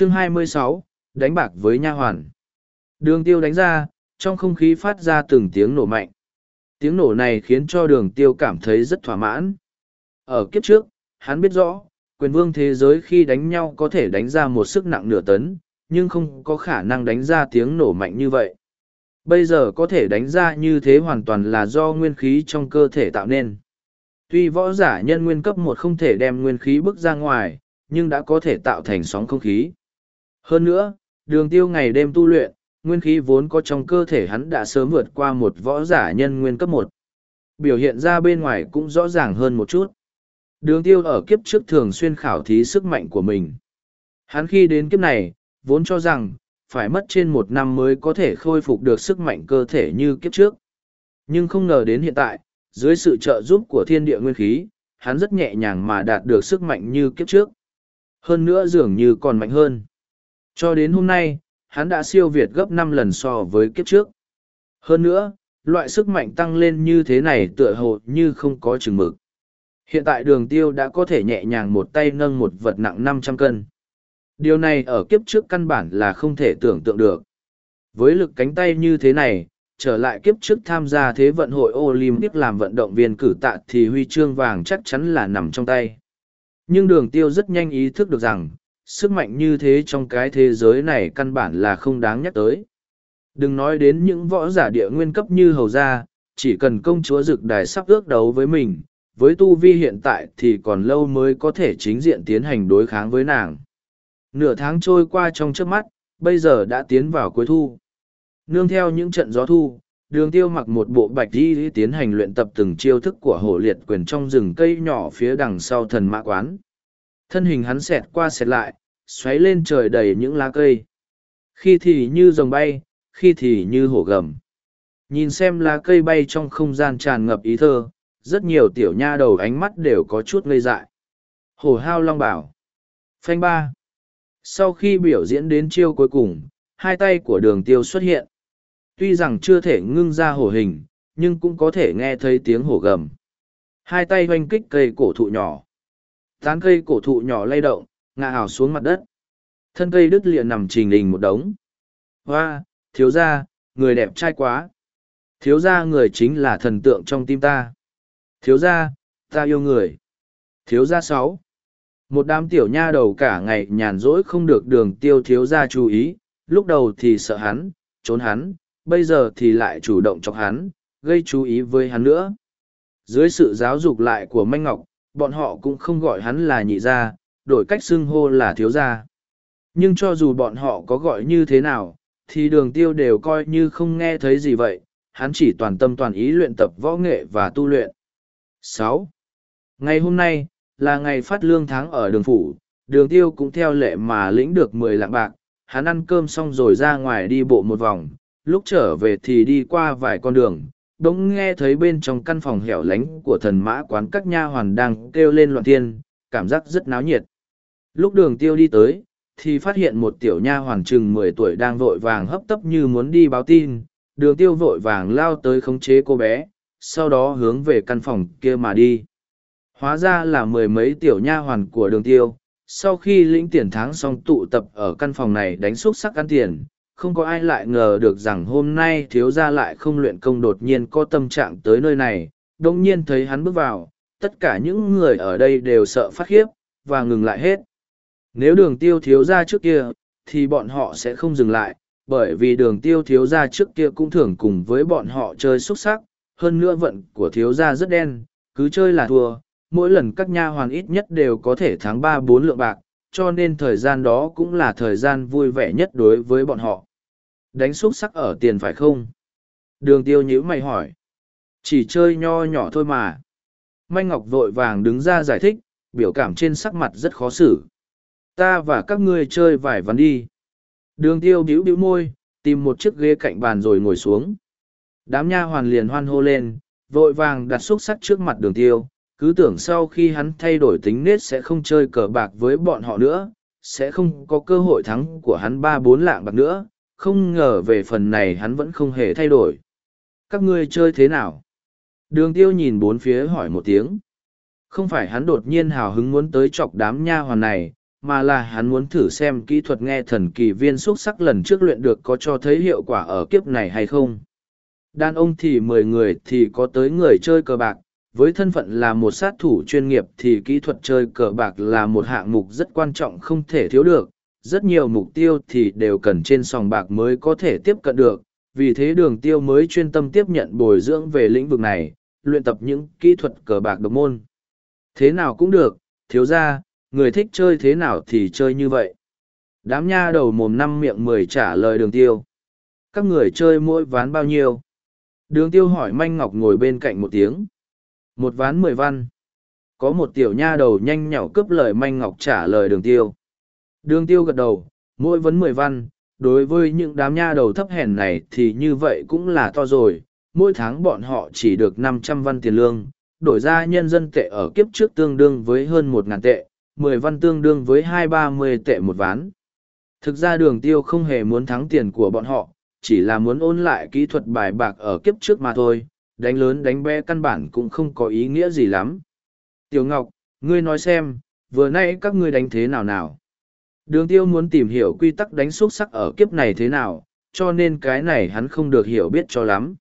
chương 26, đánh bạc với nha hoàn. Đường tiêu đánh ra, trong không khí phát ra từng tiếng nổ mạnh. Tiếng nổ này khiến cho đường tiêu cảm thấy rất thỏa mãn. Ở kiếp trước, hắn biết rõ, quyền vương thế giới khi đánh nhau có thể đánh ra một sức nặng nửa tấn, nhưng không có khả năng đánh ra tiếng nổ mạnh như vậy. Bây giờ có thể đánh ra như thế hoàn toàn là do nguyên khí trong cơ thể tạo nên. Tuy võ giả nhân nguyên cấp một không thể đem nguyên khí bước ra ngoài, nhưng đã có thể tạo thành sóng không khí. Hơn nữa, đường tiêu ngày đêm tu luyện, nguyên khí vốn có trong cơ thể hắn đã sớm vượt qua một võ giả nhân nguyên cấp một. Biểu hiện ra bên ngoài cũng rõ ràng hơn một chút. Đường tiêu ở kiếp trước thường xuyên khảo thí sức mạnh của mình. Hắn khi đến kiếp này, vốn cho rằng, phải mất trên một năm mới có thể khôi phục được sức mạnh cơ thể như kiếp trước. Nhưng không ngờ đến hiện tại, dưới sự trợ giúp của thiên địa nguyên khí, hắn rất nhẹ nhàng mà đạt được sức mạnh như kiếp trước. Hơn nữa dường như còn mạnh hơn. Cho đến hôm nay, hắn đã siêu việt gấp năm lần so với kiếp trước. Hơn nữa, loại sức mạnh tăng lên như thế này tựa hồ như không có chừng mực. Hiện tại đường tiêu đã có thể nhẹ nhàng một tay nâng một vật nặng năm trăm cân. Điều này ở kiếp trước căn bản là không thể tưởng tượng được. Với lực cánh tay như thế này, trở lại kiếp trước tham gia Thế vận hội Olympic làm vận động viên cử tạ thì huy chương vàng chắc chắn là nằm trong tay. Nhưng đường tiêu rất nhanh ý thức được rằng, sức mạnh như thế trong cái thế giới này căn bản là không đáng nhắc tới. Đừng nói đến những võ giả địa nguyên cấp như hầu gia, chỉ cần công chúa rực đài sắp ước đấu với mình, với tu vi hiện tại thì còn lâu mới có thể chính diện tiến hành đối kháng với nàng. Nửa tháng trôi qua trong trước mắt, bây giờ đã tiến vào cuối thu. Nương theo những trận gió thu, đường tiêu mặc một bộ bạch đi tiến hành luyện tập từng chiêu thức của hổ liệt quyền trong rừng cây nhỏ phía đằng sau thần mã quán. Thân hình hắn xẹt qua xẹt lại, xoáy lên trời đầy những lá cây. Khi thì như rồng bay, khi thì như hổ gầm. Nhìn xem lá cây bay trong không gian tràn ngập ý thơ, rất nhiều tiểu nha đầu ánh mắt đều có chút ngây dại. Hổ hao long bảo. Phanh ba. Sau khi biểu diễn đến chiêu cuối cùng, hai tay của đường tiêu xuất hiện. Tuy rằng chưa thể ngưng ra hổ hình, nhưng cũng có thể nghe thấy tiếng hổ gầm. Hai tay oanh kích cây cổ thụ nhỏ. Tán cây cổ thụ nhỏ lay động, ngã hào xuống mặt đất. Thân cây đứt lịa nằm trình hình một đống. Hoa, thiếu gia, người đẹp trai quá. Thiếu gia người chính là thần tượng trong tim ta. Thiếu gia, ta yêu người. Thiếu gia sáu. Một đám tiểu nha đầu cả ngày nhàn rỗi không được đường tiêu thiếu gia chú ý, lúc đầu thì sợ hắn, trốn hắn, bây giờ thì lại chủ động chọc hắn, gây chú ý với hắn nữa. Dưới sự giáo dục lại của Manh Ngọc, bọn họ cũng không gọi hắn là nhị gia, đổi cách xưng hô là thiếu gia. Nhưng cho dù bọn họ có gọi như thế nào, thì đường tiêu đều coi như không nghe thấy gì vậy, hắn chỉ toàn tâm toàn ý luyện tập võ nghệ và tu luyện. sáu Ngày hôm nay, là ngày phát lương tháng ở đường phủ, đường tiêu cũng theo lệ mà lĩnh được mười lạng bạc, hắn ăn cơm xong rồi ra ngoài đi bộ một vòng, lúc trở về thì đi qua vài con đường, đống nghe thấy bên trong căn phòng hẻo lánh của thần mã quán các nha hoàn đang kêu lên loạn thiên, cảm giác rất náo nhiệt. Lúc đường tiêu đi tới, thì phát hiện một tiểu nha hoàn chừng mười tuổi đang vội vàng hấp tấp như muốn đi báo tin, đường tiêu vội vàng lao tới khống chế cô bé, sau đó hướng về căn phòng kia mà đi. Hóa ra là mười mấy tiểu nha hoàn của đường tiêu, sau khi lĩnh tiền tháng xong tụ tập ở căn phòng này đánh xúc sắc ăn tiền, không có ai lại ngờ được rằng hôm nay thiếu gia lại không luyện công đột nhiên có tâm trạng tới nơi này, đồng nhiên thấy hắn bước vào, tất cả những người ở đây đều sợ phát khiếp, và ngừng lại hết. Nếu đường tiêu thiếu gia trước kia, thì bọn họ sẽ không dừng lại, bởi vì đường tiêu thiếu gia trước kia cũng thường cùng với bọn họ chơi xuất sắc, hơn nữa vận của thiếu gia rất đen, cứ chơi là thua, mỗi lần các nha hoàn ít nhất đều có thể thắng ba bốn lượng bạc, cho nên thời gian đó cũng là thời gian vui vẻ nhất đối với bọn họ. Đánh xúc sắc ở tiền phải không? Đường tiêu nhữ mày hỏi. Chỉ chơi nho nhỏ thôi mà. Manh Ngọc vội vàng đứng ra giải thích, biểu cảm trên sắc mặt rất khó xử. Ta và các ngươi chơi vài ván đi. Đường tiêu bĩu bĩu môi, tìm một chiếc ghế cạnh bàn rồi ngồi xuống. Đám nha hoàn liền hoan hô lên, vội vàng đặt xúc sắc trước mặt đường tiêu, cứ tưởng sau khi hắn thay đổi tính nết sẽ không chơi cờ bạc với bọn họ nữa, sẽ không có cơ hội thắng của hắn ba bốn lạng bạc nữa, không ngờ về phần này hắn vẫn không hề thay đổi. Các ngươi chơi thế nào? Đường tiêu nhìn bốn phía hỏi một tiếng. Không phải hắn đột nhiên hào hứng muốn tới chọc đám nha hoàn này, mà là hắn muốn thử xem kỹ thuật nghe thần kỳ viên xúc sắc lần trước luyện được có cho thấy hiệu quả ở kiếp này hay không. Đàn ông thì mười người thì có tới người chơi cờ bạc, với thân phận là một sát thủ chuyên nghiệp thì kỹ thuật chơi cờ bạc là một hạng mục rất quan trọng không thể thiếu được. Rất nhiều mục tiêu thì đều cần trên sòng bạc mới có thể tiếp cận được, vì thế đường tiêu mới chuyên tâm tiếp nhận bồi dưỡng về lĩnh vực này, luyện tập những kỹ thuật cờ bạc độc môn. Thế nào cũng được, thiếu ra, người thích chơi thế nào thì chơi như vậy. Đám nha đầu mồm năm miệng mười trả lời đường tiêu. Các người chơi mỗi ván bao nhiêu? Đường tiêu hỏi Manh Ngọc ngồi bên cạnh một tiếng. Một ván mười văn. Có một tiểu nha đầu nhanh nhảu cướp lời Manh Ngọc trả lời đường tiêu. Đường tiêu gật đầu, mỗi vấn mười văn. Đối với những đám nha đầu thấp hèn này thì như vậy cũng là to rồi. Mỗi tháng bọn họ chỉ được năm trăm văn tiền lương. Đổi ra nhân dân tệ ở kiếp trước tương đương với hơn một ngàn tệ mười văn tương đương với hai ba mươi tệ một ván. Thực ra đường tiêu không hề muốn thắng tiền của bọn họ, chỉ là muốn ôn lại kỹ thuật bài bạc ở kiếp trước mà thôi, đánh lớn đánh bé căn bản cũng không có ý nghĩa gì lắm. Tiểu Ngọc, ngươi nói xem, vừa nay các ngươi đánh thế nào nào? Đường tiêu muốn tìm hiểu quy tắc đánh xuất sắc ở kiếp này thế nào, cho nên cái này hắn không được hiểu biết cho lắm.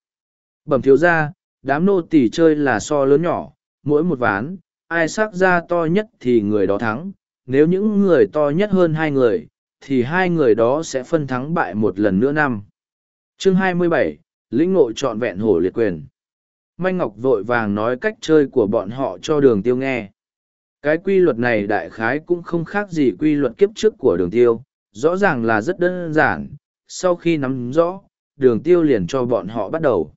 Bẩm thiếu ra, đám nô tỳ chơi là so lớn nhỏ, mỗi một ván, ai sắc ra to nhất thì người đó thắng, nếu những người to nhất hơn hai người, thì hai người đó sẽ phân thắng bại một lần nữa năm. Chương 27, lĩnh nội trọn vẹn hổ liệt quyền. Manh ngọc vội vàng nói cách chơi của bọn họ cho đường tiêu nghe. Cái quy luật này đại khái cũng không khác gì quy luật kiếp trước của đường tiêu rõ ràng là rất đơn giản. Sau khi nắm rõ đường tiêu liền cho bọn họ bắt đầu.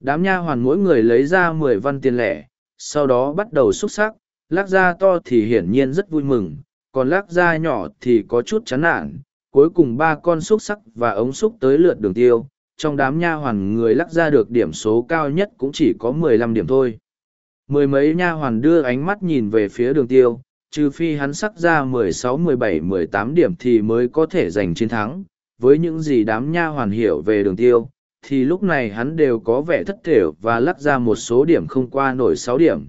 Đám nha hoàn mỗi người lấy ra mười văn tiền lẻ sau đó bắt đầu xúc sắc lắc ra to thì hiển nhiên rất vui mừng còn lắc ra nhỏ thì có chút chán nản cuối cùng ba con xúc sắc và ống xúc tới lượt đường tiêu, trong đám nha hoàn người lắc ra được điểm số cao nhất cũng chỉ có mười lăm điểm thôi. Mười mấy nha hoàn đưa ánh mắt nhìn về phía đường tiêu, trừ phi hắn sắc ra mười sáu, mười bảy, mười tám điểm thì mới có thể giành chiến thắng. Với những gì đám nha hoàn hiểu về đường tiêu, thì lúc này hắn đều có vẻ thất thể và lắc ra một số điểm không qua nổi sáu điểm.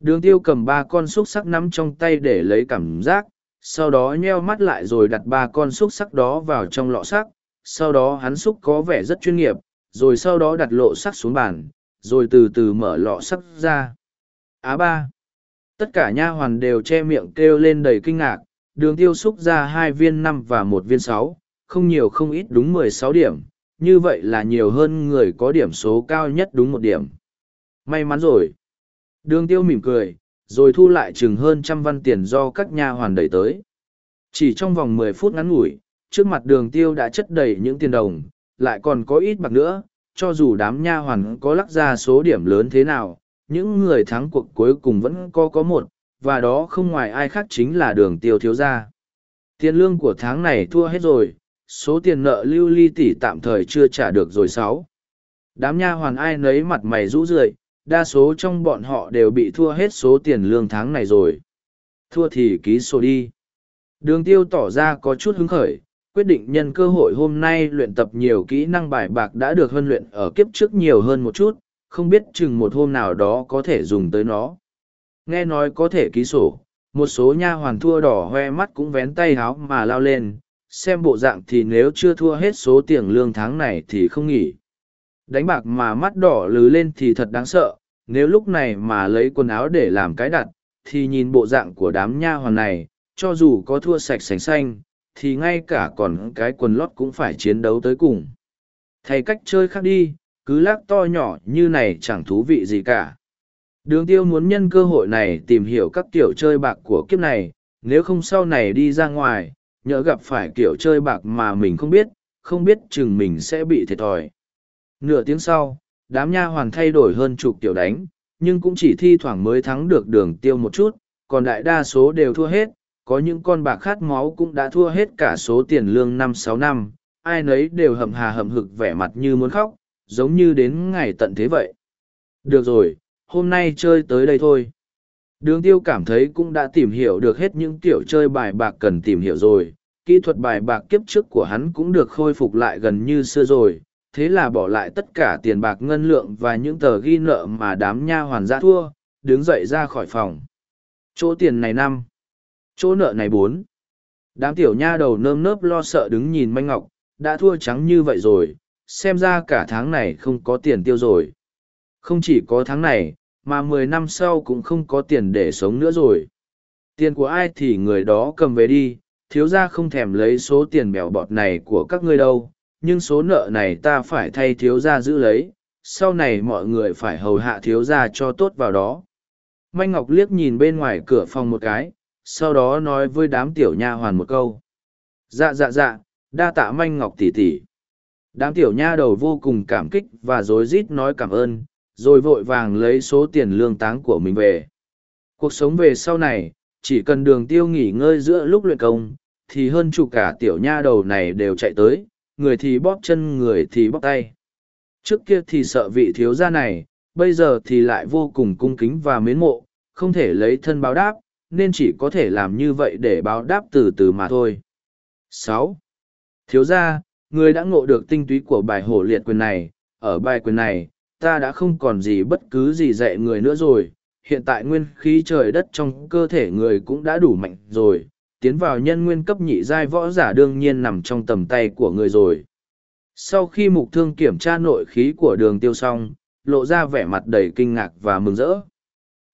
Đường tiêu cầm ba con xúc sắc nắm trong tay để lấy cảm giác, sau đó nheo mắt lại rồi đặt ba con xúc sắc đó vào trong lọ sắc sau đó hắn xúc có vẻ rất chuyên nghiệp rồi sau đó đặt lộ sắc xuống bàn rồi từ từ mở lọ sắc ra. Á ba. Tất cả nha hoàn đều che miệng kêu lên đầy kinh ngạc đường tiêu xúc ra hai viên năm và một viên sáu không nhiều không ít đúng mười sáu điểm như vậy là nhiều hơn người có điểm số cao nhất đúng một điểm may mắn rồi đường tiêu mỉm cười rồi thu lại chừng hơn trăm văn tiền do các nha hoàn đẩy tới. Chỉ trong vòng mười phút ngắn ngủi, trước mặt đường tiêu đã chất đầy những tiền đồng, lại còn có ít bạc nữa, cho dù đám nha hoàn có lắc ra số điểm lớn thế nào, những người thắng cuộc cuối cùng vẫn có có một, và đó không ngoài ai khác chính là đường tiêu thiếu gia. Tiền lương của tháng này thua hết rồi, số tiền nợ lưu ly tỷ tạm thời chưa trả được rồi sáu. Đám nha hoàn ai nấy mặt mày rũ rượi, đa số trong bọn họ đều bị thua hết số tiền lương tháng này rồi. Thua thì ký sổ đi. Đường tiêu tỏ ra có chút hứng khởi, quyết định nhân cơ hội hôm nay luyện tập nhiều kỹ năng bài bạc đã được huân luyện ở kiếp trước nhiều hơn một chút, không biết chừng một hôm nào đó có thể dùng tới nó. Nghe nói có thể ký sổ, một số nha hoàn thua đỏ hoe mắt cũng vén tay háo mà lao lên, xem bộ dạng thì nếu chưa thua hết số tiền lương tháng này thì không nghỉ. Đánh bạc mà mắt đỏ lứ lên thì thật đáng sợ, nếu lúc này mà lấy quần áo để làm cái đặt, thì nhìn bộ dạng của đám nha hoàn này, cho dù có thua sạch sành xanh, thì ngay cả còn cái quần lót cũng phải chiến đấu tới cùng. Thay cách chơi khác đi, cứ lắc to nhỏ như này chẳng thú vị gì cả. Đường tiêu muốn nhân cơ hội này tìm hiểu các kiểu chơi bạc của kiếp này, nếu không sau này đi ra ngoài, nhỡ gặp phải kiểu chơi bạc mà mình không biết, không biết chừng mình sẽ bị thiệt thòi. Nửa tiếng sau, đám nha hoàn thay đổi hơn chục kiểu đánh, nhưng cũng chỉ thi thoảng mới thắng được đường tiêu một chút, còn đại đa số đều thua hết, có những con bạc khát máu cũng đã thua hết cả số tiền lương năm sáu năm, ai nấy đều hầm hà hầm hực vẻ mặt như muốn khóc, giống như đến ngày tận thế vậy. Được rồi, hôm nay chơi tới đây thôi. Đường tiêu cảm thấy cũng đã tìm hiểu được hết những tiểu chơi bài bạc cần tìm hiểu rồi, kỹ thuật bài bạc kiếp trước của hắn cũng được khôi phục lại gần như xưa rồi, thế là bỏ lại tất cả tiền bạc ngân lượng và những tờ ghi nợ mà đám nha hoàn ra thua, đứng dậy ra khỏi phòng. Chỗ tiền này năm. Chỗ nợ này bốn. Đám tiểu nha đầu nơm nớp lo sợ đứng nhìn manh ngọc, đã thua trắng như vậy rồi, xem ra cả tháng này không có tiền tiêu rồi. Không chỉ có tháng này, mà mười năm sau cũng không có tiền để sống nữa rồi. Tiền của ai thì người đó cầm về đi, thiếu ra không thèm lấy số tiền bèo bọt này của các ngươi đâu, nhưng số nợ này ta phải thay thiếu ra giữ lấy, sau này mọi người phải hầu hạ thiếu ra cho tốt vào đó. Manh Ngọc liếc nhìn bên ngoài cửa phòng một cái, sau đó nói với đám tiểu nha hoàn một câu. Dạ dạ dạ, đa tạ Manh Ngọc tỷ tỷ. Đám tiểu nha đầu vô cùng cảm kích và rối rít nói cảm ơn, rồi vội vàng lấy số tiền lương táng của mình về. Cuộc sống về sau này, chỉ cần đường tiêu nghỉ ngơi giữa lúc luyện công, thì hơn chục cả tiểu nha đầu này đều chạy tới, người thì bóp chân người thì bóp tay. Trước kia thì sợ vị thiếu gia này, bây giờ thì lại vô cùng cung kính và mến mộ, không thể lấy thân báo đáp, nên chỉ có thể làm như vậy để báo đáp từ từ mà thôi. sáu Thiếu gia, người đã ngộ được tinh túy của bài hổ liệt quyền này, ở bài quyền này, ta đã không còn gì bất cứ gì dạy người nữa rồi, hiện tại nguyên khí trời đất trong cơ thể người cũng đã đủ mạnh rồi, tiến vào nhân nguyên cấp nhị giai võ giả đương nhiên nằm trong tầm tay của người rồi. Sau khi mục thương kiểm tra nội khí của đường tiêu xong, lộ ra vẻ mặt đầy kinh ngạc và mừng rỡ.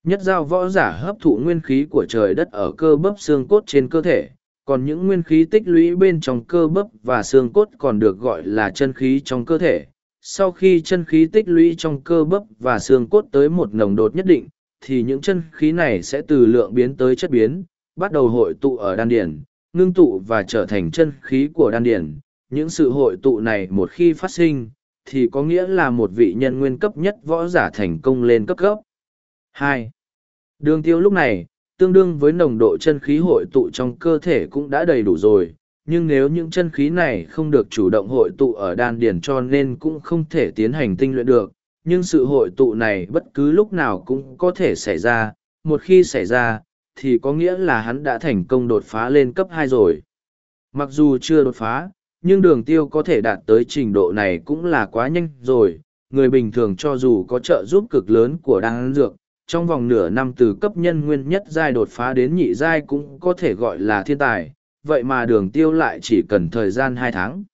Nhất giao võ giả hấp thụ nguyên khí của trời đất ở cơ bắp xương cốt trên cơ thể, còn những nguyên khí tích lũy bên trong cơ bắp và xương cốt còn được gọi là chân khí trong cơ thể. Sau khi chân khí tích lũy trong cơ bắp và xương cốt tới một nồng đột nhất định, thì những chân khí này sẽ từ lượng biến tới chất biến, bắt đầu hội tụ ở đan điển, ngưng tụ và trở thành chân khí của đan điển. Những sự hội tụ này một khi phát sinh, thì có nghĩa là một vị nhân nguyên cấp nhất võ giả thành công lên cấp cấp. hai Đường tiêu lúc này, tương đương với nồng độ chân khí hội tụ trong cơ thể cũng đã đầy đủ rồi, nhưng nếu những chân khí này không được chủ động hội tụ ở đan điền, cho nên cũng không thể tiến hành tinh luyện được, nhưng sự hội tụ này bất cứ lúc nào cũng có thể xảy ra, một khi xảy ra, thì có nghĩa là hắn đã thành công đột phá lên cấp hai rồi. Mặc dù chưa đột phá, nhưng đường tiêu có thể đạt tới trình độ này cũng là quá nhanh rồi. Người bình thường cho dù có trợ giúp cực lớn của đan dược, trong vòng nửa năm từ cấp nhân nguyên nhất giai đột phá đến nhị giai cũng có thể gọi là thiên tài, vậy mà đường tiêu lại chỉ cần thời gian hai tháng.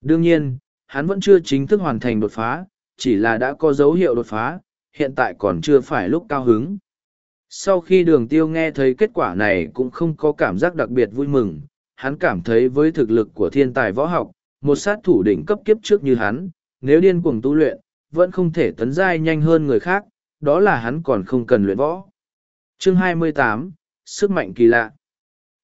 Đương nhiên, hắn vẫn chưa chính thức hoàn thành đột phá, chỉ là đã có dấu hiệu đột phá, hiện tại còn chưa phải lúc cao hứng. Sau khi đường tiêu nghe thấy kết quả này cũng không có cảm giác đặc biệt vui mừng, hắn cảm thấy với thực lực của thiên tài võ học, một sát thủ đỉnh cấp kiếp trước như hắn, nếu điên cuồng tu luyện, vẫn không thể tấn giai nhanh hơn người khác, đó là hắn còn không cần luyện võ. Chương 28, Sức mạnh kỳ lạ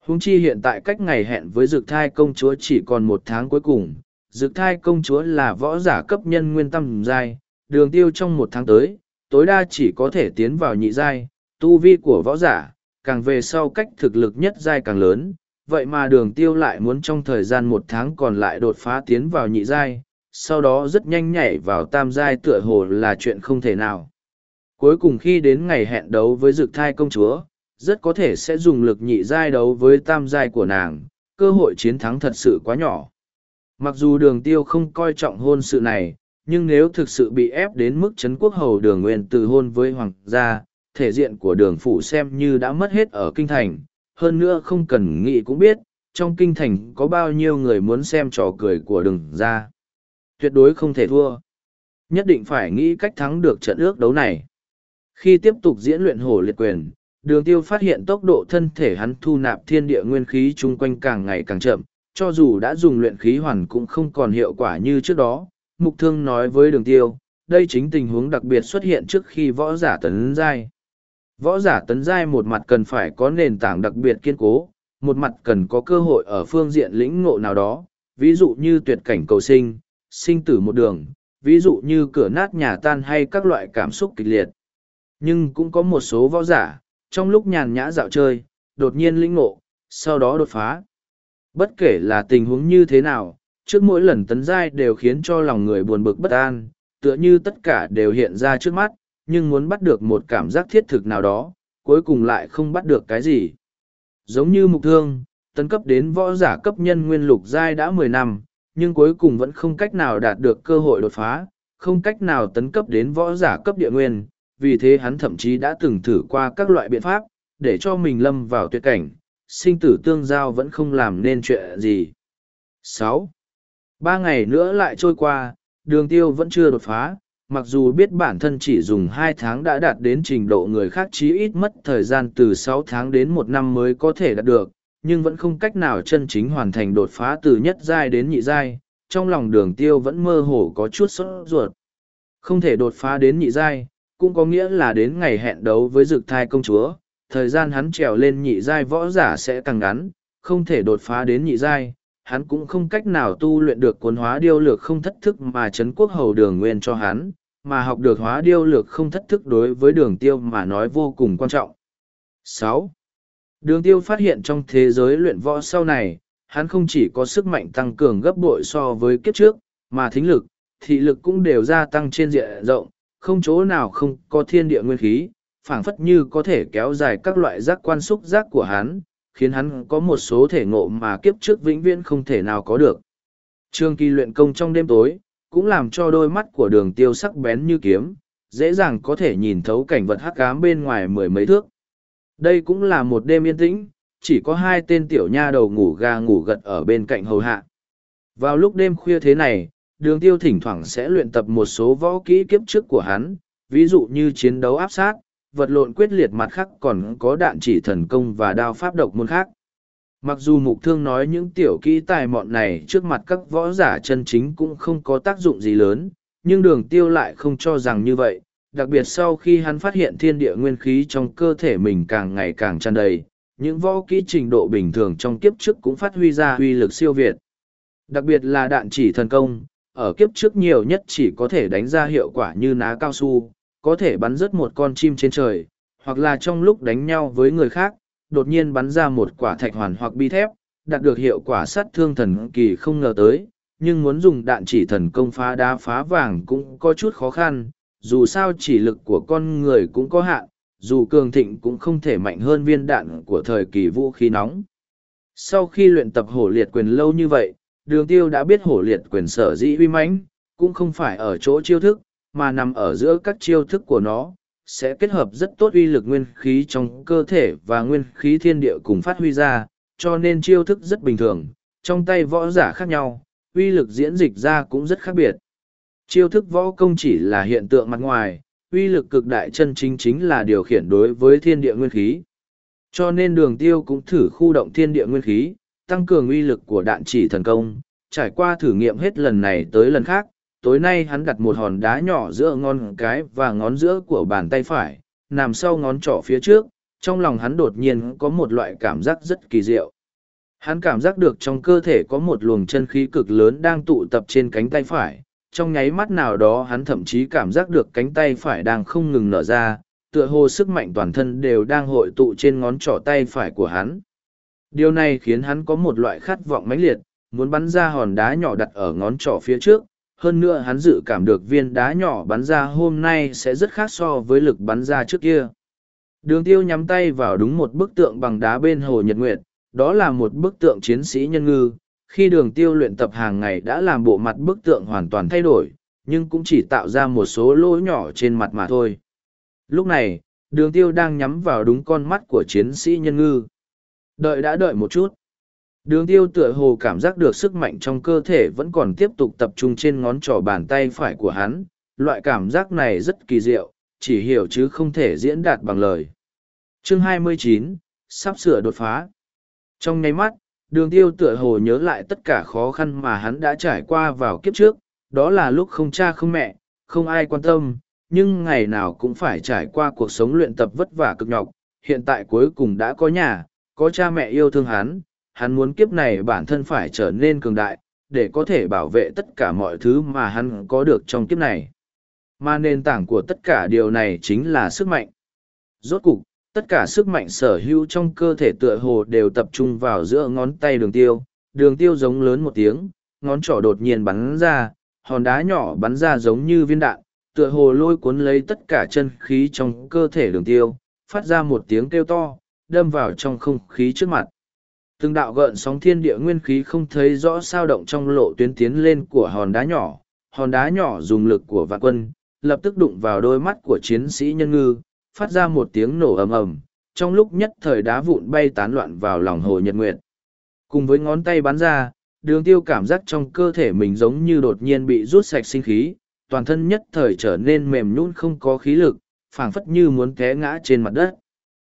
Huống chi hiện tại cách ngày hẹn với dược thai công chúa chỉ còn một tháng cuối cùng, dược thai công chúa là võ giả cấp nhân nguyên tâm giai, đường tiêu trong một tháng tới, tối đa chỉ có thể tiến vào nhị giai, tu vi của võ giả, càng về sau cách thực lực nhất giai càng lớn, vậy mà đường tiêu lại muốn trong thời gian một tháng còn lại đột phá tiến vào nhị giai, sau đó rất nhanh nhảy vào tam giai tựa hồ là chuyện không thể nào. Cuối cùng khi đến ngày hẹn đấu với dược thai công chúa, rất có thể sẽ dùng lực nhị giai đấu với tam giai của nàng, cơ hội chiến thắng thật sự quá nhỏ. Mặc dù đường tiêu không coi trọng hôn sự này, nhưng nếu thực sự bị ép đến mức chấn quốc hầu đường nguyên từ hôn với hoàng gia, thể diện của đường phủ xem như đã mất hết ở kinh thành, hơn nữa không cần nghĩ cũng biết, trong kinh thành có bao nhiêu người muốn xem trò cười của đường gia, Tuyệt đối không thể thua. Nhất định phải nghĩ cách thắng được trận ước đấu này. Khi tiếp tục diễn luyện hổ liệt quyền, đường tiêu phát hiện tốc độ thân thể hắn thu nạp thiên địa nguyên khí chung quanh càng ngày càng chậm, cho dù đã dùng luyện khí hoàn cũng không còn hiệu quả như trước đó. Mục thương nói với đường tiêu, đây chính tình huống đặc biệt xuất hiện trước khi võ giả tấn giai. Võ giả tấn giai một mặt cần phải có nền tảng đặc biệt kiên cố, một mặt cần có cơ hội ở phương diện lĩnh ngộ nào đó, ví dụ như tuyệt cảnh cầu sinh, sinh tử một đường, ví dụ như cửa nát nhà tan hay các loại cảm xúc kịch liệt. Nhưng cũng có một số võ giả, trong lúc nhàn nhã dạo chơi, đột nhiên lĩnh ngộ, sau đó đột phá. Bất kể là tình huống như thế nào, trước mỗi lần tấn giai đều khiến cho lòng người buồn bực bất an, tựa như tất cả đều hiện ra trước mắt, nhưng muốn bắt được một cảm giác thiết thực nào đó, cuối cùng lại không bắt được cái gì. Giống như mục thương, tấn cấp đến võ giả cấp nhân nguyên lục giai đã mười năm, nhưng cuối cùng vẫn không cách nào đạt được cơ hội đột phá, không cách nào tấn cấp đến võ giả cấp địa nguyên, vì thế hắn thậm chí đã từng thử qua các loại biện pháp, để cho mình lâm vào tuyệt cảnh, sinh tử tương giao vẫn không làm nên chuyện gì. sáu Ba ngày nữa lại trôi qua, đường tiêu vẫn chưa đột phá, mặc dù biết bản thân chỉ dùng hai tháng đã đạt đến trình độ người khác chí ít mất thời gian từ sáu tháng đến một năm mới có thể đạt được, nhưng vẫn không cách nào chân chính hoàn thành đột phá từ nhất giai đến nhị giai, trong lòng đường tiêu vẫn mơ hồ có chút sốt ruột. Không thể đột phá đến nhị giai, cũng có nghĩa là đến ngày hẹn đấu với dược thai công chúa, thời gian hắn trèo lên nhị giai võ giả sẽ càng ngắn, không thể đột phá đến nhị giai, hắn cũng không cách nào tu luyện được cuốn hóa điêu lược không thất thức mà Trấn quốc hầu đường nguyên cho hắn, mà học được hóa điêu lược không thất thức đối với đường tiêu mà nói vô cùng quan trọng. sáu Đường tiêu phát hiện trong thế giới luyện võ sau này, hắn không chỉ có sức mạnh tăng cường gấp bội so với kiếp trước, mà thính lực, thị lực cũng đều gia tăng trên diện rộng, không chỗ nào không có thiên địa nguyên khí, phảng phất như có thể kéo dài các loại giác quan xúc giác của hắn, khiến hắn có một số thể ngộ mà kiếp trước vĩnh viễn không thể nào có được. Trương kỳ luyện công trong đêm tối, cũng làm cho đôi mắt của đường tiêu sắc bén như kiếm, dễ dàng có thể nhìn thấu cảnh vật hắc ám bên ngoài mười mấy thước. Đây cũng là một đêm yên tĩnh, chỉ có hai tên tiểu nha đầu ngủ gà ngủ gật ở bên cạnh hầu hạ. Vào lúc đêm khuya thế này, đường tiêu thỉnh thoảng sẽ luyện tập một số võ kỹ kiếp trước của hắn, ví dụ như chiến đấu áp sát, vật lộn quyết liệt mặt khác còn có đạn chỉ thần công và đao pháp độc môn khác. Mặc dù mục thương nói những tiểu kỹ tài mọn này trước mặt các võ giả chân chính cũng không có tác dụng gì lớn, nhưng đường tiêu lại không cho rằng như vậy, đặc biệt sau khi hắn phát hiện thiên địa nguyên khí trong cơ thể mình càng ngày càng tràn đầy, những võ kỹ trình độ bình thường trong kiếp trước cũng phát huy ra uy lực siêu việt. Đặc biệt là đạn chỉ thần công, ở kiếp trước nhiều nhất chỉ có thể đánh ra hiệu quả như ná cao su, có thể bắn rớt một con chim trên trời, hoặc là trong lúc đánh nhau với người khác, đột nhiên bắn ra một quả thạch hoàn hoặc bi thép, đạt được hiệu quả sát thương thần kỳ không ngờ tới, nhưng muốn dùng đạn chỉ thần công phá đá phá vàng cũng có chút khó khăn, dù sao chỉ lực của con người cũng có hạn, dù cường thịnh cũng không thể mạnh hơn viên đạn của thời kỳ vũ khí nóng. Sau khi luyện tập hổ liệt quyền lâu như vậy, đường tiêu đã biết hổ liệt quyền sở dĩ uy mãnh cũng không phải ở chỗ chiêu thức, mà nằm ở giữa các chiêu thức của nó, sẽ kết hợp rất tốt uy lực nguyên khí trong cơ thể và nguyên khí thiên địa cùng phát huy ra, cho nên chiêu thức rất bình thường, trong tay võ giả khác nhau, uy lực diễn dịch ra cũng rất khác biệt. Chiêu thức võ công chỉ là hiện tượng mặt ngoài, uy lực cực đại chân chính chính là điều khiển đối với thiên địa nguyên khí. Cho nên đường tiêu cũng thử khu động thiên địa nguyên khí, tăng cường uy lực của đạn chỉ thần công, trải qua thử nghiệm hết lần này tới lần khác, tối nay hắn đặt một hòn đá nhỏ giữa ngón cái và ngón giữa của bàn tay phải, nằm sau ngón trỏ phía trước, trong lòng hắn đột nhiên có một loại cảm giác rất kỳ diệu. Hắn cảm giác được trong cơ thể có một luồng chân khí cực lớn đang tụ tập trên cánh tay phải, trong nháy mắt nào đó hắn thậm chí cảm giác được cánh tay phải đang không ngừng nở ra, tựa hồ sức mạnh toàn thân đều đang hội tụ trên ngón trỏ tay phải của hắn. Điều này khiến hắn có một loại khát vọng mãnh liệt, muốn bắn ra hòn đá nhỏ đặt ở ngón trỏ phía trước, hơn nữa hắn dự cảm được viên đá nhỏ bắn ra hôm nay sẽ rất khác so với lực bắn ra trước kia. Đường tiêu nhắm tay vào đúng một bức tượng bằng đá bên hồ Nhật Nguyệt, đó là một bức tượng chiến sĩ nhân ngư. Khi đường tiêu luyện tập hàng ngày đã làm bộ mặt bức tượng hoàn toàn thay đổi, nhưng cũng chỉ tạo ra một số lỗ nhỏ trên mặt mà thôi. Lúc này, đường tiêu đang nhắm vào đúng con mắt của chiến sĩ nhân ngư. Đợi đã đợi một chút. Đường tiêu tựa hồ cảm giác được sức mạnh trong cơ thể vẫn còn tiếp tục tập trung trên ngón trỏ bàn tay phải của hắn. Loại cảm giác này rất kỳ diệu, chỉ hiểu chứ không thể diễn đạt bằng lời. Chương 29, sắp sửa đột phá. Trong nháy mắt, đường tiêu tựa hồ nhớ lại tất cả khó khăn mà hắn đã trải qua vào kiếp trước, đó là lúc không cha không mẹ, không ai quan tâm, nhưng ngày nào cũng phải trải qua cuộc sống luyện tập vất vả cực nhọc, hiện tại cuối cùng đã có nhà, có cha mẹ yêu thương hắn, hắn muốn kiếp này bản thân phải trở nên cường đại, để có thể bảo vệ tất cả mọi thứ mà hắn có được trong kiếp này. Mà nền tảng của tất cả điều này chính là sức mạnh. Rốt cục, tất cả sức mạnh sở hữu trong cơ thể tựa hồ đều tập trung vào giữa ngón tay đường tiêu. Đường tiêu giống lớn một tiếng, ngón trỏ đột nhiên bắn ra, hòn đá nhỏ bắn ra giống như viên đạn, tựa hồ lôi cuốn lấy tất cả chân khí trong cơ thể đường tiêu, phát ra một tiếng kêu to, đâm vào trong không khí trước mặt. Từng đạo gợn sóng thiên địa nguyên khí không thấy rõ sao động trong lộ tuyến tiến lên của hòn đá nhỏ, hòn đá nhỏ dùng lực của vạn quân, lập tức đụng vào đôi mắt của chiến sĩ nhân ngư, phát ra một tiếng nổ ầm ầm, trong lúc nhất thời đá vụn bay tán loạn vào lòng hồ nhật nguyệt. Cùng với ngón tay bắn ra, đường tiêu cảm giác trong cơ thể mình giống như đột nhiên bị rút sạch sinh khí, toàn thân nhất thời trở nên mềm nhũn không có khí lực, phảng phất như muốn té ngã trên mặt đất.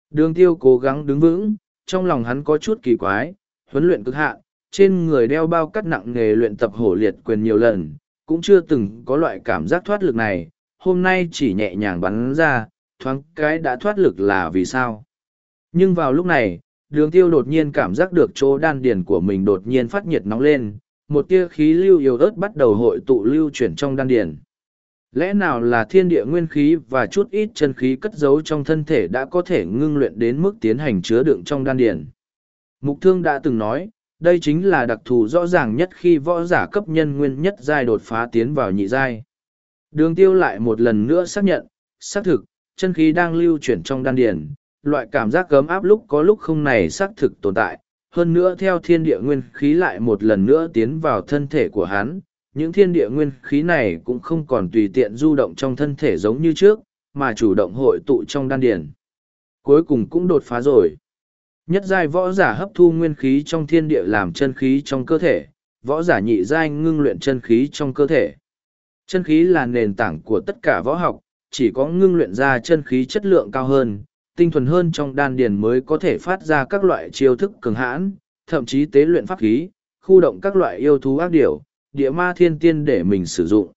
Đường tiêu cố gắng đứng vững, trong lòng hắn có chút kỳ quái, huấn luyện cực hạn, trên người đeo bao cắt nặng nghề luyện tập hổ liệt quyền nhiều lần, cũng chưa từng có loại cảm giác thoát lực này, hôm nay chỉ nhẹ nhàng bắn ra, thoáng cái đã thoát lực là vì sao. Nhưng vào lúc này, đường tiêu đột nhiên cảm giác được chỗ đan điền của mình đột nhiên phát nhiệt nóng lên, một tia khí lưu yếu ớt bắt đầu hội tụ lưu chuyển trong đan điền. Lẽ nào là thiên địa nguyên khí và chút ít chân khí cất giấu trong thân thể đã có thể ngưng luyện đến mức tiến hành chứa đựng trong đan điền? Mục thương đã từng nói, đây chính là đặc thù rõ ràng nhất khi võ giả cấp nhân nguyên nhất giai đột phá tiến vào nhị giai. Đường tiêu lại một lần nữa xác nhận, xác thực, chân khí đang lưu chuyển trong đan điền, loại cảm giác cấm áp lúc có lúc không này xác thực tồn tại. Hơn nữa theo thiên địa nguyên khí lại một lần nữa tiến vào thân thể của hắn, những thiên địa nguyên khí này cũng không còn tùy tiện du động trong thân thể giống như trước, mà chủ động hội tụ trong đan điển. Cuối cùng cũng đột phá rồi. Nhất giai võ giả hấp thu nguyên khí trong thiên địa làm chân khí trong cơ thể, võ giả nhị giai ngưng luyện chân khí trong cơ thể. Chân khí là nền tảng của tất cả võ học, chỉ có ngưng luyện ra chân khí chất lượng cao hơn, tinh thuần hơn trong đan điền mới có thể phát ra các loại chiêu thức cường hãn, thậm chí tế luyện pháp khí, khu động các loại yêu thú ác điểu, địa ma thiên tiên để mình sử dụng.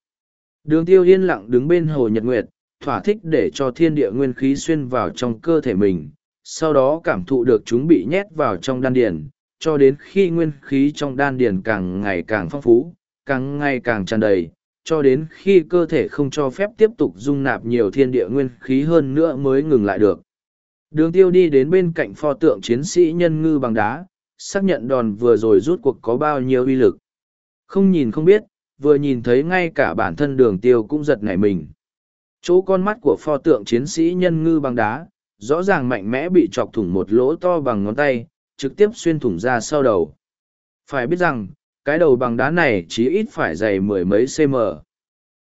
Đường tiêu yên lặng đứng bên hồ nhật nguyệt, thỏa thích để cho thiên địa nguyên khí xuyên vào trong cơ thể mình, sau đó cảm thụ được chúng bị nhét vào trong đan điền, cho đến khi nguyên khí trong đan điền càng ngày càng phong phú, càng ngày càng tràn đầy, cho đến khi cơ thể không cho phép tiếp tục dung nạp nhiều thiên địa nguyên khí hơn nữa mới ngừng lại được. Đường tiêu đi đến bên cạnh pho tượng chiến sĩ nhân ngư bằng đá, xác nhận đòn vừa rồi rút cuộc có bao nhiêu uy lực. Không nhìn không biết, vừa nhìn thấy ngay cả bản thân đường tiêu cũng giật nảy mình. Chỗ con mắt của pho tượng chiến sĩ nhân ngư bằng đá, rõ ràng mạnh mẽ bị chọc thủng một lỗ to bằng ngón tay, trực tiếp xuyên thủng ra sau đầu. Phải biết rằng, cái đầu bằng đá này chỉ ít phải dày mười mấy cm.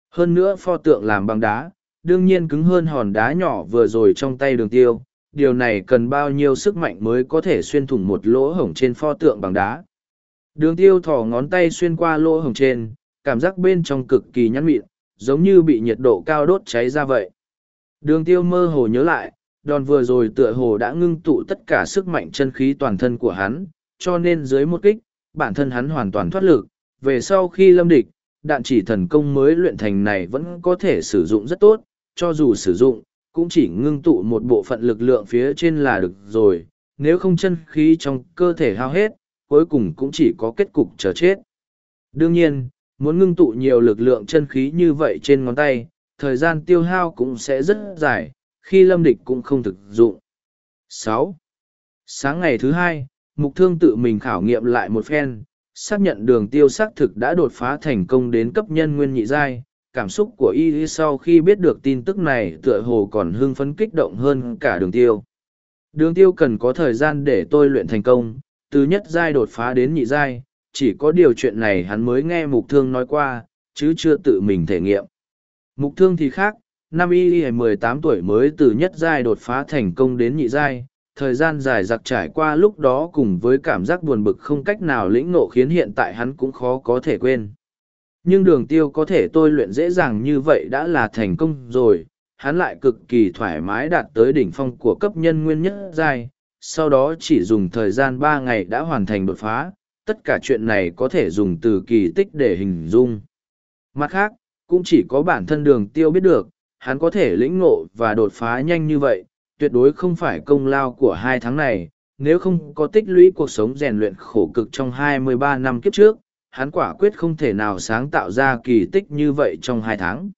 Hơn nữa pho tượng làm bằng đá, đương nhiên cứng hơn hòn đá nhỏ vừa rồi trong tay đường tiêu, điều này cần bao nhiêu sức mạnh mới có thể xuyên thủng một lỗ hổng trên pho tượng bằng đá. Đường tiêu thỏ ngón tay xuyên qua lỗ hổng trên, cảm giác bên trong cực kỳ nhăn mịn, giống như bị nhiệt độ cao đốt cháy ra vậy. Đường tiêu mơ hồ nhớ lại, đòn vừa rồi tựa hồ đã ngưng tụ tất cả sức mạnh chân khí toàn thân của hắn, cho nên dưới một kích, bản thân hắn hoàn toàn thoát lực. Về sau khi lâm địch, đạn chỉ thần công mới luyện thành này vẫn có thể sử dụng rất tốt, cho dù sử dụng, cũng chỉ ngưng tụ một bộ phận lực lượng phía trên là được rồi, nếu không chân khí trong cơ thể hao hết, cuối cùng cũng chỉ có kết cục chờ chết. Đương nhiên, muốn ngưng tụ nhiều lực lượng chân khí như vậy trên ngón tay, thời gian tiêu hao cũng sẽ rất dài, khi lâm địch cũng không thực dụng. sáu Sáng ngày thứ hai, Mục Thương tự mình khảo nghiệm lại một phen, xác nhận đường tiêu xác thực đã đột phá thành công đến cấp nhân nguyên nhị giai. Cảm xúc của y sau khi biết được tin tức này tựa hồ còn hưng phấn kích động hơn cả đường tiêu. Đường tiêu cần có thời gian để tôi luyện thành công, từ nhất giai đột phá đến nhị giai, chỉ có điều chuyện này hắn mới nghe mục thương nói qua, chứ chưa tự mình thể nghiệm. Mục thương thì khác, năm y y mười tám tuổi mới từ nhất giai đột phá thành công đến nhị giai, thời gian dài giặc trải qua lúc đó cùng với cảm giác buồn bực không cách nào lĩnh ngộ khiến hiện tại hắn cũng khó có thể quên. Nhưng đường tiêu có thể tôi luyện dễ dàng như vậy đã là thành công rồi, hắn lại cực kỳ thoải mái đạt tới đỉnh phong của cấp nhân nguyên nhất giai, sau đó chỉ dùng thời gian ba ngày đã hoàn thành đột phá, tất cả chuyện này có thể dùng từ kỳ tích để hình dung. Mặt khác, cũng chỉ có bản thân đường tiêu biết được, hắn có thể lĩnh ngộ và đột phá nhanh như vậy, tuyệt đối không phải công lao của hai tháng này, nếu không có tích lũy cuộc sống rèn luyện khổ cực trong 23 năm kiếp trước, hắn quả quyết không thể nào sáng tạo ra kỳ tích như vậy trong hai tháng.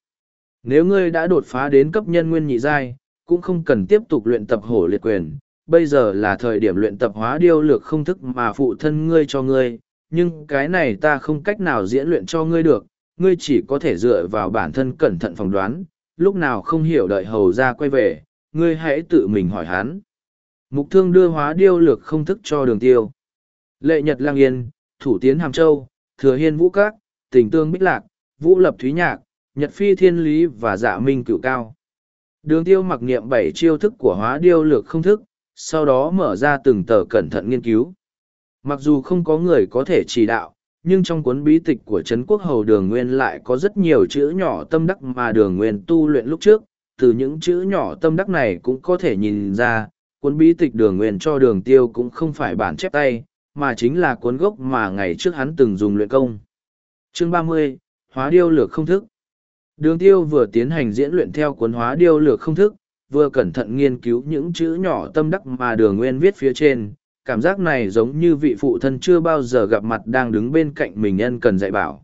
Nếu ngươi đã đột phá đến cấp nhân nguyên nhị giai, cũng không cần tiếp tục luyện tập hổ liệt quyền, bây giờ là thời điểm luyện tập hóa điêu lược không thức mà phụ thân ngươi cho ngươi, nhưng cái này ta không cách nào diễn luyện cho ngươi được, ngươi chỉ có thể dựa vào bản thân cẩn thận phỏng đoán, lúc nào không hiểu đợi hầu ra quay về, ngươi hãy tự mình hỏi hắn. Mục thương đưa hóa điêu lược không thức cho đường tiêu. Lệ Nhật Lang Yên, Thủ Tiến Hàm Châu, Thừa Hiên Vũ Các, Tình Tương Bích Lạc, Vũ Lập Thúy Nhạc, Nhật Phi Thiên Lý và Dạ Minh Cửu Cao. Đường tiêu mặc niệm bảy chiêu thức của hóa điêu lược không thức, sau đó mở ra từng tờ cẩn thận nghiên cứu. Mặc dù không có người có thể chỉ đạo, nhưng trong cuốn bí tịch của Trấn Quốc Hầu Đường Nguyên lại có rất nhiều chữ nhỏ tâm đắc mà Đường Nguyên tu luyện lúc trước. Từ những chữ nhỏ tâm đắc này cũng có thể nhìn ra, cuốn bí tịch Đường Nguyên cho Đường Tiêu cũng không phải bản chép tay, mà chính là cuốn gốc mà ngày trước hắn từng dùng luyện công. Chương ba mươi Hóa điêu lược không thức Đường Tiêu vừa tiến hành diễn luyện theo cuốn hóa điêu lược không thức, vừa cẩn thận nghiên cứu những chữ nhỏ tâm đắc mà Đường Nguyên viết phía trên cảm giác này giống như vị phụ thân chưa bao giờ gặp mặt đang đứng bên cạnh mình nhân cần dạy bảo.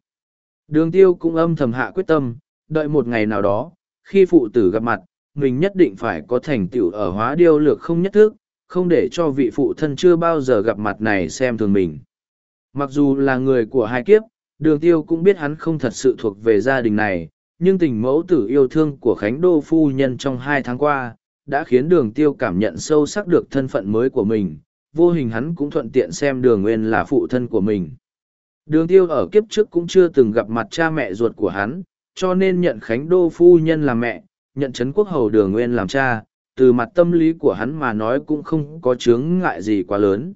Đường tiêu cũng âm thầm hạ quyết tâm, đợi một ngày nào đó, khi phụ tử gặp mặt, mình nhất định phải có thành tựu ở hóa điêu lược không nhất thức, không để cho vị phụ thân chưa bao giờ gặp mặt này xem thường mình. Mặc dù là người của hai kiếp, đường tiêu cũng biết hắn không thật sự thuộc về gia đình này, nhưng tình mẫu tử yêu thương của Khánh Đô Phu Nhân trong hai tháng qua, đã khiến đường tiêu cảm nhận sâu sắc được thân phận mới của mình, vô hình hắn cũng thuận tiện xem đường nguyên là phụ thân của mình. Đường tiêu ở kiếp trước cũng chưa từng gặp mặt cha mẹ ruột của hắn, cho nên nhận Khánh Đô Phu Nhân làm mẹ, nhận Trấn Quốc Hầu đường nguyên làm cha, từ mặt tâm lý của hắn mà nói cũng không có chướng ngại gì quá lớn.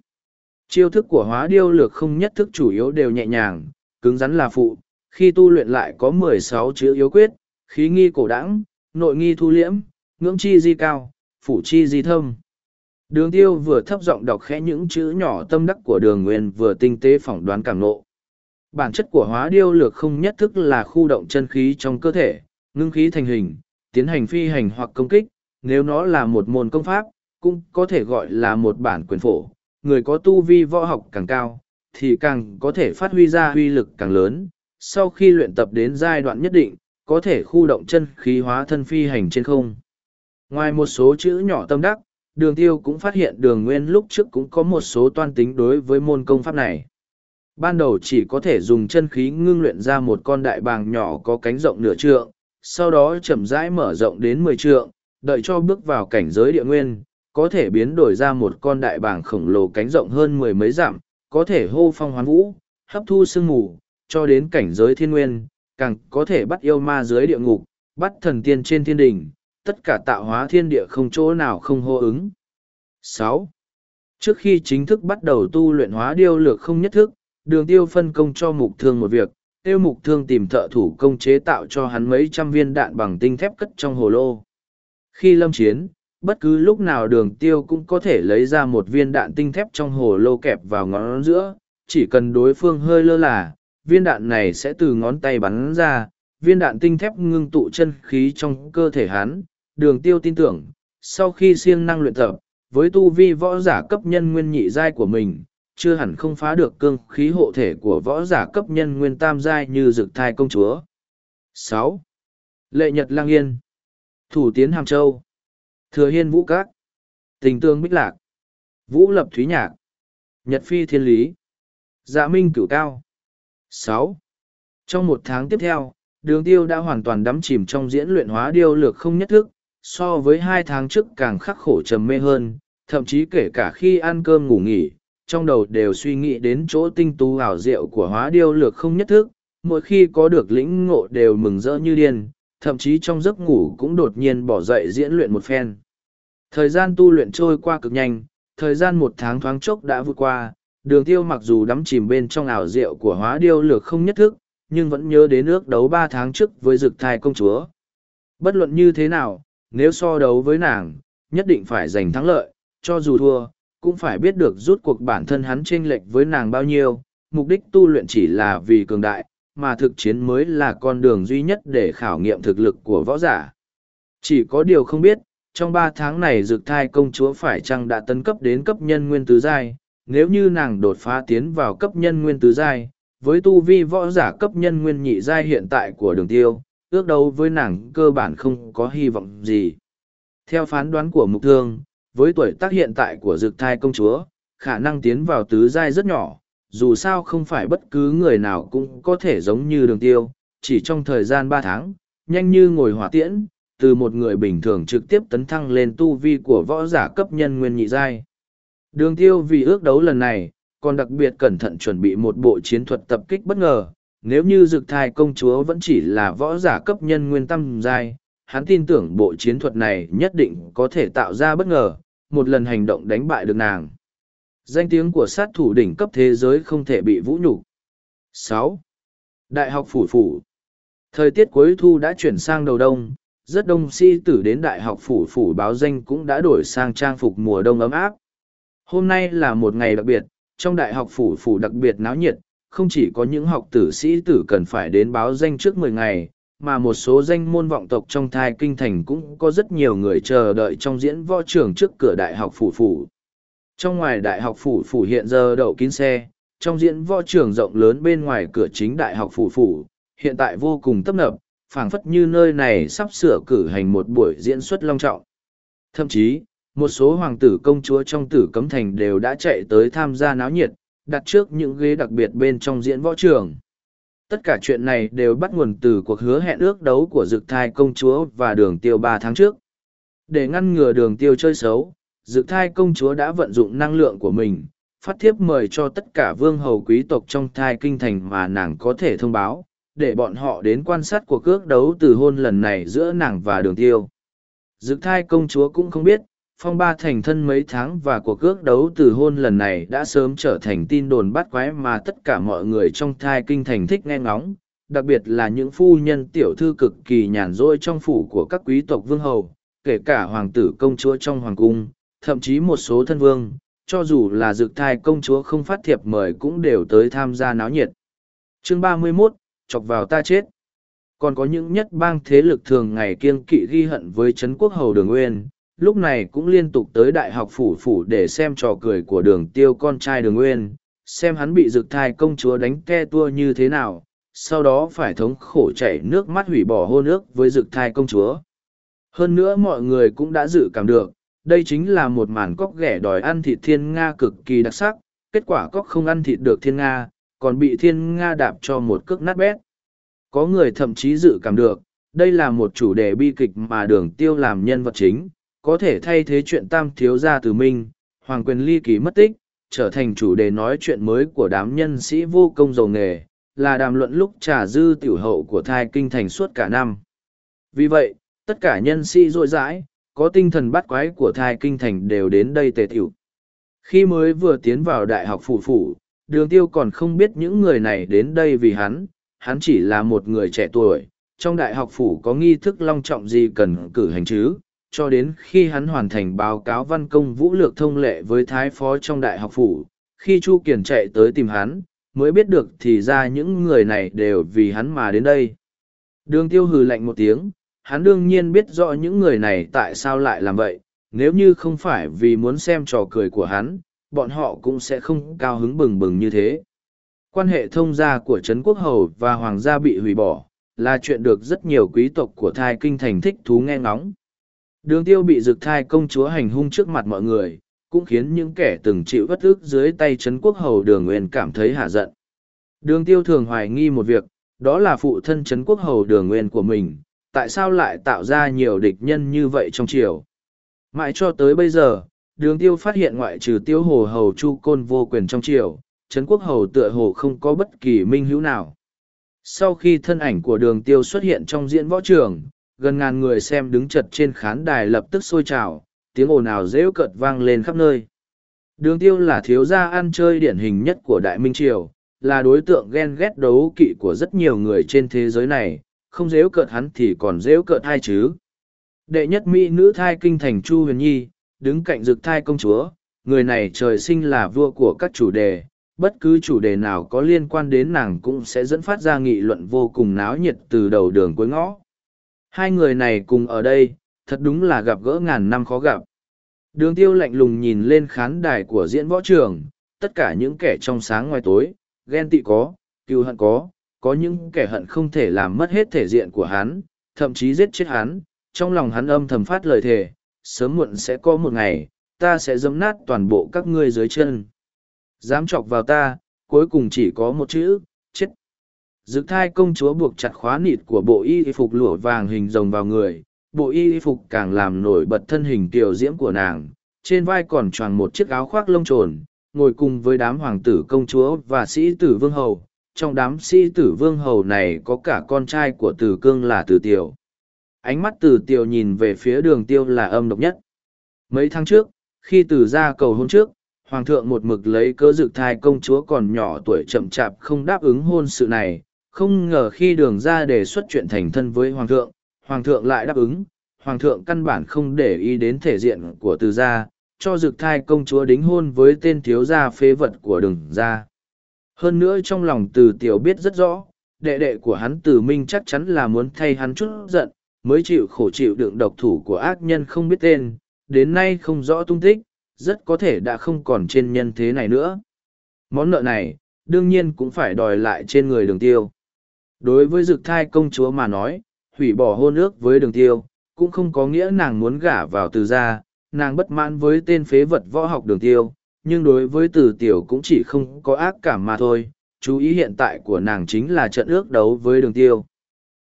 Chiêu thức của hóa điêu lược không nhất thức chủ yếu đều nhẹ nhàng, cứng rắn là phụ, khi tu luyện lại có mười sáu chữ yếu quyết, khí nghi cổ đẳng, nội nghi thu liễm, ngưỡng chi di cao, phủ chi di thâm. Đường tiêu vừa thấp giọng đọc khẽ những chữ nhỏ tâm đắc của đường nguyên vừa tinh tế phỏng đoán cảm nộ. Bản chất của hóa điêu lược không nhất thức là khu động chân khí trong cơ thể, ngưng khí thành hình, tiến hành phi hành hoặc công kích, nếu nó là một môn công pháp, cũng có thể gọi là một bản quyền phổ. Người có tu vi võ học càng cao, thì càng có thể phát huy ra huy lực càng lớn. Sau khi luyện tập đến giai đoạn nhất định, có thể khu động chân khí hóa thân phi hành trên không. Ngoài một số chữ nhỏ tâm đắc, đường tiêu cũng phát hiện đường nguyên lúc trước cũng có một số toan tính đối với môn công pháp này. Ban đầu chỉ có thể dùng chân khí ngưng luyện ra một con đại bàng nhỏ có cánh rộng nửa trượng, sau đó chậm rãi mở rộng đến mười trượng, đợi cho bước vào cảnh giới địa nguyên, có thể biến đổi ra một con đại bàng khổng lồ cánh rộng hơn mười mấy dặm, có thể hô phong hoán vũ, hấp thu sương mù, cho đến cảnh giới thiên nguyên, càng có thể bắt yêu ma dưới địa ngục, bắt thần tiên trên thiên đình, tất cả tạo hóa thiên địa không chỗ nào không hô ứng. sáu Trước khi chính thức bắt đầu tu luyện hóa điêu lược không nhất thức, đường tiêu phân công cho mục thương một việc, tiêu mục thương tìm thợ thủ công chế tạo cho hắn mấy trăm viên đạn bằng tinh thép cất trong hồ lô. Khi lâm chiến, bất cứ lúc nào đường tiêu cũng có thể lấy ra một viên đạn tinh thép trong hồ lô kẹp vào ngón giữa, chỉ cần đối phương hơi lơ là, viên đạn này sẽ từ ngón tay bắn ra, viên đạn tinh thép ngưng tụ chân khí trong cơ thể hắn, đường tiêu tin tưởng, sau khi siêng năng luyện tập, với tu vi võ giả cấp nhân nguyên nhị giai của mình, chưa hẳn không phá được cương khí hộ thể của võ giả cấp nhân nguyên tam giai như dực thai công chúa. sáu. Lệ Nhật Lang Yên. Thủ Tiến Hàm Châu. Thừa Hiên Vũ Các. Tình Tương Bích Lạc. Vũ Lập Thúy Nhạc. Nhật Phi Thiên Lý. Dạ Minh Cửu Cao sáu Trong một tháng tiếp theo, đường tiêu đã hoàn toàn đắm chìm trong diễn luyện hóa điêu lược không nhất thức, so với hai tháng trước càng khắc khổ trầm mê hơn, thậm chí kể cả khi ăn cơm ngủ nghỉ, trong đầu đều suy nghĩ đến chỗ tinh tú ảo diệu của hóa điêu lược không nhất thức, mỗi khi có được lĩnh ngộ đều mừng rỡ như điên, thậm chí trong giấc ngủ cũng đột nhiên bỏ dậy diễn luyện một phen. Thời gian tu luyện trôi qua cực nhanh, thời gian một tháng thoáng chốc đã vượt qua, đường tiêu mặc dù đắm chìm bên trong ảo diệu của hóa điêu lược không nhất thức, nhưng vẫn nhớ đến ước đấu ba tháng trước với rực thai công chúa. Bất luận như thế nào, nếu so đấu với nàng, nhất định phải giành thắng lợi, cho dù thua, cũng phải biết được rút cuộc bản thân hắn chênh lệch với nàng bao nhiêu, mục đích tu luyện chỉ là vì cường đại, mà thực chiến mới là con đường duy nhất để khảo nghiệm thực lực của võ giả. Chỉ có điều không biết, trong ba tháng này dược thai công chúa phải chăng đã tấn cấp đến cấp nhân nguyên tứ giai, nếu như nàng đột phá tiến vào cấp nhân nguyên tứ giai, với tu vi võ giả cấp nhân nguyên nhị giai hiện tại của đường tiêu, ước đấu với nàng cơ bản không có hy vọng gì. Theo phán đoán của mục thương, với tuổi tác hiện tại của dược thai công chúa, khả năng tiến vào tứ giai rất nhỏ, dù sao không phải bất cứ người nào cũng có thể giống như đường tiêu, chỉ trong thời gian ba tháng, nhanh như ngồi hỏa tiễn, từ một người bình thường trực tiếp tấn thăng lên tu vi của võ giả cấp nhân nguyên nhị giai. Đường tiêu vì ước đấu lần này, còn đặc biệt cẩn thận chuẩn bị một bộ chiến thuật tập kích bất ngờ, nếu như dực thai công chúa vẫn chỉ là võ giả cấp nhân nguyên tâm giai, hắn tin tưởng bộ chiến thuật này nhất định có thể tạo ra bất ngờ, một lần hành động đánh bại được nàng. Danh tiếng của sát thủ đỉnh cấp thế giới không thể bị vũ nhục. sáu Đại học phủ phủ Thời tiết cuối thu đã chuyển sang đầu đông, rất đông sĩ si tử đến đại học phủ phủ báo danh cũng đã đổi sang trang phục mùa đông ấm áp. Hôm nay là một ngày đặc biệt, trong đại học phủ phủ đặc biệt náo nhiệt, không chỉ có những học tử sĩ tử cần phải đến báo danh trước mười ngày, mà một số danh môn vọng tộc trong thai kinh thành cũng có rất nhiều người chờ đợi trong diễn võ trường trước cửa đại học phủ phủ. Trong ngoài đại học phủ phủ hiện giờ đậu kín xe, trong diễn võ trường rộng lớn bên ngoài cửa chính đại học phủ phủ, hiện tại vô cùng tấp nập, phảng phất như nơi này sắp sửa cử hành một buổi diễn xuất long trọng. Thậm chí, một số hoàng tử công chúa trong tử cấm thành đều đã chạy tới tham gia náo nhiệt, đặt trước những ghế đặc biệt bên trong diễn võ trường. Tất cả chuyện này đều bắt nguồn từ cuộc hứa hẹn ước đấu của dực thai công chúa và đường tiêu ba tháng trước. Để ngăn ngừa đường tiêu chơi xấu, dực thai công chúa đã vận dụng năng lượng của mình, phát thiếp mời cho tất cả vương hầu quý tộc trong thai kinh thành mà nàng có thể thông báo, để bọn họ đến quan sát cuộc cước đấu từ hôn lần này giữa nàng và đường tiêu. Dực thai công chúa cũng không biết, phong ba thành thân mấy tháng và cuộc cước đấu từ hôn lần này đã sớm trở thành tin đồn bắt quái mà tất cả mọi người trong thai kinh thành thích nghe ngóng, đặc biệt là những phu nhân tiểu thư cực kỳ nhàn rỗi trong phủ của các quý tộc vương hầu, kể cả hoàng tử công chúa trong hoàng cung, thậm chí một số thân vương, cho dù là dược thai công chúa không phát thiệp mời cũng đều tới tham gia náo nhiệt. Chương ba mươi 31, chọc vào ta chết. Còn có những nhất bang thế lực thường ngày kiên kỵ ghi hận với Trấn quốc hầu đường Uyên lúc này cũng liên tục tới đại học phủ phủ để xem trò cười của đường tiêu con trai đường nguyên, xem hắn bị rực thai công chúa đánh te tua như thế nào, sau đó phải thống khổ chảy nước mắt hủy bỏ hôn ước với rực thai công chúa. Hơn nữa mọi người cũng đã dự cảm được, đây chính là một màn cóc ghẻ đòi ăn thịt thiên Nga cực kỳ đặc sắc, kết quả cóc không ăn thịt được thiên Nga, còn bị thiên Nga đạp cho một cước nát bét. Có người thậm chí dự cảm được, đây là một chủ đề bi kịch mà đường tiêu làm nhân vật chính, có thể thay thế chuyện tam thiếu gia từ minh, hoàng quyền ly kỳ mất tích, trở thành chủ đề nói chuyện mới của đám nhân sĩ vô công giàu nghề, là đàm luận lúc trà dư tiểu hậu của thai kinh thành suốt cả năm. Vì vậy, tất cả nhân sĩ rội rãi, có tinh thần bắt quái của thai kinh thành đều đến đây tề tiểu. Khi mới vừa tiến vào đại học phủ phủ, đường tiêu còn không biết những người này đến đây vì hắn, hắn chỉ là một người trẻ tuổi, trong đại học phủ có nghi thức long trọng gì cần cử hành chứ, cho đến khi hắn hoàn thành báo cáo văn công vũ lược thông lệ với thái phó trong đại học phủ, khi Chu Kiền chạy tới tìm hắn, mới biết được thì ra những người này đều vì hắn mà đến đây. Đường tiêu hừ lạnh một tiếng, hắn đương nhiên biết rõ những người này tại sao lại làm vậy, nếu như không phải vì muốn xem trò cười của hắn, bọn họ cũng sẽ không cao hứng bừng bừng như thế. Quan hệ thông gia của Trấn Quốc Hầu và Hoàng gia bị hủy bỏ, là chuyện được rất nhiều quý tộc của thai kinh thành thích thú nghe ngóng. Đường tiêu bị rực thai công chúa hành hung trước mặt mọi người, cũng khiến những kẻ từng chịu bất ức dưới tay Trấn Quốc Hầu Đường Nguyên cảm thấy hạ giận. Đường tiêu thường hoài nghi một việc, đó là phụ thân Trấn Quốc Hầu Đường Nguyên của mình, tại sao lại tạo ra nhiều địch nhân như vậy trong triều. Mãi cho tới bây giờ, đường tiêu phát hiện ngoại trừ tiêu hồ hầu chu côn vô quyền trong triều, Trấn Quốc Hầu tựa hồ không có bất kỳ minh hữu nào. Sau khi thân ảnh của đường tiêu xuất hiện trong diễn võ trường, gần ngàn người xem đứng chật trên khán đài lập tức sôi trào, tiếng ồn ào rêu cợt vang lên khắp nơi. Đường tiêu là thiếu gia ăn chơi điển hình nhất của Đại Minh Triều, là đối tượng ghen ghét đấu kỵ của rất nhiều người trên thế giới này, không dễu cợt hắn thì còn dễu cợt ai chứ. Đệ nhất Mỹ nữ thai kinh thành Chu Huyền Nhi, đứng cạnh dực thai công chúa, người này trời sinh là vua của các chủ đề, bất cứ chủ đề nào có liên quan đến nàng cũng sẽ dẫn phát ra nghị luận vô cùng náo nhiệt từ đầu đường cuối ngõ. Hai người này cùng ở đây, thật đúng là gặp gỡ ngàn năm khó gặp. Đường tiêu lạnh lùng nhìn lên khán đài của diễn võ trường, tất cả những kẻ trong sáng ngoài tối, ghen tị có, cựu hận có, có những kẻ hận không thể làm mất hết thể diện của hắn, thậm chí giết chết hắn, trong lòng hắn âm thầm phát lời thề, sớm muộn sẽ có một ngày, ta sẽ dấm nát toàn bộ các ngươi dưới chân. Dám chọc vào ta, cuối cùng chỉ có một chữ. Dực thai công chúa buộc chặt khóa nịt của bộ y phục lụa vàng hình rồng vào người, bộ y phục càng làm nổi bật thân hình tiểu diễm của nàng, trên vai còn tròn một chiếc áo khoác lông trồn, ngồi cùng với đám hoàng tử công chúa và sĩ tử vương hầu. Trong đám sĩ tử vương hầu này có cả con trai của tử cương là tử tiểu. Ánh mắt tử tiểu nhìn về phía đường tiêu là âm độc nhất. Mấy tháng trước, khi tử ra cầu hôn trước, Hoàng thượng một mực lấy cớ dực thai công chúa còn nhỏ tuổi chậm chạp không đáp ứng hôn sự này, không ngờ khi đường ra đề xuất chuyện thành thân với Hoàng thượng, Hoàng thượng lại đáp ứng, Hoàng thượng căn bản không để ý đến thể diện của từ gia, cho dực thai công chúa đính hôn với tên thiếu gia phế vật của đường gia. Hơn nữa trong lòng từ tiểu biết rất rõ, đệ đệ của hắn từ minh chắc chắn là muốn thay hắn chút giận, mới chịu khổ chịu đựng độc thủ của ác nhân không biết tên, đến nay không rõ tung tích, rất có thể đã không còn trên nhân thế này nữa. Món nợ này, đương nhiên cũng phải đòi lại trên người đường tiêu. Đối với dực thai công chúa mà nói, hủy bỏ hôn ước với đường tiêu, cũng không có nghĩa nàng muốn gả vào từ gia, nàng bất mãn với tên phế vật võ học đường tiêu, nhưng đối với từ tiểu cũng chỉ không có ác cảm mà thôi, chú ý hiện tại của nàng chính là trận ước đấu với đường tiêu.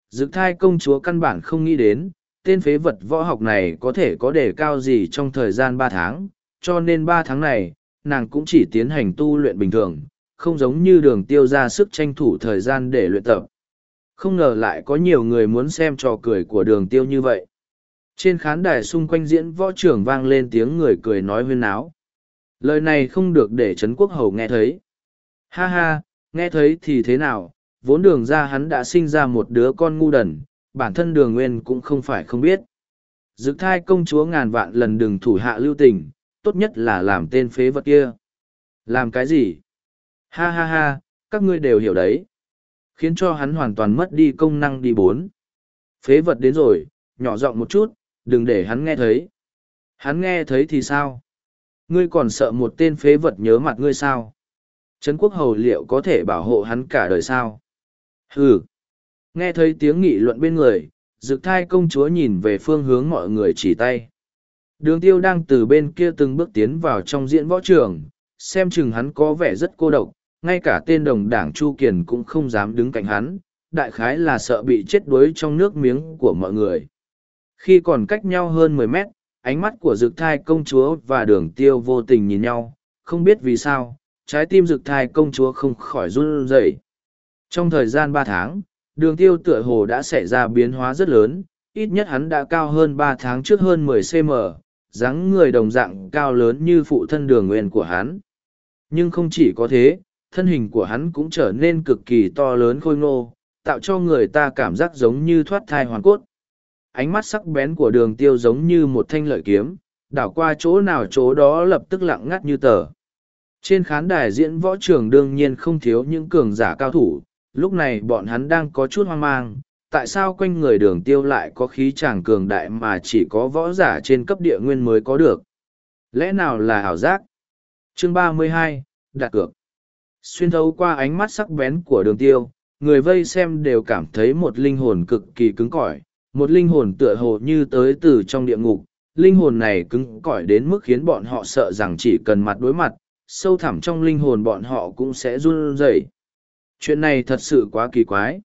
Dực thai công chúa căn bản không nghĩ đến, tên phế vật võ học này có thể có đề cao gì trong thời gian ba tháng, cho nên ba tháng này, nàng cũng chỉ tiến hành tu luyện bình thường, không giống như đường tiêu ra sức tranh thủ thời gian để luyện tập. Không ngờ lại có nhiều người muốn xem trò cười của đường tiêu như vậy. Trên khán đài xung quanh diễn võ trưởng vang lên tiếng người cười nói huyên áo. Lời này không được để Trấn Quốc Hầu nghe thấy. Ha ha, nghe thấy thì thế nào, vốn đường ra hắn đã sinh ra một đứa con ngu đần, bản thân đường nguyên cũng không phải không biết. Dực thai công chúa ngàn vạn lần đừng thủ hạ lưu tình, tốt nhất là làm tên phế vật kia. Làm cái gì? Ha ha ha, các ngươi đều hiểu đấy. Khiến cho hắn hoàn toàn mất đi công năng đi bốn. Phế vật đến rồi, nhỏ giọng một chút, đừng để hắn nghe thấy. Hắn nghe thấy thì sao? Ngươi còn sợ một tên phế vật nhớ mặt ngươi sao? Trấn quốc hầu liệu có thể bảo hộ hắn cả đời sao? Hừ! Nghe thấy tiếng nghị luận bên người, dực thai công chúa nhìn về phương hướng mọi người chỉ tay. Đường tiêu đang từ bên kia từng bước tiến vào trong diễn võ trường, xem chừng hắn có vẻ rất cô độc, ngay cả tên đồng đảng Chu Kiền cũng không dám đứng cạnh hắn, đại khái là sợ bị chết đuối trong nước miếng của mọi người. Khi còn cách nhau hơn mười mét, ánh mắt của dực thai công chúa và đường tiêu vô tình nhìn nhau, không biết vì sao, trái tim dực thai công chúa không khỏi run rẩy. Trong thời gian ba tháng, đường tiêu tựa hồ đã xảy ra biến hóa rất lớn, ít nhất hắn đã cao hơn ba tháng trước hơn 10 cm, dáng người đồng dạng cao lớn như phụ thân đường nguyên của hắn. Nhưng không chỉ có thế, thân hình của hắn cũng trở nên cực kỳ to lớn khôi ngô, tạo cho người ta cảm giác giống như thoát thai hoàn cốt. Ánh mắt sắc bén của đường tiêu giống như một thanh lợi kiếm, đảo qua chỗ nào chỗ đó lập tức lặng ngắt như tờ. Trên khán đài diễn võ trường đương nhiên không thiếu những cường giả cao thủ, lúc này bọn hắn đang có chút hoang mang, tại sao quanh người đường tiêu lại có khí chàng cường đại mà chỉ có võ giả trên cấp địa nguyên mới có được. Lẽ nào là ảo giác? Chương ba mươi hai đặt cược. Xuyên thấu qua ánh mắt sắc bén của đường tiêu, người vây xem đều cảm thấy một linh hồn cực kỳ cứng cỏi, một linh hồn tựa hồ như tới từ trong địa ngục. Linh hồn này cứng cỏi đến mức khiến bọn họ sợ rằng chỉ cần mặt đối mặt, sâu thẳm trong linh hồn bọn họ cũng sẽ run rẩy. Chuyện này thật sự quá kỳ quái.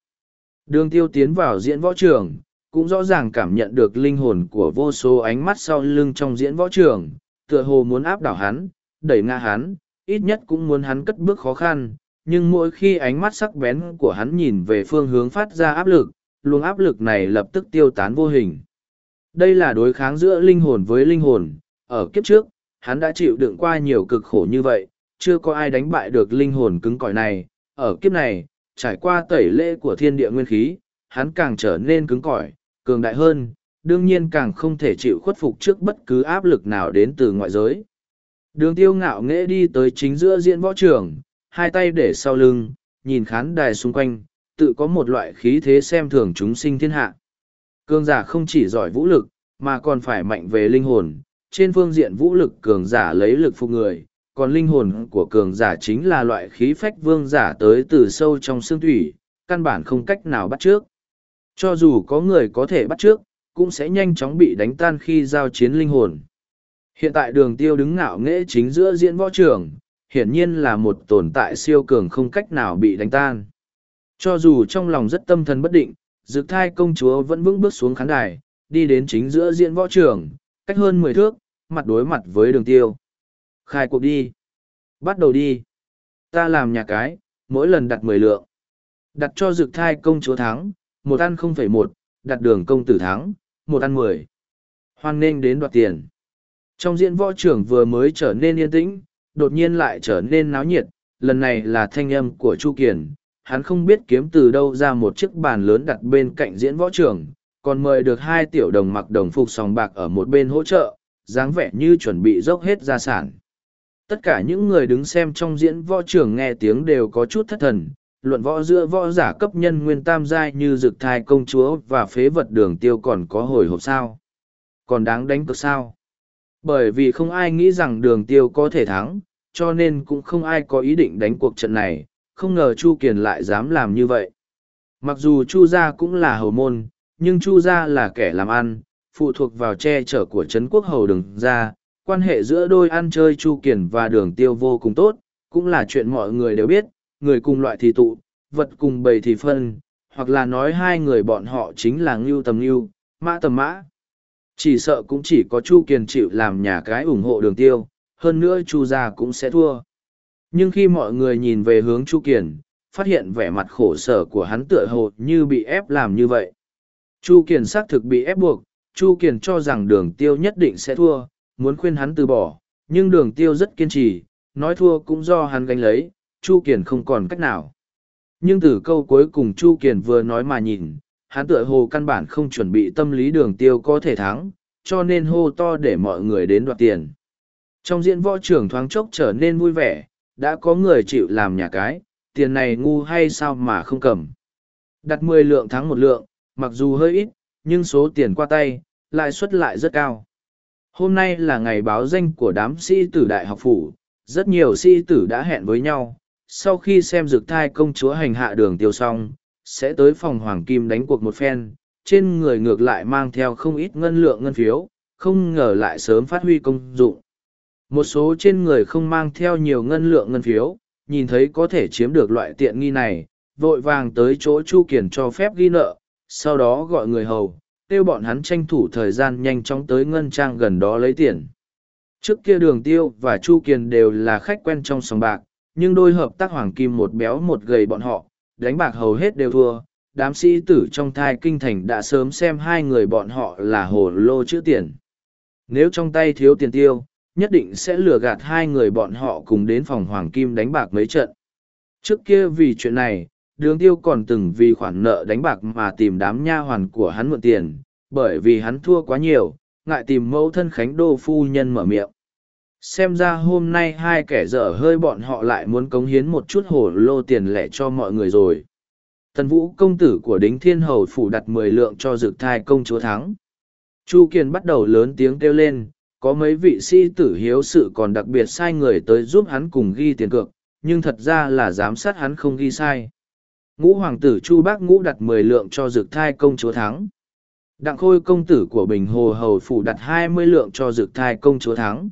Đường tiêu tiến vào diễn võ trường, cũng rõ ràng cảm nhận được linh hồn của vô số ánh mắt sau lưng trong diễn võ trường, tựa hồ muốn áp đảo hắn, đẩy ngã hắn, ít nhất cũng muốn hắn cất bước khó khăn, nhưng mỗi khi ánh mắt sắc bén của hắn nhìn về phương hướng phát ra áp lực, luồng áp lực này lập tức tiêu tán vô hình. Đây là đối kháng giữa linh hồn với linh hồn, ở kiếp trước, hắn đã chịu đựng qua nhiều cực khổ như vậy, chưa có ai đánh bại được linh hồn cứng cỏi này, ở kiếp này, trải qua tẩy lễ của thiên địa nguyên khí, hắn càng trở nên cứng cỏi, cường đại hơn, đương nhiên càng không thể chịu khuất phục trước bất cứ áp lực nào đến từ ngoại giới. Đường tiêu ngạo nghễ đi tới chính giữa diễn võ trường, hai tay để sau lưng, nhìn khán đài xung quanh, tự có một loại khí thế xem thường chúng sinh thiên hạ. Cường giả không chỉ giỏi vũ lực, mà còn phải mạnh về linh hồn, trên phương diện vũ lực cường giả lấy lực phục người, còn linh hồn của cường giả chính là loại khí phách vương giả tới từ sâu trong xương thủy, căn bản không cách nào bắt trước. Cho dù có người có thể bắt trước, cũng sẽ nhanh chóng bị đánh tan khi giao chiến linh hồn. Hiện tại đường tiêu đứng ngạo nghễ chính giữa diễn võ trường, hiển nhiên là một tồn tại siêu cường không cách nào bị đánh tan. Cho dù trong lòng rất tâm thần bất định, dược thai công chúa vẫn vững bước xuống khán đài, đi đến chính giữa diễn võ trường, cách hơn mười thước, mặt đối mặt với đường tiêu. Khai cuộc đi. Bắt đầu đi. Ta làm nhà cái, mỗi lần đặt mười lượng. Đặt cho dược thai công chúa thắng, một ăn không phẩy một, đặt đường công tử thắng, một ăn mười. Hoan nên đến đoạt tiền. Trong diễn võ trưởng vừa mới trở nên yên tĩnh, đột nhiên lại trở nên náo nhiệt, lần này là thanh âm của Chu Kiền. Hắn không biết kiếm từ đâu ra một chiếc bàn lớn đặt bên cạnh diễn võ trưởng, còn mời được hai tiểu đồng mặc đồng phục sòng bạc ở một bên hỗ trợ, dáng vẻ như chuẩn bị dốc hết gia sản. Tất cả những người đứng xem trong diễn võ trưởng nghe tiếng đều có chút thất thần, luận võ giữa võ giả cấp nhân nguyên tam giai như dực thai công chúa và phế vật đường tiêu còn có hồi hộp sao. Còn đáng đánh cực sao. Bởi vì không ai nghĩ rằng đường tiêu có thể thắng, cho nên cũng không ai có ý định đánh cuộc trận này, không ngờ Chu Kiền lại dám làm như vậy. Mặc dù Chu gia cũng là hầu môn, nhưng Chu gia là kẻ làm ăn, phụ thuộc vào che chở của Trấn Quốc Hầu đường gia, quan hệ giữa đôi ăn chơi Chu Kiền và đường tiêu vô cùng tốt, cũng là chuyện mọi người đều biết, người cùng loại thì tụ, vật cùng bầy thì phân, hoặc là nói hai người bọn họ chính là Ngưu tầm Ngưu, Mã tầm Mã. Chỉ sợ cũng chỉ có Chu Kiền chịu làm nhà cái ủng hộ đường tiêu, hơn nữa Chu gia cũng sẽ thua. Nhưng khi mọi người nhìn về hướng Chu Kiền, phát hiện vẻ mặt khổ sở của hắn tựa hồ như bị ép làm như vậy. Chu Kiền xác thực bị ép buộc, Chu Kiền cho rằng đường tiêu nhất định sẽ thua, muốn khuyên hắn từ bỏ, nhưng đường tiêu rất kiên trì, nói thua cũng do hắn gánh lấy, Chu Kiền không còn cách nào. Nhưng từ câu cuối cùng Chu Kiền vừa nói mà nhìn, hắn tựa hồ căn bản không chuẩn bị tâm lý đường tiêu có thể thắng, cho nên hô to để mọi người đến đoạt tiền. Trong diễn võ trưởng thoáng chốc trở nên vui vẻ, đã có người chịu làm nhà cái, tiền này ngu hay sao mà không cầm. Đặt mười lượng thắng một lượng, mặc dù hơi ít, nhưng số tiền qua tay, lãi suất lại rất cao. Hôm nay là ngày báo danh của đám sĩ tử đại học phủ, rất nhiều sĩ tử đã hẹn với nhau. Sau khi xem dược thai công chúa hành hạ đường tiêu xong, sẽ tới phòng hoàng kim đánh cuộc một phen, trên người ngược lại mang theo không ít ngân lượng ngân phiếu, không ngờ lại sớm phát huy công dụng. Một số trên người không mang theo nhiều ngân lượng ngân phiếu, nhìn thấy có thể chiếm được loại tiện nghi này, vội vàng tới chỗ Chu Kiền cho phép ghi nợ, sau đó gọi người hầu, kêu bọn hắn tranh thủ thời gian nhanh chóng tới ngân trang gần đó lấy tiền. Trước kia đường tiêu và Chu Kiền đều là khách quen trong sòng bạc, nhưng đôi hợp tác hoàng kim một béo một gầy bọn họ, đánh bạc hầu hết đều thua. Đám sĩ tử trong thai kinh thành đã sớm xem hai người bọn họ là hồ lô chữ tiền. Nếu trong tay thiếu tiền tiêu, nhất định sẽ lừa gạt hai người bọn họ cùng đến phòng hoàng kim đánh bạc mấy trận. Trước kia vì chuyện này, đường tiêu còn từng vì khoản nợ đánh bạc mà tìm đám nha hoàn của hắn mượn tiền, bởi vì hắn thua quá nhiều, ngại tìm mẫu thân Khánh Đô phu nhân mở miệng. Xem ra hôm nay hai kẻ dở hơi bọn họ lại muốn cống hiến một chút hổ lô tiền lẻ cho mọi người rồi. Tần vũ công tử của đính thiên hầu phủ đặt mười lượng cho dược thai công chúa thắng. Chu Kiền bắt đầu lớn tiếng kêu lên, có mấy vị sĩ tử hiếu sự còn đặc biệt sai người tới giúp hắn cùng ghi tiền cược, nhưng thật ra là giám sát hắn không ghi sai. Ngũ hoàng tử Chu Bác Ngũ đặt mười lượng cho dược thai công chúa thắng. Đặng khôi công tử của Bình Hồ Hầu Phủ đặt hai mươi lượng cho dược thai công chúa thắng.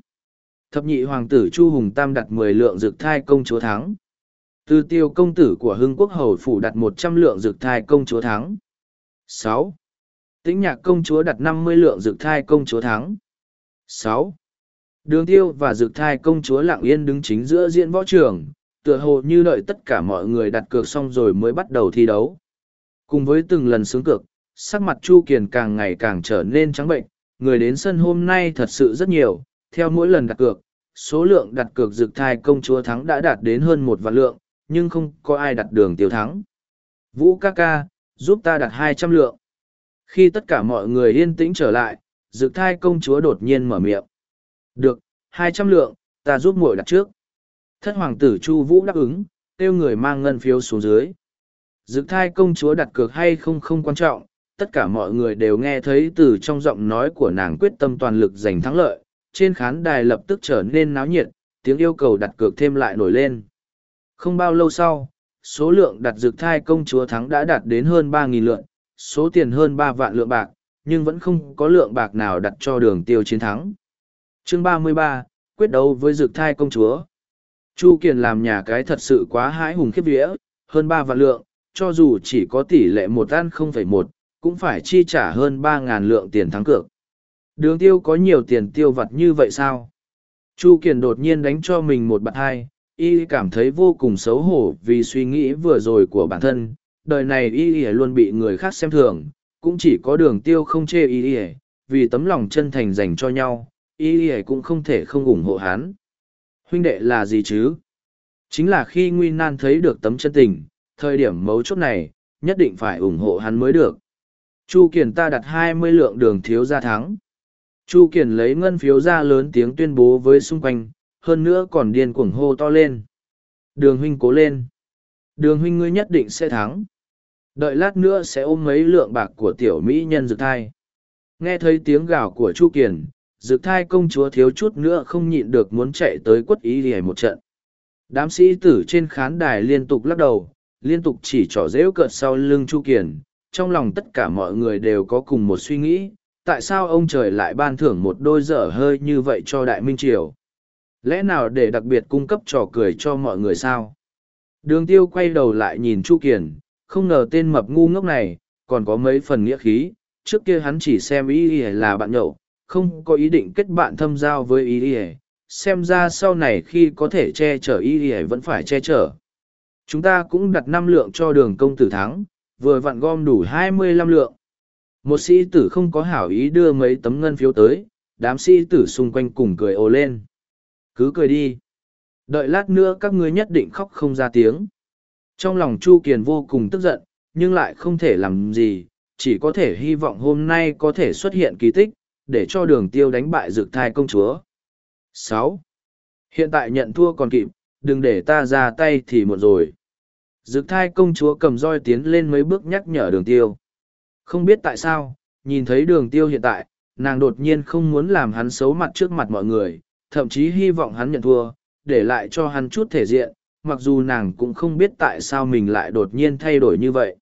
Thập nhị hoàng tử Chu Hùng Tam đặt mười lượng dược thai công chúa thắng. Từ tiêu công tử của Hưng Quốc Hầu Phủ đặt một trăm lượng dược thai công chúa thắng. sáu Tĩnh nhạc công chúa đặt năm mươi lượng dược thai công chúa thắng. sáu Đường tiêu và dược thai công chúa lặng yên đứng chính giữa diễn võ trường, tựa hồ như đợi tất cả mọi người đặt cược xong rồi mới bắt đầu thi đấu. Cùng với từng lần sướng cược, sắc mặt Chu Kiền càng ngày càng trở nên trắng bệnh, người đến sân hôm nay thật sự rất nhiều, theo mỗi lần đặt cược, số lượng đặt cược dược thai công chúa thắng đã đạt đến hơn một vạn lượng, nhưng không có ai đặt đường tiêu thắng. Vũ ca ca, giúp ta đặt hai trăm lượng. Khi tất cả mọi người yên tĩnh trở lại, dược thai công chúa đột nhiên mở miệng. Được, hai trăm lượng, ta giúp muội đặt trước. Thất hoàng tử Chu Vũ đáp ứng, kêu người mang ngân phiếu xuống dưới. Dực thai công chúa đặt cược hay không không quan trọng, tất cả mọi người đều nghe thấy từ trong giọng nói của nàng quyết tâm toàn lực giành thắng lợi. Trên khán đài lập tức trở nên náo nhiệt, tiếng yêu cầu đặt cược thêm lại nổi lên. Không bao lâu sau, số lượng đặt dược thai công chúa thắng đã đạt đến hơn 3.000 lượng, số tiền hơn ba vạn lượng bạc, nhưng vẫn không có lượng bạc nào đặt cho đường tiêu chiến thắng. Chương ba mươi ba quyết đấu với dược thai công chúa. Chu Kiền làm nhà cái thật sự quá hãi hùng khiếp vía, hơn ba vạn lượng, cho dù chỉ có tỷ lệ một ăn 0,1, cũng phải chi trả hơn ba ngàn lượng tiền thắng cược. Đường tiêu có nhiều tiền tiêu vặt như vậy sao? Chu Kiền đột nhiên đánh cho mình một bạn hai, y cảm thấy vô cùng xấu hổ vì suy nghĩ vừa rồi của bản thân. Đời này y luôn bị người khác xem thường, cũng chỉ có đường tiêu không chê y vì tấm lòng chân thành dành cho nhau, y cũng không thể không ủng hộ hắn. Huynh đệ là gì chứ? Chính là khi Nguy Nan thấy được tấm chân tình, thời điểm mấu chốt này, nhất định phải ủng hộ hắn mới được. Chu Kiền ta đặt hai mươi lượng đường thiếu ra thắng. Chu Kiền lấy ngân phiếu ra lớn tiếng tuyên bố với xung quanh, hơn nữa còn điên cuồng hô to lên. Đường huynh cố lên. Đường huynh ngươi nhất định sẽ thắng. Đợi lát nữa sẽ ôm mấy lượng bạc của tiểu mỹ nhân dược thai. Nghe thấy tiếng gào của Chu Kiền, dược thai công chúa thiếu chút nữa không nhịn được muốn chạy tới quất ý hề một trận. Đám sĩ tử trên khán đài liên tục lắc đầu, liên tục chỉ trỏ dễu cợt sau lưng Chu Kiền. Trong lòng tất cả mọi người đều có cùng một suy nghĩ, tại sao ông trời lại ban thưởng một đôi dở hơi như vậy cho Đại Minh Triều? Lẽ nào để đặc biệt cung cấp trò cười cho mọi người sao? Đường tiêu quay đầu lại nhìn Chu Kiền, không ngờ tên mập ngu ngốc này, còn có mấy phần nghĩa khí, trước kia hắn chỉ xem ý ý là bạn nhậu, không có ý định kết bạn thâm giao với ý ý xem ra sau này khi có thể che chở ý ý vẫn phải che chở. Chúng ta cũng đặt năm lượng cho đường công tử thắng, vừa vặn gom đủ hai mươi lăm lượng. Một sĩ tử không có hảo ý đưa mấy tấm ngân phiếu tới, đám sĩ tử xung quanh cùng cười ồ lên. Cứ cười đi. Đợi lát nữa các ngươi nhất định khóc không ra tiếng. Trong lòng Chu Kiền vô cùng tức giận, nhưng lại không thể làm gì, chỉ có thể hy vọng hôm nay có thể xuất hiện kỳ tích, để cho đường tiêu đánh bại dược thai công chúa. 6. Hiện tại nhận thua còn kịp, đừng để ta ra tay thì muộn rồi. Dược thai công chúa cầm roi tiến lên mấy bước nhắc nhở đường tiêu. Không biết tại sao, nhìn thấy đường tiêu hiện tại, nàng đột nhiên không muốn làm hắn xấu mặt trước mặt mọi người, thậm chí hy vọng hắn nhận thua, để lại cho hắn chút thể diện, mặc dù nàng cũng không biết tại sao mình lại đột nhiên thay đổi như vậy.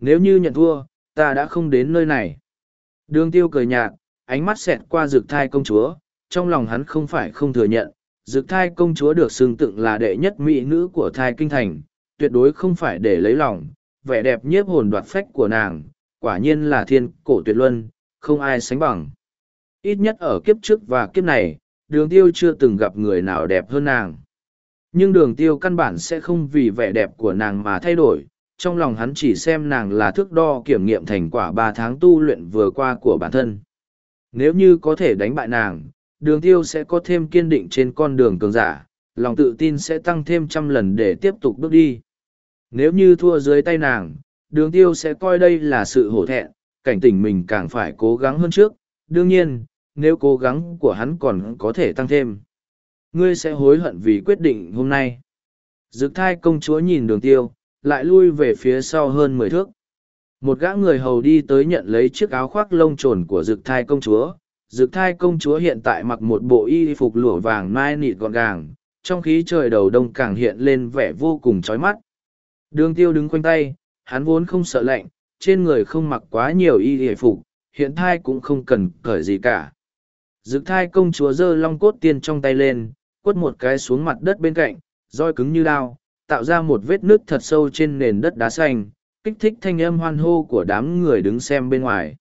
Nếu như nhận thua, ta đã không đến nơi này. Đường tiêu cười nhạt, ánh mắt xẹt qua rực thai công chúa, trong lòng hắn không phải không thừa nhận, rực thai công chúa được xưng tụng là đệ nhất mỹ nữ của thai kinh thành, tuyệt đối không phải để lấy lòng, vẻ đẹp nhiếp hồn đoạt phách của nàng, quả nhiên là thiên cổ tuyệt luân, không ai sánh bằng. Ít nhất ở kiếp trước và kiếp này, đường tiêu chưa từng gặp người nào đẹp hơn nàng. Nhưng đường tiêu căn bản sẽ không vì vẻ đẹp của nàng mà thay đổi, trong lòng hắn chỉ xem nàng là thước đo kiểm nghiệm thành quả ba tháng tu luyện vừa qua của bản thân. Nếu như có thể đánh bại nàng, đường tiêu sẽ có thêm kiên định trên con đường cường giả, lòng tự tin sẽ tăng thêm trăm lần để tiếp tục bước đi. Nếu như thua dưới tay nàng, đường tiêu sẽ coi đây là sự hổ thẹn, cảnh tỉnh mình càng phải cố gắng hơn trước. Đương nhiên, nếu cố gắng của hắn còn có thể tăng thêm. Ngươi sẽ hối hận vì quyết định hôm nay. Dực thai công chúa nhìn đường tiêu, lại lui về phía sau hơn mười thước. Một gã người hầu đi tới nhận lấy chiếc áo khoác lông trồn của dực thai công chúa. Dực thai công chúa hiện tại mặc một bộ y phục lụa vàng mai nịt gọn gàng, trong khí trời đầu đông càng hiện lên vẻ vô cùng chói mắt. Đường tiêu đứng quanh tay, hắn vốn không sợ lạnh, trên người không mặc quá nhiều y hề phục, hiện thai cũng không cần cởi gì cả. Dực thai công chúa giơ long cốt tiên trong tay lên, quất một cái xuống mặt đất bên cạnh, roi cứng như đao, tạo ra một vết nước thật sâu trên nền đất đá xanh, kích thích thanh âm hoan hô của đám người đứng xem bên ngoài.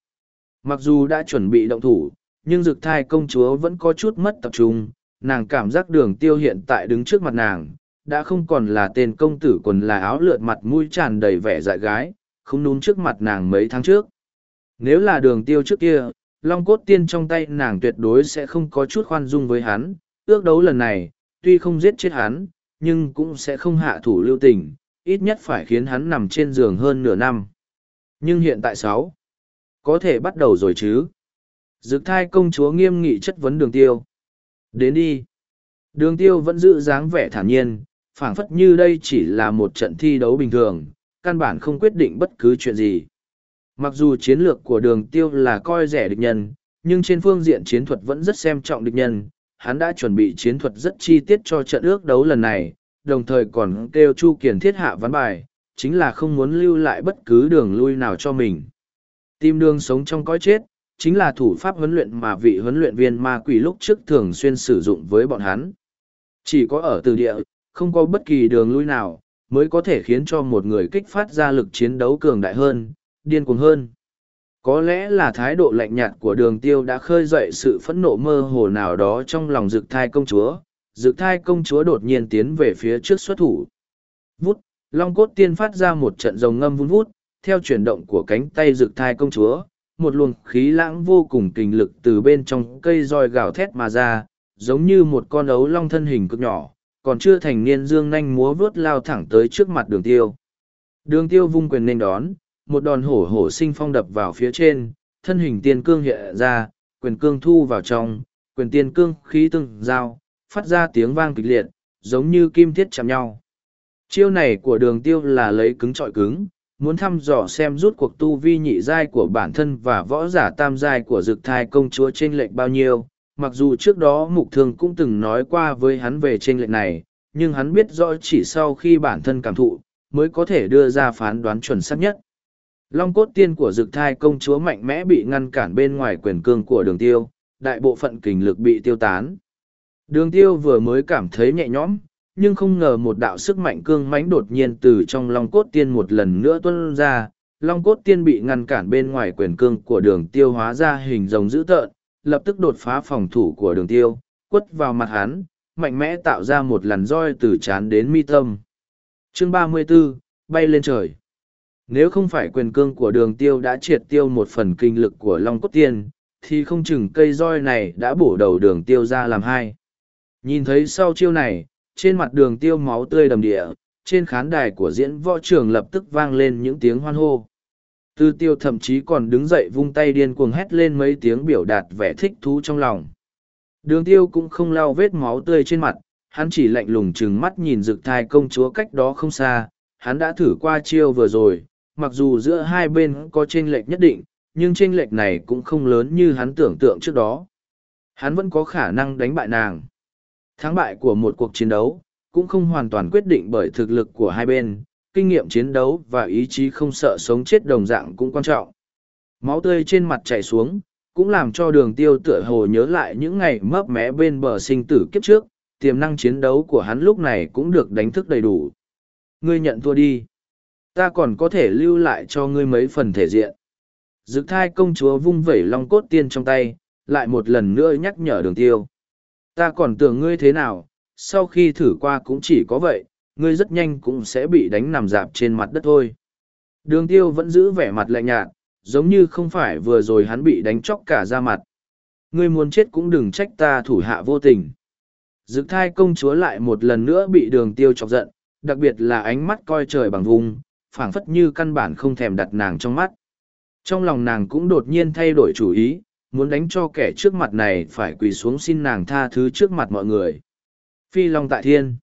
Mặc dù đã chuẩn bị động thủ, nhưng dực thai công chúa vẫn có chút mất tập trung, nàng cảm giác đường tiêu hiện tại đứng trước mặt nàng, đã không còn là tên công tử quần là áo lượt mặt mũi tràn đầy vẻ dại gái, không nún trước mặt nàng mấy tháng trước. Nếu là đường tiêu trước kia, long cốt tiên trong tay nàng tuyệt đối sẽ không có chút khoan dung với hắn, ước đấu lần này, tuy không giết chết hắn, nhưng cũng sẽ không hạ thủ lưu tình, ít nhất phải khiến hắn nằm trên giường hơn nửa năm. Nhưng hiện tại sáu, có thể bắt đầu rồi chứ. Dực thai công chúa nghiêm nghị chất vấn đường tiêu. Đến đi. Đường tiêu vẫn giữ dáng vẻ thản nhiên, phảng phất như đây chỉ là một trận thi đấu bình thường, căn bản không quyết định bất cứ chuyện gì. Mặc dù chiến lược của đường tiêu là coi rẻ địch nhân, nhưng trên phương diện chiến thuật vẫn rất xem trọng địch nhân. Hắn đã chuẩn bị chiến thuật rất chi tiết cho trận ước đấu lần này, đồng thời còn kêu Chu Kiền thiết hạ ván bài, chính là không muốn lưu lại bất cứ đường lui nào cho mình. Tim đường sống trong cõi chết, chính là thủ pháp huấn luyện mà vị huấn luyện viên ma quỷ lúc trước thường xuyên sử dụng với bọn hắn. Chỉ có ở từ địa, không có bất kỳ đường lui nào, mới có thể khiến cho một người kích phát ra lực chiến đấu cường đại hơn, điên cuồng hơn. Có lẽ là thái độ lạnh nhạt của đường tiêu đã khơi dậy sự phẫn nộ mơ hồ nào đó trong lòng dực thai công chúa. Dực thai công chúa đột nhiên tiến về phía trước xuất thủ. Vút, long cốt tiên phát ra một trận rồng ngâm vun vút, theo chuyển động của cánh tay dực thai công chúa, một luồng khí lãng vô cùng kình lực từ bên trong cây roi gào thét mà ra, giống như một con ấu long thân hình cực nhỏ, còn chưa thành niên dương nanh múa vớt lao thẳng tới trước mặt đường tiêu. Đường tiêu vung quyền nên đón, một đòn hổ hổ sinh phong đập vào phía trên, thân hình tiên cương hiện ra, quyền cương thu vào trong, quyền tiên cương khí tương giao, phát ra tiếng vang kịch liệt, giống như kim thiết chạm nhau. Chiêu này của đường tiêu là lấy cứng trọi cứng, muốn thăm dò xem rút cuộc tu vi nhị giai của bản thân và võ giả tam giai của dực thai công chúa trên lệnh bao nhiêu. Mặc dù trước đó mục thương cũng từng nói qua với hắn về trên lệnh này, nhưng hắn biết rõ chỉ sau khi bản thân cảm thụ, mới có thể đưa ra phán đoán chuẩn xác nhất. Long cốt tiên của dực thai công chúa mạnh mẽ bị ngăn cản bên ngoài quyền cương của đường tiêu, đại bộ phận kình lực bị tiêu tán. Đường tiêu vừa mới cảm thấy nhẹ nhõm, nhưng không ngờ một đạo sức mạnh cương mãnh đột nhiên từ trong long cốt tiên một lần nữa tuân ra. Long cốt tiên bị ngăn cản bên ngoài quyền cương của đường tiêu hóa ra hình rồng dữ tợn, lập tức đột phá phòng thủ của đường tiêu, quất vào mặt hắn, mạnh mẽ tạo ra một làn roi từ chán đến mi tâm. Chương 34, bay lên trời. Nếu không phải quyền cương của đường tiêu đã triệt tiêu một phần kinh lực của Long Cốt Tiên, thì không chừng cây roi này đã bổ đầu đường tiêu ra làm hai. Nhìn thấy sau chiêu này, trên mặt đường tiêu máu tươi đầm địa, trên khán đài của diễn võ trường lập tức vang lên những tiếng hoan hô. Tư tiêu thậm chí còn đứng dậy vung tay điên cuồng hét lên mấy tiếng biểu đạt vẻ thích thú trong lòng. Đường tiêu cũng không lau vết máu tươi trên mặt, hắn chỉ lạnh lùng chừng mắt nhìn rực thai công chúa cách đó không xa, hắn đã thử qua chiêu vừa rồi, mặc dù giữa hai bên có chênh lệch nhất định, nhưng chênh lệch này cũng không lớn như hắn tưởng tượng trước đó. Hắn vẫn có khả năng đánh bại nàng. Thắng bại của một cuộc chiến đấu, cũng không hoàn toàn quyết định bởi thực lực của hai bên, kinh nghiệm chiến đấu và ý chí không sợ sống chết đồng dạng cũng quan trọng. Máu tươi trên mặt chảy xuống, cũng làm cho đường tiêu tựa hồ nhớ lại những ngày mấp mé bên bờ sinh tử kiếp trước, tiềm năng chiến đấu của hắn lúc này cũng được đánh thức đầy đủ. Ngươi nhận thua đi. Ta còn có thể lưu lại cho ngươi mấy phần thể diện. Dực thai công chúa vung vẩy long cốt tiên trong tay, lại một lần nữa nhắc nhở đường tiêu. Ta còn tưởng ngươi thế nào, sau khi thử qua cũng chỉ có vậy, ngươi rất nhanh cũng sẽ bị đánh nằm dạp trên mặt đất thôi. Đường tiêu vẫn giữ vẻ mặt lạnh nhạt, giống như không phải vừa rồi hắn bị đánh chóc cả da mặt. Ngươi muốn chết cũng đừng trách ta thủ hạ vô tình. Dực thai công chúa lại một lần nữa bị đường tiêu chọc giận, đặc biệt là ánh mắt coi trời bằng vùng, phảng phất như căn bản không thèm đặt nàng trong mắt. Trong lòng nàng cũng đột nhiên thay đổi chủ ý, muốn đánh cho kẻ trước mặt này phải quỳ xuống xin nàng tha thứ trước mặt mọi người. Phi Long tại thiên.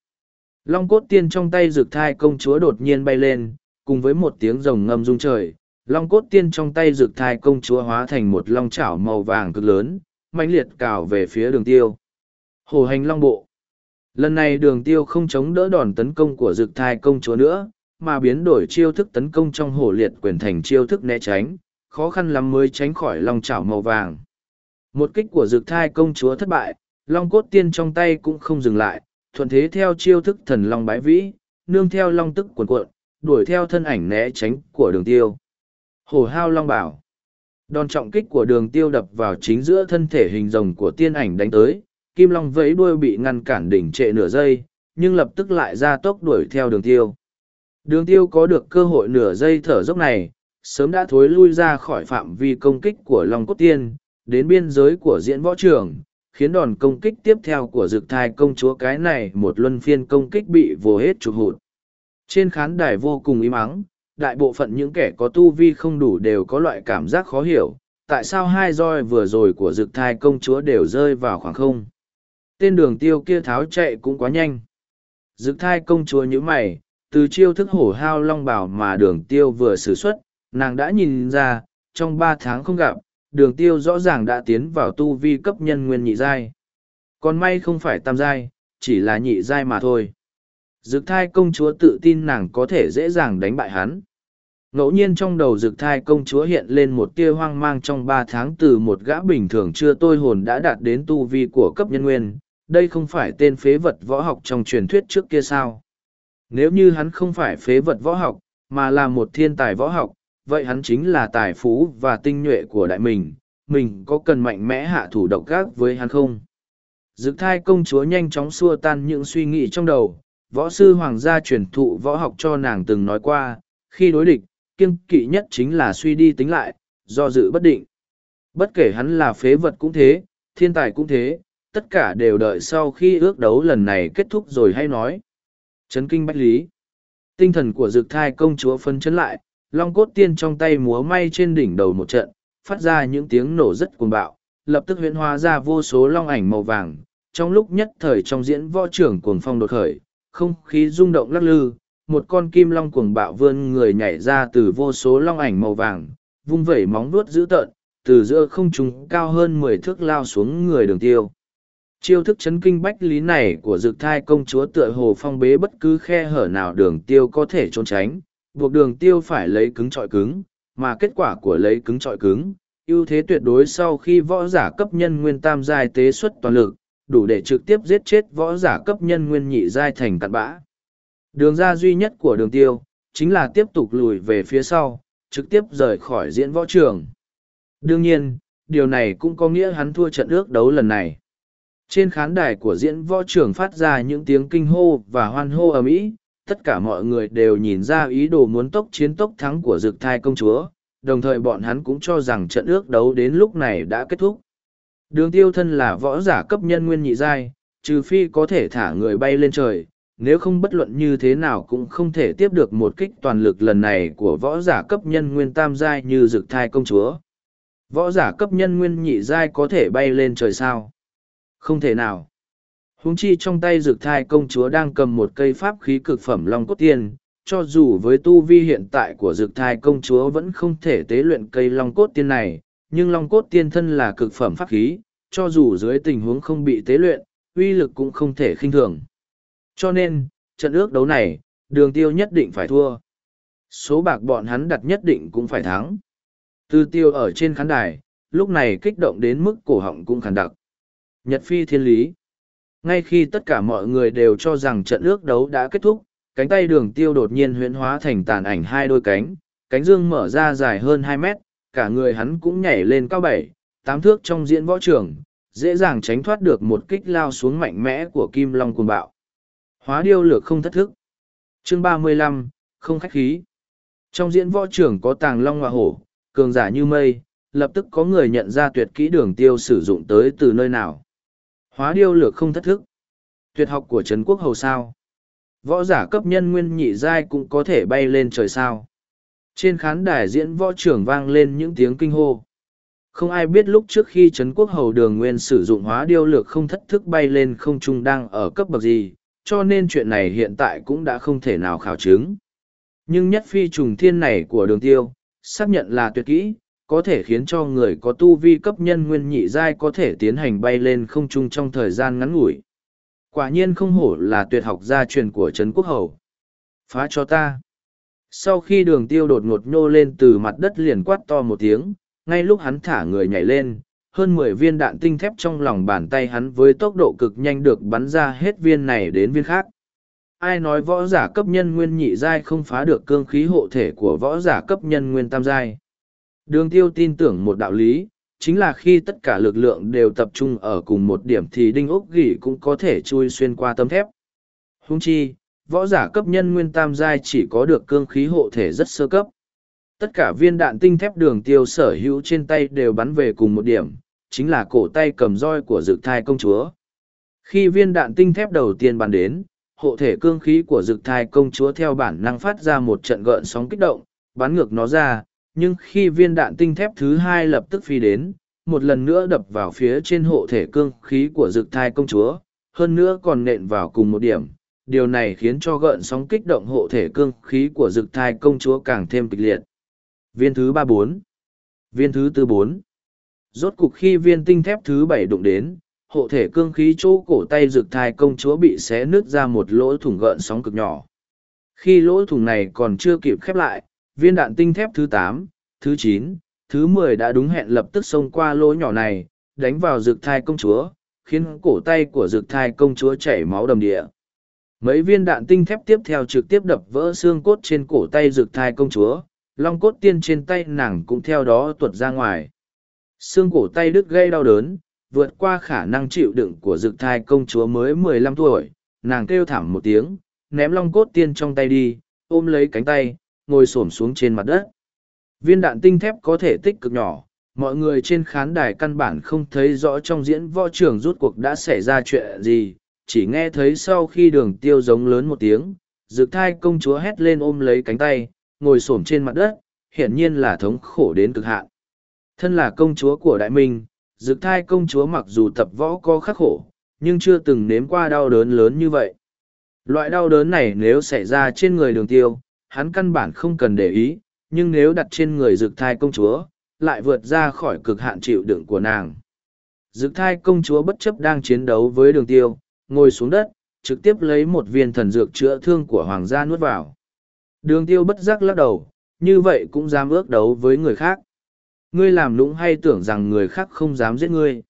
Long cốt tiên trong tay rực thai công chúa đột nhiên bay lên, cùng với một tiếng rồng ngâm rung trời. Long cốt tiên trong tay rực thai công chúa hóa thành một long chảo màu vàng cực lớn, mãnh liệt cào về phía đường tiêu. Hồ hành long bộ. Lần này đường tiêu không chống đỡ đòn tấn công của rực thai công chúa nữa, mà biến đổi chiêu thức tấn công trong hổ liệt quyền thành chiêu thức né tránh, khó khăn lắm mới tránh khỏi long chảo màu vàng. Một kích của dược thai công chúa thất bại, long cốt tiên trong tay cũng không dừng lại, thuận thế theo chiêu thức thần long bái vĩ, nương theo long tức cuộn cuộn, đuổi theo thân ảnh né tránh của đường tiêu. Hổ hao long bảo. Đòn trọng kích của đường tiêu đập vào chính giữa thân thể hình rồng của tiên ảnh đánh tới, kim long vẫy đuôi bị ngăn cản đỉnh trệ nửa giây, nhưng lập tức lại ra tốc đuổi theo đường tiêu. Đường tiêu có được cơ hội nửa giây thở dốc này, sớm đã thối lui ra khỏi phạm vi công kích của Long Cốt Tiên, đến biên giới của diễn võ trường, khiến đòn công kích tiếp theo của dực thai công chúa cái này một luân phiên công kích bị vô hết chụp hụt. Trên khán đài vô cùng im ắng, đại bộ phận những kẻ có tu vi không đủ đều có loại cảm giác khó hiểu, tại sao hai roi vừa rồi của dực thai công chúa đều rơi vào khoảng không. Tên đường tiêu kia tháo chạy cũng quá nhanh. Dực thai công chúa như mày, từ chiêu thức hổ hao long bảo mà đường tiêu vừa sử xuất, nàng đã nhìn ra, trong ba tháng không gặp, đường tiêu rõ ràng đã tiến vào tu vi cấp nhân nguyên nhị giai. Còn may không phải tam giai, chỉ là nhị giai mà thôi. Dực thai công chúa tự tin nàng có thể dễ dàng đánh bại hắn. Ngẫu nhiên trong đầu dực thai công chúa hiện lên một tia hoang mang trong ba tháng từ một gã bình thường chưa tôi hồn đã đạt đến tu vi của cấp nhân nguyên. Đây không phải tên phế vật võ học trong truyền thuyết trước kia sao. Nếu như hắn không phải phế vật võ học, mà là một thiên tài võ học, vậy hắn chính là tài phú và tinh nhuệ của đại mình, mình có cần mạnh mẽ hạ thủ độc gác với hắn không? Dực thai công chúa nhanh chóng xua tan những suy nghĩ trong đầu, võ sư hoàng gia truyền thụ võ học cho nàng từng nói qua, khi đối địch, kiêng kỵ nhất chính là suy đi tính lại, do dự bất định. Bất kể hắn là phế vật cũng thế, thiên tài cũng thế, tất cả đều đợi sau khi ước đấu lần này kết thúc rồi hay nói. Chấn kinh bách lý. Tinh thần của dược thai công chúa phân chấn lại, long cốt tiên trong tay múa may trên đỉnh đầu một trận, phát ra những tiếng nổ rất cuồng bạo, lập tức huyễn hóa ra vô số long ảnh màu vàng. Trong lúc nhất thời trong diễn võ trưởng cuồng phong đột khởi, không khí rung động lắc lư, một con kim long cuồng bạo vươn người nhảy ra từ vô số long ảnh màu vàng, vung vẩy móng vuốt dữ tợn, từ giữa không trung cao hơn mười thước lao xuống người đường tiêu. Chiêu thức chấn kinh bách lý này của dực thai công chúa tựa hồ phong bế bất cứ khe hở nào đường tiêu có thể trốn tránh, buộc đường tiêu phải lấy cứng trọi cứng, mà kết quả của lấy cứng trọi cứng, ưu thế tuyệt đối sau khi võ giả cấp nhân nguyên tam giai tế xuất toàn lực, đủ để trực tiếp giết chết võ giả cấp nhân nguyên nhị giai thành cặn bã. Đường ra duy nhất của đường tiêu, chính là tiếp tục lùi về phía sau, trực tiếp rời khỏi diễn võ trường. Đương nhiên, điều này cũng có nghĩa hắn thua trận ước đấu lần này. Trên khán đài của diễn võ trường phát ra những tiếng kinh hô và hoan hô ầm ĩ, tất cả mọi người đều nhìn ra ý đồ muốn tốc chiến tốc thắng của dực thai công chúa, đồng thời bọn hắn cũng cho rằng trận ước đấu đến lúc này đã kết thúc. Đường tiêu thân là võ giả cấp nhân nguyên nhị giai, trừ phi có thể thả người bay lên trời, nếu không bất luận như thế nào cũng không thể tiếp được một kích toàn lực lần này của võ giả cấp nhân nguyên tam giai như dực thai công chúa. Võ giả cấp nhân nguyên nhị giai có thể bay lên trời sao? Không thể nào. Húng chi trong tay dược thai công chúa đang cầm một cây pháp khí cực phẩm long cốt tiên, cho dù với tu vi hiện tại của dược thai công chúa vẫn không thể tế luyện cây long cốt tiên này, nhưng long cốt tiên thân là cực phẩm pháp khí, cho dù dưới tình huống không bị tế luyện, uy lực cũng không thể khinh thường. Cho nên, trận ước đấu này, đường tiêu nhất định phải thua. Số bạc bọn hắn đặt nhất định cũng phải thắng. Tư tiêu ở trên khán đài, lúc này kích động đến mức cổ họng cũng khàn đặc. Nhật phi thiên lý. Ngay khi tất cả mọi người đều cho rằng trận ước đấu đã kết thúc, cánh tay đường tiêu đột nhiên huyễn hóa thành tàn ảnh hai đôi cánh, cánh dương mở ra dài hơn hai mét, cả người hắn cũng nhảy lên cao bảy, tám thước trong diễn võ trường, dễ dàng tránh thoát được một kích lao xuống mạnh mẽ của kim long cuồng bạo. Hóa điêu lược không thất thức. Chương ba mươi lăm không khách khí. Trong diễn võ trường có tàng long hoa hổ, cường giả như mây, lập tức có người nhận ra tuyệt kỹ đường tiêu sử dụng tới từ nơi nào. Hóa điêu lược không thất thức. Tuyệt học của Trấn Quốc Hầu sao. Võ giả cấp nhân nguyên nhị giai cũng có thể bay lên trời sao. Trên khán đài diễn võ trưởng vang lên những tiếng kinh hô. Không ai biết lúc trước khi Trấn Quốc Hầu Đường Nguyên sử dụng hóa điêu lược không thất thức bay lên không trung đang ở cấp bậc gì, cho nên chuyện này hiện tại cũng đã không thể nào khảo chứng. Nhưng nhất phi trùng thiên này của đường tiêu, xác nhận là tuyệt kỹ, có thể khiến cho người có tu vi cấp nhân nguyên nhị giai có thể tiến hành bay lên không trung trong thời gian ngắn ngủi. Quả nhiên không hổ là tuyệt học gia truyền của Trấn Quốc Hầu. Phá cho ta. Sau khi đường tiêu đột ngột nhô lên từ mặt đất liền quát to một tiếng, ngay lúc hắn thả người nhảy lên, hơn mười viên đạn tinh thép trong lòng bàn tay hắn với tốc độ cực nhanh được bắn ra hết viên này đến viên khác. Ai nói võ giả cấp nhân nguyên nhị giai không phá được cương khí hộ thể của võ giả cấp nhân nguyên tam giai. Đường tiêu tin tưởng một đạo lý, chính là khi tất cả lực lượng đều tập trung ở cùng một điểm thì đinh ốc gỉ cũng có thể chui xuyên qua tấm thép. Hung chi, võ giả cấp nhân nguyên tam giai chỉ có được cương khí hộ thể rất sơ cấp. Tất cả viên đạn tinh thép đường tiêu sở hữu trên tay đều bắn về cùng một điểm, chính là cổ tay cầm roi của Dược thai công chúa. Khi viên đạn tinh thép đầu tiên bắn đến, hộ thể cương khí của Dược thai công chúa theo bản năng phát ra một trận gợn sóng kích động, bắn ngược nó ra, nhưng khi viên đạn tinh thép thứ hai lập tức phi đến, một lần nữa đập vào phía trên hộ thể cương khí của dực thai công chúa, hơn nữa còn nện vào cùng một điểm. Điều này khiến cho gợn sóng kích động hộ thể cương khí của dực thai công chúa càng thêm kịch liệt. Viên thứ ba bốn Viên thứ tư bốn Rốt cục khi viên tinh thép thứ bảy đụng đến, hộ thể cương khí chỗ cổ tay rực thai công chúa bị xé nứt ra một lỗ thủng gợn sóng cực nhỏ. Khi lỗ thủng này còn chưa kịp khép lại, viên đạn tinh thép thứ tám, thứ chín, thứ mười đã đúng hẹn lập tức xông qua lỗ nhỏ này, đánh vào rực thai công chúa, khiến cổ tay của rực thai công chúa chảy máu đầm địa. Mấy viên đạn tinh thép tiếp theo trực tiếp đập vỡ xương cốt trên cổ tay rực thai công chúa, long cốt tiên trên tay nàng cũng theo đó tuột ra ngoài xương cổ tay đứt gây đau đớn vượt qua khả năng chịu đựng của rực thai công chúa mới mười lăm tuổi nàng kêu thảm một tiếng ném long cốt tiên trong tay đi ôm lấy cánh tay ngồi xổm xuống trên mặt đất Viên đạn tinh thép có thể tích cực nhỏ, mọi người trên khán đài căn bản không thấy rõ trong diễn võ trường rút cuộc đã xảy ra chuyện gì, chỉ nghe thấy sau khi đường tiêu giống lớn một tiếng, dược thai công chúa hét lên ôm lấy cánh tay, ngồi xổm trên mặt đất, hiển nhiên là thống khổ đến cực hạn. Thân là công chúa của Đại Minh, dược thai công chúa mặc dù tập võ có khắc khổ, nhưng chưa từng nếm qua đau đớn lớn như vậy. Loại đau đớn này nếu xảy ra trên người đường tiêu, hắn căn bản không cần để ý, nhưng nếu đặt trên người dược thai công chúa, lại vượt ra khỏi cực hạn chịu đựng của nàng. Dược thai công chúa bất chấp đang chiến đấu với đường tiêu, ngồi xuống đất, trực tiếp lấy một viên thần dược chữa thương của hoàng gia nuốt vào. Đường tiêu bất giác lắc đầu, như vậy cũng dám ước đấu với người khác. Ngươi làm nũng hay tưởng rằng người khác không dám giết ngươi.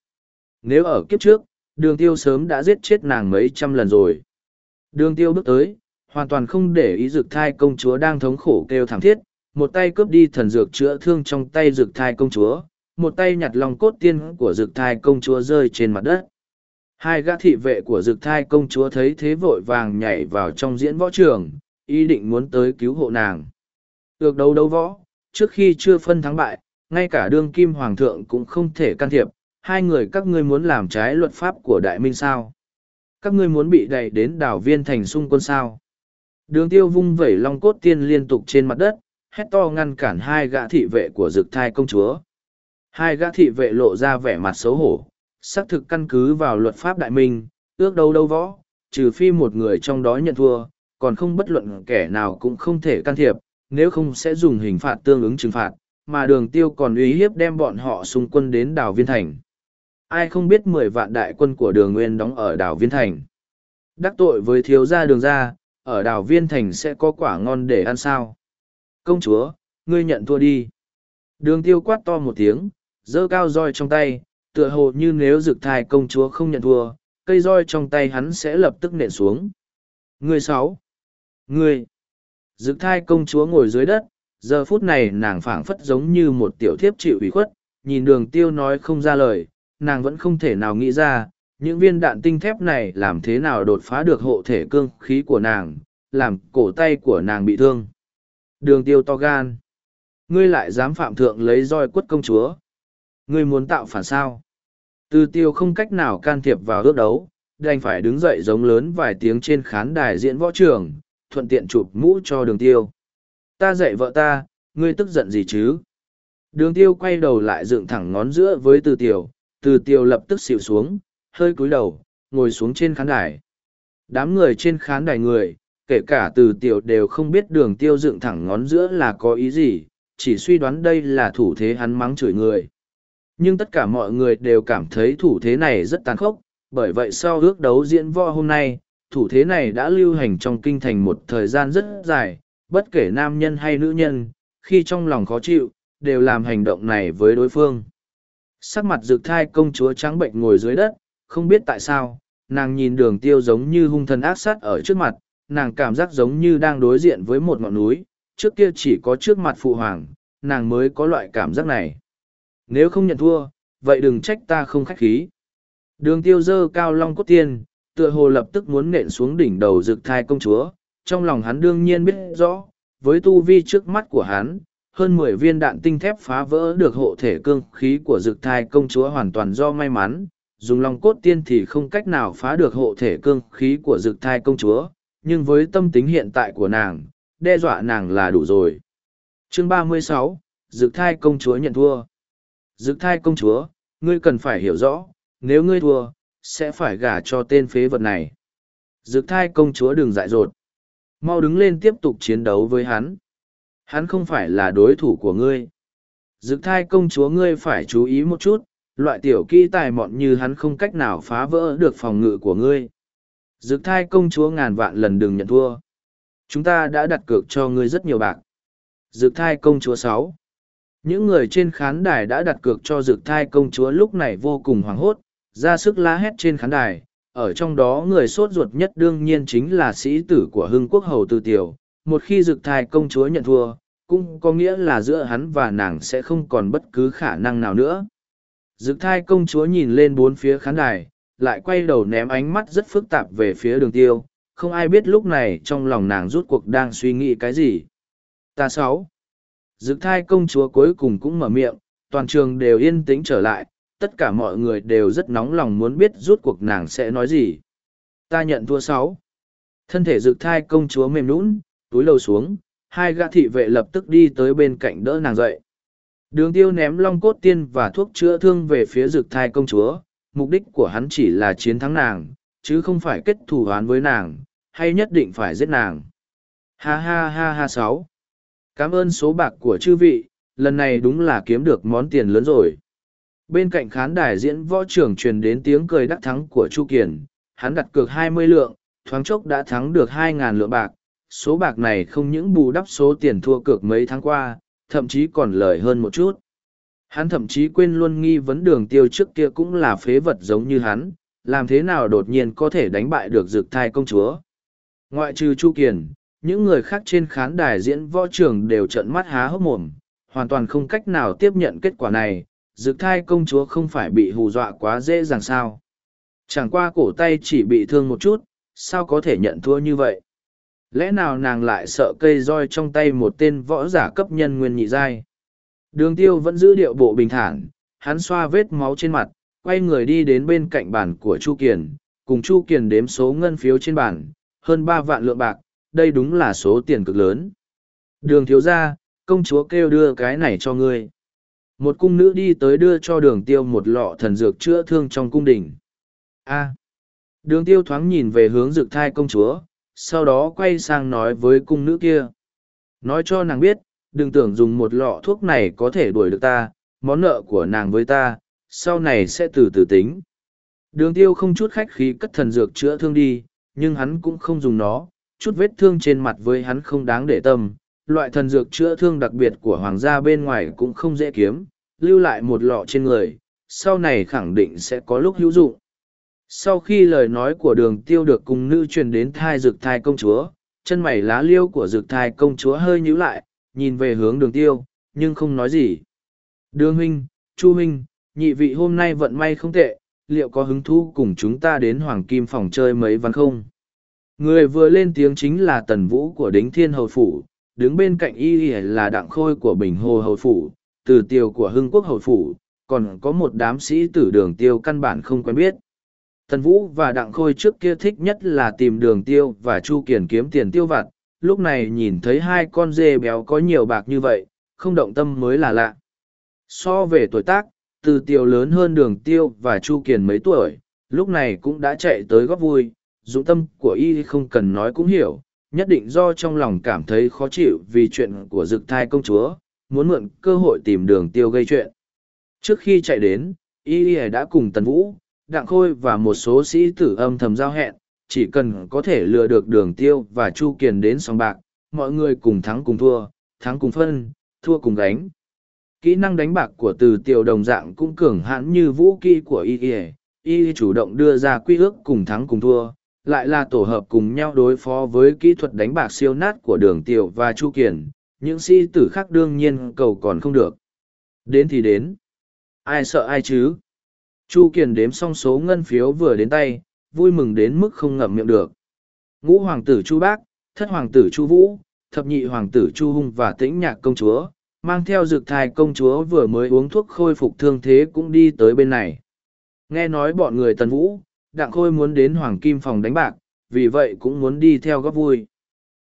Nếu ở kiếp trước, đường tiêu sớm đã giết chết nàng mấy trăm lần rồi. Đường tiêu bước tới, hoàn toàn không để ý dược thai công chúa đang thống khổ kêu thảm thiết, một tay cướp đi thần dược chữa thương trong tay dược thai công chúa, một tay nhặt lòng cốt tiên của dược thai công chúa rơi trên mặt đất. Hai gã thị vệ của dược thai công chúa thấy thế vội vàng nhảy vào trong diễn võ trường, ý định muốn tới cứu hộ nàng. Ước đấu đấu võ, trước khi chưa phân thắng bại, ngay cả đương kim hoàng thượng cũng không thể can thiệp, hai người các ngươi muốn làm trái luật pháp của đại minh sao. Các ngươi muốn bị đẩy đến đảo viên thành xung quân sao. Đường tiêu vung vẩy long cốt tiên liên tục trên mặt đất, hét to ngăn cản hai gã thị vệ của dực thai công chúa. Hai gã thị vệ lộ ra vẻ mặt xấu hổ, xác thực căn cứ vào luật pháp đại minh, ước đâu đâu võ, trừ phi một người trong đó nhận thua, còn không bất luận kẻ nào cũng không thể can thiệp, nếu không sẽ dùng hình phạt tương ứng trừng phạt, mà đường tiêu còn uy hiếp đem bọn họ xung quân đến đảo Viên Thành. Ai không biết mười vạn đại quân của đường Nguyên đóng ở đảo Viên Thành. Đắc tội với thiếu gia đường Gia ở đảo Viên Thành sẽ có quả ngon để ăn sao. Công chúa, ngươi nhận thua đi. Đường tiêu quát to một tiếng, giơ cao roi trong tay, tựa hồ như nếu rực thai công chúa không nhận thua, cây roi trong tay hắn sẽ lập tức nện xuống. Ngươi sáu. Ngươi. Rực thai công chúa ngồi dưới đất, giờ phút này nàng phảng phất giống như một tiểu thiếp chịu ủy khuất, nhìn đường tiêu nói không ra lời, nàng vẫn không thể nào nghĩ ra, những viên đạn tinh thép này làm thế nào đột phá được hộ thể cương khí của nàng, làm cổ tay của nàng bị thương. Đường tiêu to gan. Ngươi lại dám phạm thượng lấy roi quất công chúa. Ngươi muốn tạo phản sao? Từ tiêu không cách nào can thiệp vào ước đấu, đành phải đứng dậy giống lớn vài tiếng trên khán đài diễn võ trường, thuận tiện chụp mũ cho đường tiêu. Ta dạy vợ ta, ngươi tức giận gì chứ? Đường tiêu quay đầu lại dựng thẳng ngón giữa với từ tiêu, từ tiêu lập tức xịu xuống, hơi cúi đầu, ngồi xuống trên khán đài. Đám người trên khán đài người, kể cả từ tiểu đều không biết đường tiêu dựng thẳng ngón giữa là có ý gì, chỉ suy đoán đây là thủ thế hắn mắng chửi người. Nhưng tất cả mọi người đều cảm thấy thủ thế này rất tàn khốc, bởi vậy sau ước đấu diễn võ hôm nay, thủ thế này đã lưu hành trong kinh thành một thời gian rất dài, bất kể nam nhân hay nữ nhân, khi trong lòng khó chịu, đều làm hành động này với đối phương. Sắc mặt rực thai công chúa trắng bệnh ngồi dưới đất, không biết tại sao, nàng nhìn đường tiêu giống như hung thần ác sát ở trước mặt, nàng cảm giác giống như đang đối diện với một ngọn núi, trước kia chỉ có trước mặt phụ hoàng, nàng mới có loại cảm giác này. Nếu không nhận thua, vậy đừng trách ta không khách khí. Đường tiêu dơ cao long cốt tiên, tựa hồ lập tức muốn nện xuống đỉnh đầu rực thai công chúa, trong lòng hắn đương nhiên biết rõ, với tu vi trước mắt của hắn, hơn mười viên đạn tinh thép phá vỡ được hộ thể cương khí của rực thai công chúa hoàn toàn do may mắn, dùng long cốt tiên thì không cách nào phá được hộ thể cương khí của dực thai công chúa, nhưng với tâm tính hiện tại của nàng, đe dọa nàng là đủ rồi. Chương ba mươi sáu, Dực thai công chúa nhận thua. Dực thai công chúa, ngươi cần phải hiểu rõ, nếu ngươi thua, sẽ phải gả cho tên phế vật này. Dực thai công chúa đừng dại dột. Mau đứng lên tiếp tục chiến đấu với hắn. Hắn không phải là đối thủ của ngươi. Dực thai công chúa ngươi phải chú ý một chút, loại tiểu kỹ tài mọn như hắn không cách nào phá vỡ được phòng ngự của ngươi. Dực thai công chúa ngàn vạn lần đừng nhận thua. Chúng ta đã đặt cược cho ngươi rất nhiều bạc. Dực thai công chúa sáu. Những người trên khán đài đã đặt cược cho dực thai công chúa lúc này vô cùng hoảng hốt, ra sức la hét trên khán đài. Ở trong đó người sốt ruột nhất đương nhiên chính là sĩ tử của hưng quốc hầu tư tiểu. Một khi dực thai công chúa nhận thua, cũng có nghĩa là giữa hắn và nàng sẽ không còn bất cứ khả năng nào nữa. Dực thai công chúa nhìn lên bốn phía khán đài, lại quay đầu ném ánh mắt rất phức tạp về phía đường tiêu, không ai biết lúc này trong lòng nàng rút cuộc đang suy nghĩ cái gì. Ta sáu. Dực thai công chúa cuối cùng cũng mở miệng, toàn trường đều yên tĩnh trở lại, tất cả mọi người đều rất nóng lòng muốn biết rút cuộc nàng sẽ nói gì. Ta nhận thua sáu. Thân thể dực thai công chúa mềm nũng, túi lầu xuống, hai gã thị vệ lập tức đi tới bên cạnh đỡ nàng dậy. Đường tiêu ném long cốt tiên và thuốc chữa thương về phía dực thai công chúa, mục đích của hắn chỉ là chiến thắng nàng, chứ không phải kết thù hoán với nàng, hay nhất định phải giết nàng. Ha ha ha ha sáu. Cảm ơn số bạc của chư vị, lần này đúng là kiếm được món tiền lớn rồi. Bên cạnh khán đài diễn võ trưởng truyền đến tiếng cười đắc thắng của Chu Kiền, hắn đặt cược hai mươi lượng, thoáng chốc đã thắng được hai ngàn lượng bạc. Số bạc này không những bù đắp số tiền thua cược mấy tháng qua, thậm chí còn lời hơn một chút. Hắn thậm chí quên luôn nghi vấn đường tiêu trước kia cũng là phế vật giống như hắn, làm thế nào đột nhiên có thể đánh bại được dược thai công chúa. Ngoại trừ Chu Kiền, những người khác trên khán đài diễn võ trường đều trợn mắt há hốc mồm, hoàn toàn không cách nào tiếp nhận kết quả này, dược thai công chúa không phải bị hù dọa quá dễ dàng sao. Chẳng qua cổ tay chỉ bị thương một chút, sao có thể nhận thua như vậy? Lẽ nào nàng lại sợ cây roi trong tay một tên võ giả cấp nhân nguyên nhị giai? Đường tiêu vẫn giữ điệu bộ bình thản, hắn xoa vết máu trên mặt, quay người đi đến bên cạnh bàn của Chu Kiền, cùng Chu Kiền đếm số ngân phiếu trên bàn, hơn ba vạn lượng bạc, đây đúng là số tiền cực lớn. Đường thiếu gia, công chúa kêu đưa cái này cho ngươi. Một cung nữ đi tới đưa cho đường tiêu một lọ thần dược chữa thương trong cung đình. A. đường tiêu thoáng nhìn về hướng dược thai công chúa, sau đó quay sang nói với cung nữ kia. Nói cho nàng biết, đừng tưởng dùng một lọ thuốc này có thể đuổi được ta, món nợ của nàng với ta, sau này sẽ từ từ tính. Đường tiêu không chút khách khí cất thần dược chữa thương đi, nhưng hắn cũng không dùng nó, chút vết thương trên mặt với hắn không đáng để tâm. Loại thần dược chữa thương đặc biệt của hoàng gia bên ngoài cũng không dễ kiếm, lưu lại một lọ trên người, sau này khẳng định sẽ có lúc hữu dụng. Sau khi lời nói của đường tiêu được cùng nữ truyền đến thai dược thai công chúa, chân mày lá liêu của dược thai công chúa hơi nhíu lại, nhìn về hướng đường tiêu, nhưng không nói gì. Đường huynh, chu huynh, nhị vị hôm nay vận may không tệ, liệu có hứng thú cùng chúng ta đến Hoàng Kim phòng chơi mấy văn không? Người vừa lên tiếng chính là tần vũ của đính thiên hầu phủ, đứng bên cạnh y là đặng khôi của bình hồ hầu phủ, từ tiêu của hưng quốc hầu phủ, còn có một đám sĩ tử đường tiêu căn bản không quen biết. Tần vũ và đặng khôi trước kia thích nhất là tìm đường tiêu và chu kiền kiếm tiền tiêu vặt, lúc này nhìn thấy hai con dê béo có nhiều bạc như vậy, không động tâm mới là lạ. So về tuổi tác, từ tiêu lớn hơn đường tiêu và chu kiền mấy tuổi, lúc này cũng đã chạy tới góp vui, dũng tâm của y không cần nói cũng hiểu, nhất định do trong lòng cảm thấy khó chịu vì chuyện của dực thai công chúa, muốn mượn cơ hội tìm đường tiêu gây chuyện. Trước khi chạy đến, y đã cùng Tần Vũ, Đặng Khôi và một số sĩ tử âm thầm giao hẹn, chỉ cần có thể lừa được đường tiêu và Chu Kiền đến sòng bạc, mọi người cùng thắng cùng thua, thắng cùng phân, thua cùng gánh. Kỹ năng đánh bạc của từ tiểu đồng dạng cũng cường hãn như vũ kỹ của y y, y chủ động đưa ra quy ước cùng thắng cùng thua, lại là tổ hợp cùng nhau đối phó với kỹ thuật đánh bạc siêu nát của đường tiểu và chu kiền những sĩ tử khác đương nhiên cầu còn không được. Đến thì đến. Ai sợ ai chứ? Chu kiền đếm xong số ngân phiếu vừa đến tay vui mừng đến mức không ngậm miệng được ngũ hoàng tử chu bác thất hoàng tử chu vũ thập nhị hoàng tử chu hung và tĩnh nhạc công chúa mang theo dược thai công chúa vừa mới uống thuốc khôi phục thương thế cũng đi tới bên này nghe nói bọn người tần vũ Đặng Khôi muốn đến Hoàng Kim phòng đánh bạc, vì vậy cũng muốn đi theo góp vui.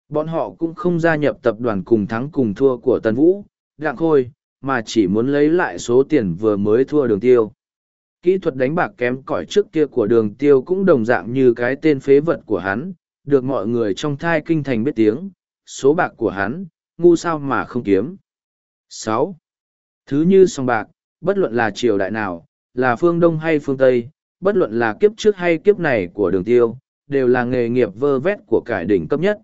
Bọn họ cũng không gia nhập tập đoàn cùng thắng cùng thua của Tần Vũ, Đặng Khôi, mà chỉ muốn lấy lại số tiền vừa mới thua đường tiêu. Kỹ thuật đánh bạc kém cỏi trước kia của đường tiêu cũng đồng dạng như cái tên phế vật của hắn, được mọi người trong thai kinh thành biết tiếng, số bạc của hắn, ngu sao mà không kiếm. sáu Thứ như song bạc, bất luận là triều đại nào, là phương Đông hay phương Tây, bất luận là kiếp trước hay kiếp này của đường tiêu, đều là nghề nghiệp vơ vét của cải đỉnh cấp nhất.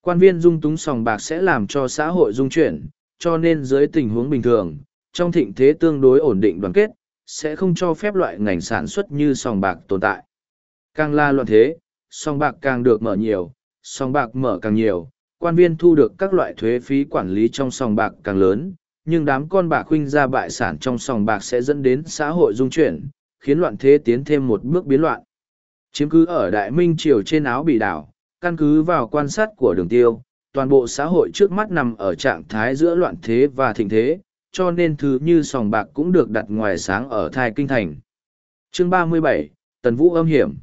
Quan viên dung túng sòng bạc sẽ làm cho xã hội dung chuyển, cho nên dưới tình huống bình thường, trong thịnh thế tương đối ổn định đoàn kết, sẽ không cho phép loại ngành sản xuất như sòng bạc tồn tại. Càng la loạn thế, sòng bạc càng được mở nhiều, sòng bạc mở càng nhiều, quan viên thu được các loại thuế phí quản lý trong sòng bạc càng lớn, nhưng đám con bạc huynh ra bại sản trong sòng bạc sẽ dẫn đến xã hội dung chuyển, khiến loạn thế tiến thêm một bước biến loạn. Chiếm cứ ở Đại Minh Triều trên áo bị đảo, căn cứ vào quan sát của đường tiêu, toàn bộ xã hội trước mắt nằm ở trạng thái giữa loạn thế và thịnh thế, cho nên thứ như sòng bạc cũng được đặt ngoài sáng ở thai kinh thành. Chương 37, Tần Vũ âm hiểm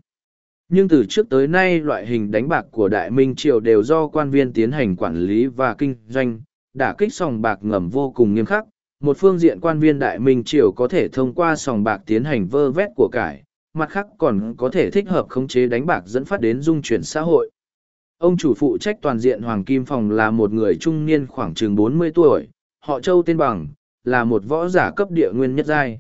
Nhưng từ trước tới nay loại hình đánh bạc của Đại Minh Triều đều do quan viên tiến hành quản lý và kinh doanh, đả kích sòng bạc ngầm vô cùng nghiêm khắc. Một phương diện quan viên Đại Minh Triều có thể thông qua sòng bạc tiến hành vơ vét của cải, mặt khác còn có thể thích hợp khống chế đánh bạc dẫn phát đến dung chuyển xã hội. Ông chủ phụ trách toàn diện Hoàng Kim Phòng là một người trung niên khoảng chừng bốn mươi tuổi, họ Châu tên bằng, là một võ giả cấp địa nguyên nhất giai.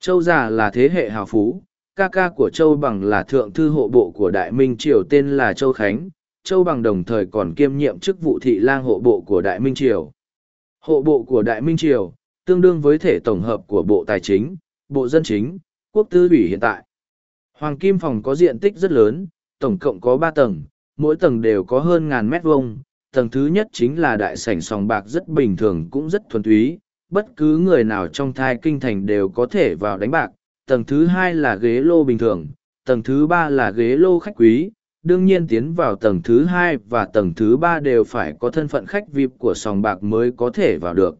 Châu già là thế hệ hào phú, ca ca của Châu Bằng là thượng thư hộ bộ của Đại Minh Triều tên là Châu Khánh, Châu Bằng đồng thời còn kiêm nhiệm chức vụ thị lang hộ bộ của Đại Minh Triều. Hộ bộ của Đại Minh Triều, tương đương với thể tổng hợp của Bộ Tài chính, Bộ Dân chính, Quốc tư ủy hiện tại. Hoàng Kim Phòng có diện tích rất lớn, tổng cộng có ba tầng, mỗi tầng đều có hơn ngàn mét vuông. Tầng thứ nhất chính là đại sảnh sòng bạc rất bình thường cũng rất thuần túy, bất cứ người nào trong thai kinh thành đều có thể vào đánh bạc. Tầng thứ hai là ghế lô bình thường, tầng thứ ba là ghế lô khách quý. Đương nhiên tiến vào tầng thứ hai và tầng thứ ba đều phải có thân phận khách VIP của sòng bạc mới có thể vào được.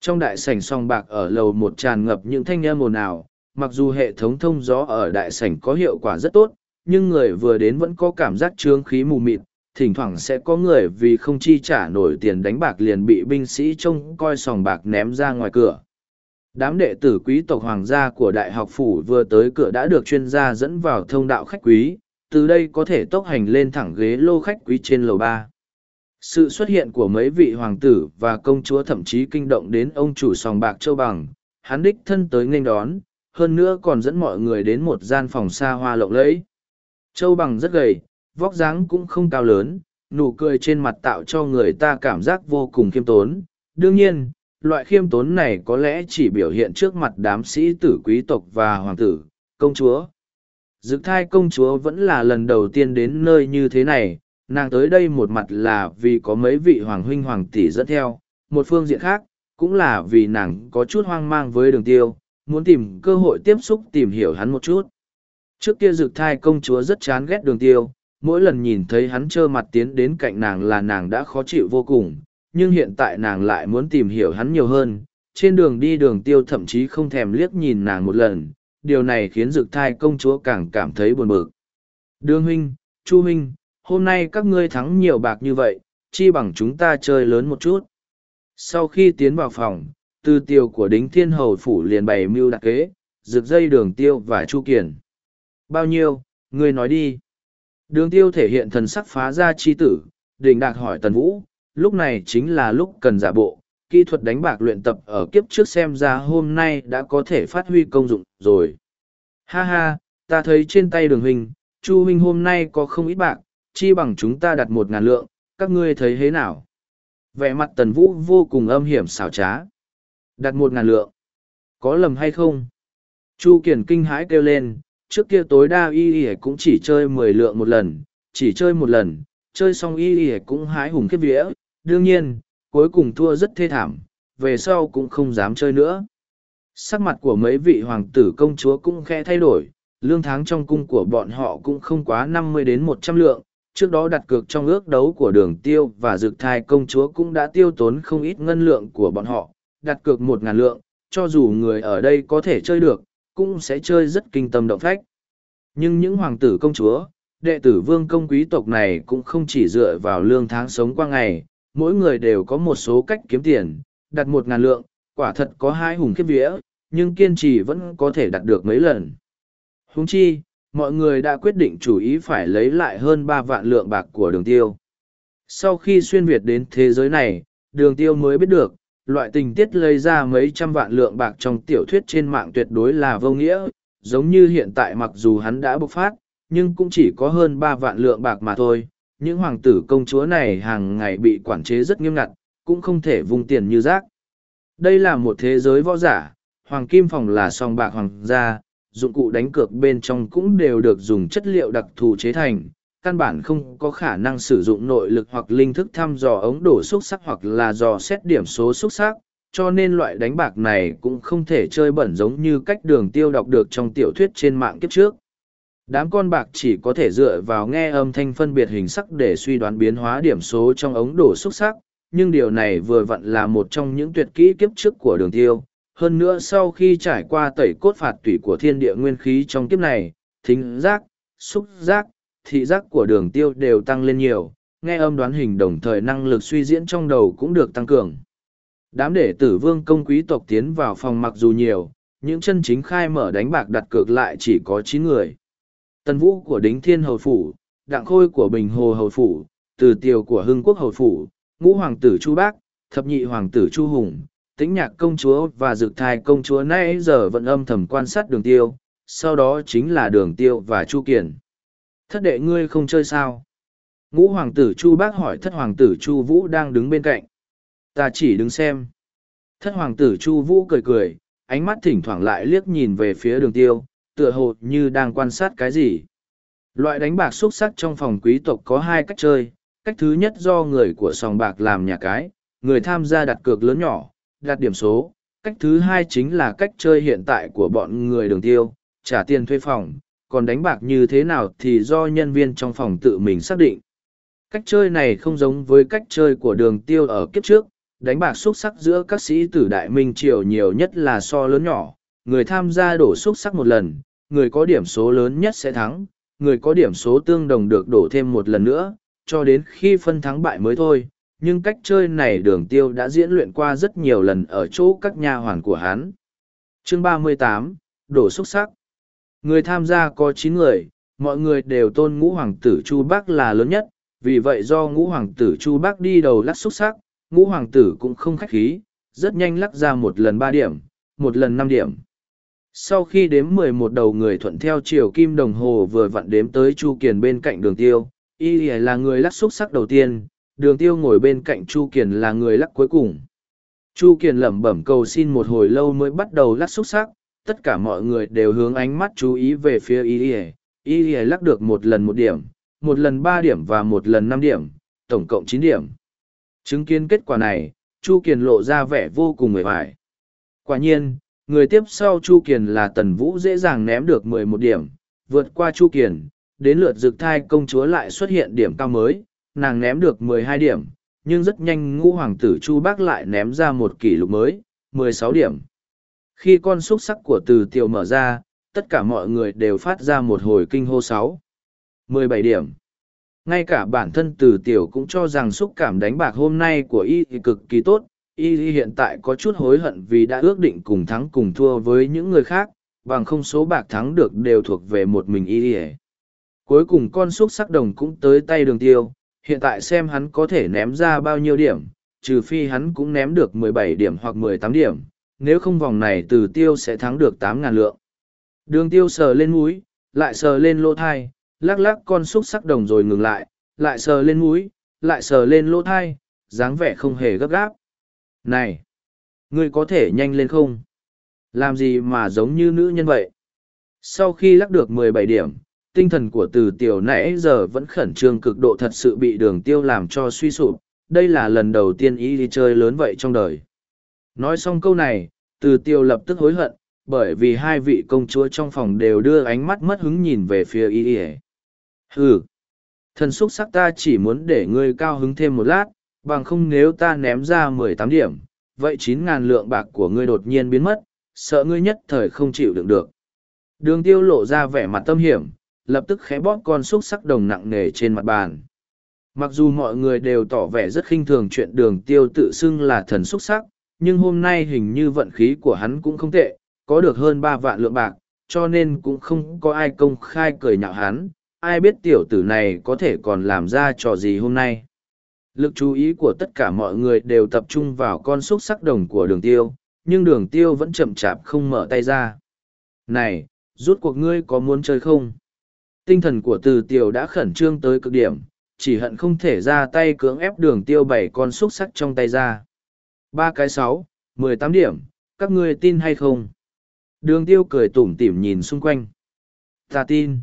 Trong đại sảnh sòng bạc ở lầu một tràn ngập những thanh âm ồn ào, mặc dù hệ thống thông gió ở đại sảnh có hiệu quả rất tốt, nhưng người vừa đến vẫn có cảm giác trương khí mù mịt, thỉnh thoảng sẽ có người vì không chi trả nổi tiền đánh bạc liền bị binh sĩ trông coi sòng bạc ném ra ngoài cửa. Đám đệ tử quý tộc hoàng gia của Đại học Phủ vừa tới cửa đã được chuyên gia dẫn vào thông đạo khách quý, từ đây có thể tốc hành lên thẳng ghế lô khách quý trên lầu ba. Sự xuất hiện của mấy vị hoàng tử và công chúa thậm chí kinh động đến ông chủ sòng bạc Châu Bằng, hắn đích thân tới nghênh đón, hơn nữa còn dẫn mọi người đến một gian phòng xa hoa lộng lẫy. Châu Bằng rất gầy, vóc dáng cũng không cao lớn, nụ cười trên mặt tạo cho người ta cảm giác vô cùng khiêm tốn. Đương nhiên, loại khiêm tốn này có lẽ chỉ biểu hiện trước mặt đám sĩ tử quý tộc và hoàng tử, công chúa. Dực thai công chúa vẫn là lần đầu tiên đến nơi như thế này, nàng tới đây một mặt là vì có mấy vị hoàng huynh hoàng tỷ dẫn theo, một phương diện khác, cũng là vì nàng có chút hoang mang với đường tiêu, muốn tìm cơ hội tiếp xúc tìm hiểu hắn một chút. Trước kia dực thai công chúa rất chán ghét đường tiêu, mỗi lần nhìn thấy hắn trơ mặt tiến đến cạnh nàng là nàng đã khó chịu vô cùng, nhưng hiện tại nàng lại muốn tìm hiểu hắn nhiều hơn. Trên đường đi đường tiêu thậm chí không thèm liếc nhìn nàng một lần, điều này khiến dực thai công chúa càng cảm thấy buồn bực. Đường huynh, chu huynh, hôm nay các ngươi thắng nhiều bạc như vậy, chi bằng chúng ta chơi lớn một chút. Sau khi tiến vào phòng, tư tiêu của đính thiên hầu phủ liền bày mưu đặc kế, rực dây đường tiêu và chu kiền. Bao nhiêu, ngươi nói đi. Đường tiêu thể hiện thần sắc phá ra chi tử, đình đạc hỏi tần vũ, lúc này chính là lúc cần giả bộ, kỹ thuật đánh bạc luyện tập ở kiếp trước xem ra hôm nay đã có thể phát huy công dụng rồi. Ha ha, ta thấy trên tay đường huynh, chu huynh hôm nay có không ít bạc, chi bằng chúng ta đặt một ngàn lượng, các ngươi thấy thế nào? Vẻ mặt tần vũ vô cùng âm hiểm xảo trá. Đặt một ngàn lượng. Có lầm hay không? Chu kiển kinh hãi kêu lên, trước kia tối đa y y cũng chỉ chơi mười lượng một lần, chỉ chơi một lần, chơi xong y y cũng hái hùng kiếp vía, đương nhiên, cuối cùng thua rất thê thảm, về sau cũng không dám chơi nữa. Sắc mặt của mấy vị hoàng tử công chúa cũng khẽ thay đổi, lương tháng trong cung của bọn họ cũng không quá năm mươi đến một trăm lượng, trước đó đặt cược trong ước đấu của đường tiêu và dược thai công chúa cũng đã tiêu tốn không ít ngân lượng của bọn họ, đặt cược một ngàn lượng, cho dù người ở đây có thể chơi được, cũng sẽ chơi rất kinh tâm động phách. Nhưng những hoàng tử công chúa, đệ tử vương công quý tộc này cũng không chỉ dựa vào lương tháng sống qua ngày, mỗi người đều có một số cách kiếm tiền, đặt một ngàn lượng, quả thật có hai hùng kiếp vía, nhưng kiên trì vẫn có thể đặt được mấy lần. Húng chi, mọi người đã quyết định chủ ý phải lấy lại hơn ba vạn lượng bạc của đường tiêu. Sau khi xuyên Việt đến thế giới này, đường tiêu mới biết được, loại tình tiết lấy ra mấy trăm vạn lượng bạc trong tiểu thuyết trên mạng tuyệt đối là vô nghĩa, giống như hiện tại mặc dù hắn đã bộc phát, nhưng cũng chỉ có hơn ba vạn lượng bạc mà thôi. Những hoàng tử công chúa này hàng ngày bị quản chế rất nghiêm ngặt, cũng không thể vung tiền như rác. Đây là một thế giới võ giả, hoàng kim phòng là song bạc hoàng gia, dụng cụ đánh cược bên trong cũng đều được dùng chất liệu đặc thù chế thành, căn bản không có khả năng sử dụng nội lực hoặc linh thức thăm dò ống đổ xúc sắc hoặc là dò xét điểm số xúc sắc, cho nên loại đánh bạc này cũng không thể chơi bẩn giống như cách đường tiêu đọc được trong tiểu thuyết trên mạng kiếp trước. Đám con bạc chỉ có thể dựa vào nghe âm thanh phân biệt hình sắc để suy đoán biến hóa điểm số trong ống đổ xúc sắc, nhưng điều này vừa vặn là một trong những tuyệt kỹ kiếp trước của đường tiêu. Hơn nữa sau khi trải qua tẩy cốt phạt tủy của thiên địa nguyên khí trong kiếp này, thính giác, xúc giác, thị giác của đường tiêu đều tăng lên nhiều, nghe âm đoán hình đồng thời năng lực suy diễn trong đầu cũng được tăng cường. Đám đệ tử vương công quý tộc tiến vào phòng mặc dù nhiều, những chân chính khai mở đánh bạc đặt cược lại chỉ có chín người. Tần vũ của đính thiên hầu phủ, đặng khôi của bình hồ hầu phủ, từ tiều của hưng quốc hầu phủ, ngũ hoàng tử chu bác, thập nhị hoàng tử chu hùng, tĩnh nhạc công chúa và dực thai công chúa nãy giờ vẫn âm thầm quan sát đường tiêu, sau đó chính là đường tiêu và chu kiền. Thất đệ ngươi không chơi sao? Ngũ hoàng tử chu bác hỏi thất hoàng tử chu vũ đang đứng bên cạnh. Ta chỉ đứng xem. Thất hoàng tử chu vũ cười cười, ánh mắt thỉnh thoảng lại liếc nhìn về phía đường tiêu, tựa hồ như đang quan sát cái gì. Loại đánh bạc xuất sắc trong phòng quý tộc có hai cách chơi. Cách thứ nhất do người của sòng bạc làm nhà cái, người tham gia đặt cược lớn nhỏ, đặt điểm số. Cách thứ hai chính là cách chơi hiện tại của bọn người đường tiêu, trả tiền thuê phòng, còn đánh bạc như thế nào thì do nhân viên trong phòng tự mình xác định. Cách chơi này không giống với cách chơi của đường tiêu ở kiếp trước, đánh bạc xuất sắc giữa các sĩ tử đại minh triều nhiều nhất là so lớn nhỏ, người tham gia đổ xuất sắc một lần, người có điểm số lớn nhất sẽ thắng, người có điểm số tương đồng được đổ thêm một lần nữa, cho đến khi phân thắng bại mới thôi. Nhưng cách chơi này đường tiêu đã diễn luyện qua rất nhiều lần ở chỗ các nha hoàn của hắn. Chương 38, Đổ xuất sắc Người tham gia có chín người, mọi người đều tôn ngũ hoàng tử Chu Bắc là lớn nhất, vì vậy do ngũ hoàng tử Chu Bắc đi đầu lắc xúc sắc, ngũ hoàng tử cũng không khách khí, rất nhanh lắc ra một lần ba điểm, một lần năm điểm. Sau khi đếm mười một đầu người thuận theo chiều kim đồng hồ vừa vặn đếm tới Chu Kiền bên cạnh đường tiêu, y là người lắc xúc sắc đầu tiên, đường tiêu ngồi bên cạnh Chu Kiền là người lắc cuối cùng. Chu Kiền lẩm bẩm cầu xin một hồi lâu mới bắt đầu lắc xúc sắc, tất cả mọi người đều hướng ánh mắt chú ý về phía y y lắc được một lần một điểm, một lần ba điểm và một lần năm điểm, tổng cộng chín điểm. Chứng kiến kết quả này, Chu Kiền lộ ra vẻ vô cùng mệt mỏi. Quả nhiên, người tiếp sau Chu Kiền là Tần Vũ dễ dàng ném được mười một điểm, vượt qua Chu Kiền, đến lượt dực thai công chúa lại xuất hiện điểm cao mới, nàng ném được mười hai điểm, nhưng rất nhanh ngũ hoàng tử Chu Bác lại ném ra một kỷ lục mới, mười sáu điểm. Khi con xúc sắc của từ tiểu mở ra, tất cả mọi người đều phát ra một hồi kinh hô sáu. mười bảy điểm. Ngay cả bản thân từ tiểu cũng cho rằng xúc cảm đánh bạc hôm nay của y thì cực kỳ tốt, y hiện tại có chút hối hận vì đã ước định cùng thắng cùng thua với những người khác, bằng không số bạc thắng được đều thuộc về một mình y. Cuối cùng con xúc sắc đồng cũng tới tay đường tiêu, hiện tại xem hắn có thể ném ra bao nhiêu điểm, trừ phi hắn cũng ném được 17 điểm hoặc 18 điểm, nếu không vòng này từ tiêu sẽ thắng được tám ngàn lượng. Đường tiêu sờ lên mũi, lại sờ lên lỗ thai, lắc lắc con xúc sắc đồng rồi ngừng lại, lại sờ lên mũi, lại sờ lên lỗ thai, dáng vẻ không hề gấp gáp. Này! Ngươi có thể nhanh lên không? Làm gì mà giống như nữ nhân vậy? Sau khi lắc được 17 điểm, tinh thần của từ tiểu nãy giờ vẫn khẩn trương cực độ thật sự bị đường tiêu làm cho suy sụp. Đây là lần đầu tiên ý đi chơi lớn vậy trong đời. Nói xong câu này, từ tiêu lập tức hối hận, bởi vì hai vị công chúa trong phòng đều đưa ánh mắt mất hứng nhìn về phía y y. Hừ thần xúc sắc ta chỉ muốn để ngươi cao hứng thêm một lát bằng không nếu ta ném ra mười tám điểm vậy chín ngàn lượng bạc của ngươi đột nhiên biến mất sợ ngươi nhất thời không chịu đựng được. Đường tiêu lộ ra vẻ mặt tâm hiểm lập tức khẽ bóp con xúc sắc đồng nặng nề trên mặt bàn. Mặc dù mọi người đều tỏ vẻ rất khinh thường chuyện đường tiêu tự xưng là thần xúc sắc nhưng hôm nay hình như vận khí của hắn cũng không tệ có được hơn ba vạn lượng bạc cho nên cũng không có ai công khai cười nhạo hắn ai biết tiểu tử này có thể còn làm ra trò gì hôm nay. Lực chú ý của tất cả mọi người đều tập trung vào con xúc sắc đồng của đường tiêu, nhưng đường tiêu vẫn chậm chạp không mở tay ra. Này, rút cuộc ngươi có muốn chơi không? Tinh thần của từ tiểu đã khẩn trương tới cực điểm, chỉ hận không thể ra tay cưỡng ép đường tiêu bảy con xúc sắc trong tay ra. Ba cái sáu, mười tám điểm, các ngươi tin hay không? Đường tiêu cười tủm tỉm nhìn xung quanh. Ta tin.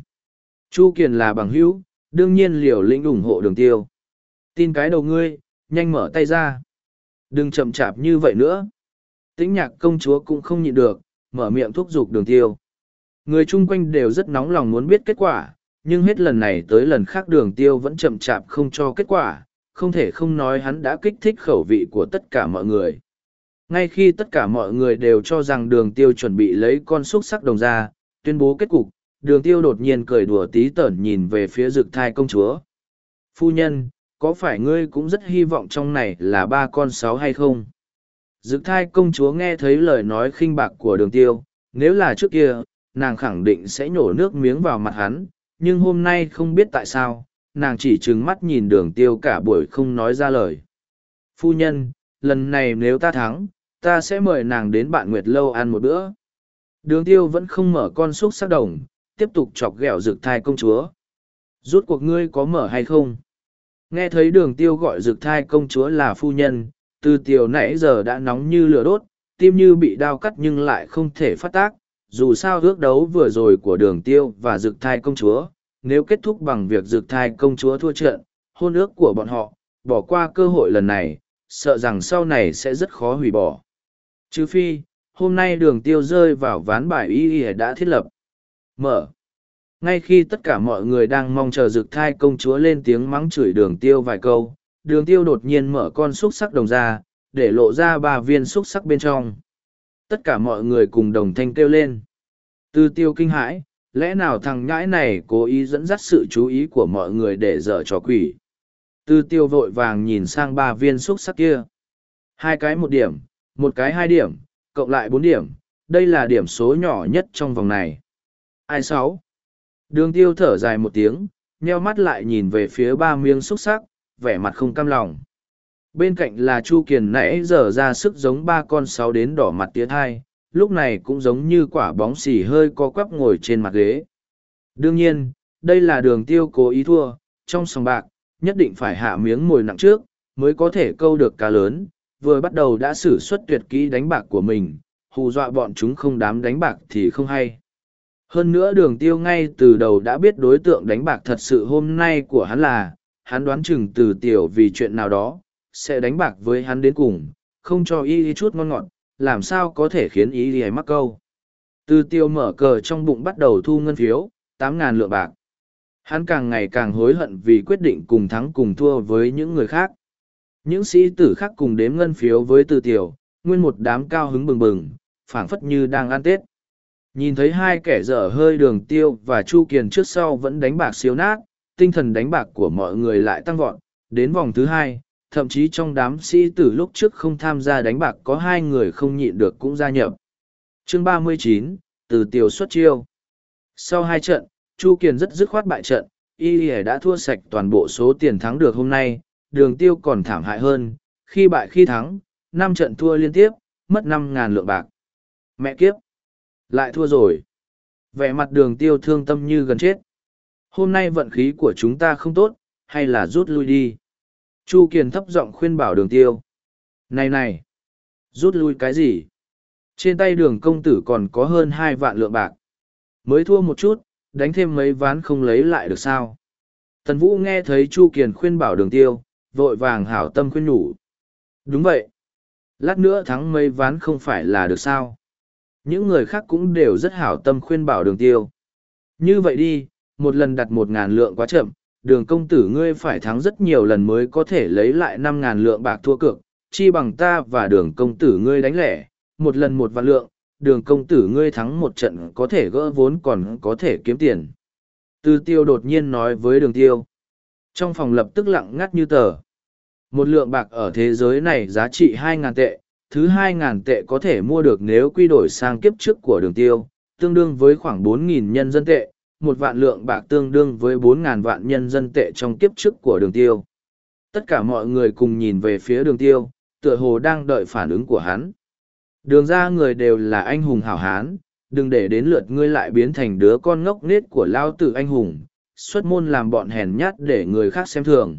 Chu Kiền là bằng hữu, đương nhiên liều lĩnh ủng hộ đường tiêu. Tin cái đầu ngươi, nhanh mở tay ra. Đừng chậm chạp như vậy nữa. Tĩnh nhạc công chúa cũng không nhịn được, mở miệng thúc giục đường tiêu. Người chung quanh đều rất nóng lòng muốn biết kết quả, nhưng hết lần này tới lần khác đường tiêu vẫn chậm chạp không cho kết quả, không thể không nói hắn đã kích thích khẩu vị của tất cả mọi người. Ngay khi tất cả mọi người đều cho rằng đường tiêu chuẩn bị lấy con xúc sắc đồng ra, tuyên bố kết cục, đường tiêu đột nhiên cười đùa tí tởn nhìn về phía rực thai công chúa. Phu nhân, có phải ngươi cũng rất hy vọng trong này là ba con sáu hay không? Dực thai công chúa nghe thấy lời nói khinh bạc của đường tiêu, nếu là trước kia, nàng khẳng định sẽ nhổ nước miếng vào mặt hắn, nhưng hôm nay không biết tại sao, nàng chỉ trừng mắt nhìn đường tiêu cả buổi không nói ra lời. Phu nhân, lần này nếu ta thắng, ta sẽ mời nàng đến bạn Nguyệt Lâu ăn một bữa. Đường tiêu vẫn không mở con xúc sắc đồng, tiếp tục chọc ghẹo rực thai công chúa. Rút cuộc ngươi có mở hay không? Nghe thấy đường tiêu gọi rực thai công chúa là phu nhân, từ tiểu nãy giờ đã nóng như lửa đốt, tim như bị đau cắt nhưng lại không thể phát tác. Dù sao ước đấu vừa rồi của đường tiêu và rực thai công chúa, nếu kết thúc bằng việc rực thai công chúa thua trận, hôn ước của bọn họ, bỏ qua cơ hội lần này, sợ rằng sau này sẽ rất khó hủy bỏ. Chứ phi, hôm nay đường tiêu rơi vào ván bài y y đã thiết lập. Mở. Ngay khi tất cả mọi người đang mong chờ rực thai công chúa lên tiếng mắng chửi đường tiêu vài câu, đường tiêu đột nhiên mở con xúc sắc đồng ra, để lộ ra ba viên xúc sắc bên trong. Tất cả mọi người cùng đồng thanh kêu lên. Từ tiêu kinh hãi, lẽ nào thằng nhãi này cố ý dẫn dắt sự chú ý của mọi người để dở trò quỷ. Tư tiêu vội vàng nhìn sang ba viên xúc sắc kia. Hai cái một điểm, một cái hai điểm, cộng lại bốn điểm, đây là điểm số nhỏ nhất trong vòng này. Ai sáu? Đường tiêu thở dài một tiếng, nheo mắt lại nhìn về phía ba miếng xúc sắc, vẻ mặt không cam lòng. Bên cạnh là Chu Kiền nãy giờ ra sức giống ba con sáu đến đỏ mặt tía thai, lúc này cũng giống như quả bóng xỉ hơi co quắp ngồi trên mặt ghế. Đương nhiên, đây là đường tiêu cố ý thua, trong sòng bạc, nhất định phải hạ miếng mồi nặng trước, mới có thể câu được cá lớn, vừa bắt đầu đã xử xuất tuyệt kỹ đánh bạc của mình, hù dọa bọn chúng không dám đánh bạc thì không hay. Hơn nữa đường tiêu ngay từ đầu đã biết đối tượng đánh bạc thật sự hôm nay của hắn là, hắn đoán chừng từ tiểu vì chuyện nào đó, sẽ đánh bạc với hắn đến cùng, không cho y chút ngon ngọt, làm sao có thể khiến ý y mắc câu. Từ tiêu mở cờ trong bụng bắt đầu thu ngân phiếu, tám ngàn lượng bạc. Hắn càng ngày càng hối hận vì quyết định cùng thắng cùng thua với những người khác. Những sĩ tử khác cùng đếm ngân phiếu với từ tiểu, nguyên một đám cao hứng bừng bừng, phảng phất như đang ăn Tết. Nhìn thấy hai kẻ dở hơi đường tiêu và Chu Kiền trước sau vẫn đánh bạc siêu nát, tinh thần đánh bạc của mọi người lại tăng vọt, đến vòng thứ hai, thậm chí trong đám sĩ tử lúc trước không tham gia đánh bạc có hai người không nhịn được cũng gia nhập. Chương 39, từ tiểu xuất chiêu. Sau hai trận, Chu Kiền rất dứt khoát bại trận, y đã thua sạch toàn bộ số tiền thắng được hôm nay, đường tiêu còn thảm hại hơn, khi bại khi thắng, năm trận thua liên tiếp, mất năm ngàn lượng bạc. Mẹ kiếp! Lại thua rồi. Vẻ mặt đường tiêu thương tâm như gần chết. Hôm nay vận khí của chúng ta không tốt, hay là rút lui đi. Chu Kiền thấp giọng khuyên bảo đường tiêu. Này này! Rút lui cái gì? Trên tay đường công tử còn có hơn hai vạn lượng bạc. Mới thua một chút, đánh thêm mấy ván không lấy lại được sao. Tần Vũ nghe thấy Chu Kiền khuyên bảo đường tiêu, vội vàng hảo tâm khuyên nhủ. Đúng vậy. Lát nữa thắng mấy ván không phải là được sao. Những người khác cũng đều rất hảo tâm khuyên bảo đường tiêu. Như vậy đi, một lần đặt một ngàn lượng quá chậm, đường công tử ngươi phải thắng rất nhiều lần mới có thể lấy lại năm ngàn lượng bạc thua cược, chi bằng ta và đường công tử ngươi đánh lẻ, một lần một vạn lượng, đường công tử ngươi thắng một trận có thể gỡ vốn còn có thể kiếm tiền. Tư tiêu đột nhiên nói với đường tiêu. Trong phòng lập tức lặng ngắt như tờ. Một lượng bạc ở thế giới này giá trị hai ngàn tệ, thứ hai ngàn tệ có thể mua được nếu quy đổi sang kiếp trước của đường tiêu, tương đương với khoảng bốn nghìn nhân dân tệ, một vạn lượng bạc tương đương với bốn ngàn vạn nhân dân tệ trong kiếp trước của đường tiêu. Tất cả mọi người cùng nhìn về phía đường tiêu, tựa hồ đang đợi phản ứng của hắn. Đường ra người đều là anh hùng hảo hán, đừng để đến lượt ngươi lại biến thành đứa con ngốc nết của lao tử anh hùng, xuất môn làm bọn hèn nhát để người khác xem thường.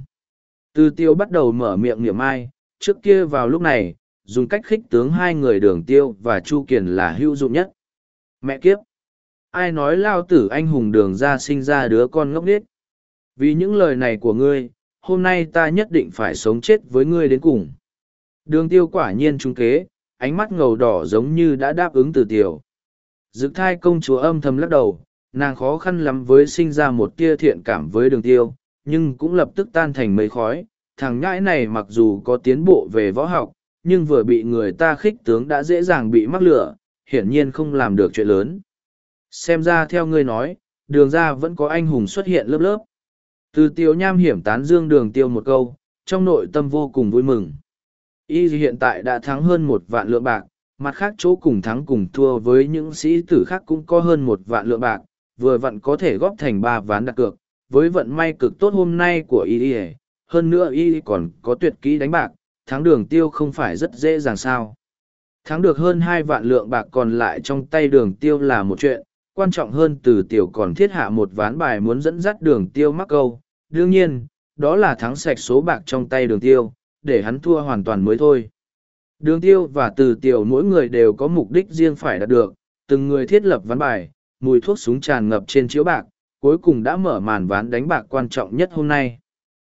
Từ tiêu bắt đầu mở miệng niệm ai, trước kia vào lúc này, dùng cách khích tướng hai người đường tiêu và Chu Kiền là hữu dụng nhất. Mẹ kiếp! Ai nói lao tử anh hùng đường ra sinh ra đứa con ngốc nết? Vì những lời này của ngươi, hôm nay ta nhất định phải sống chết với ngươi đến cùng. Đường tiêu quả nhiên trung kế, ánh mắt ngầu đỏ giống như đã đáp ứng từ tiểu. Dực thai công chúa âm thầm lắc đầu, nàng khó khăn lắm với sinh ra một tia thiện cảm với đường tiêu, nhưng cũng lập tức tan thành mây khói. Thằng nhãi này mặc dù có tiến bộ về võ học, nhưng vừa bị người ta khích tướng đã dễ dàng bị mắc lửa, hiển nhiên không làm được chuyện lớn. Xem ra theo ngươi nói, đường ra vẫn có anh hùng xuất hiện lớp lớp. Từ tiêu nham hiểm tán dương đường tiêu một câu, trong nội tâm vô cùng vui mừng. Y hiện tại đã thắng hơn một vạn lượng bạc, mặt khác chỗ cùng thắng cùng thua với những sĩ tử khác cũng có hơn một vạn lượng bạc, vừa vặn có thể góp thành ba ván đặt cược. Với vận may cực tốt hôm nay của Y hơn nữa Y còn có tuyệt kỹ đánh bạc, thắng đường tiêu không phải rất dễ dàng sao. Thắng được hơn hai vạn lượng bạc còn lại trong tay đường tiêu là một chuyện, quan trọng hơn từ tiểu còn thiết hạ một ván bài muốn dẫn dắt đường tiêu mắc câu. Đương nhiên, đó là thắng sạch số bạc trong tay đường tiêu, để hắn thua hoàn toàn mới thôi. Đường tiêu và từ tiểu mỗi người đều có mục đích riêng phải đạt được, từng người thiết lập ván bài, mùi thuốc súng tràn ngập trên chiếu bạc, cuối cùng đã mở màn ván đánh bạc quan trọng nhất hôm nay.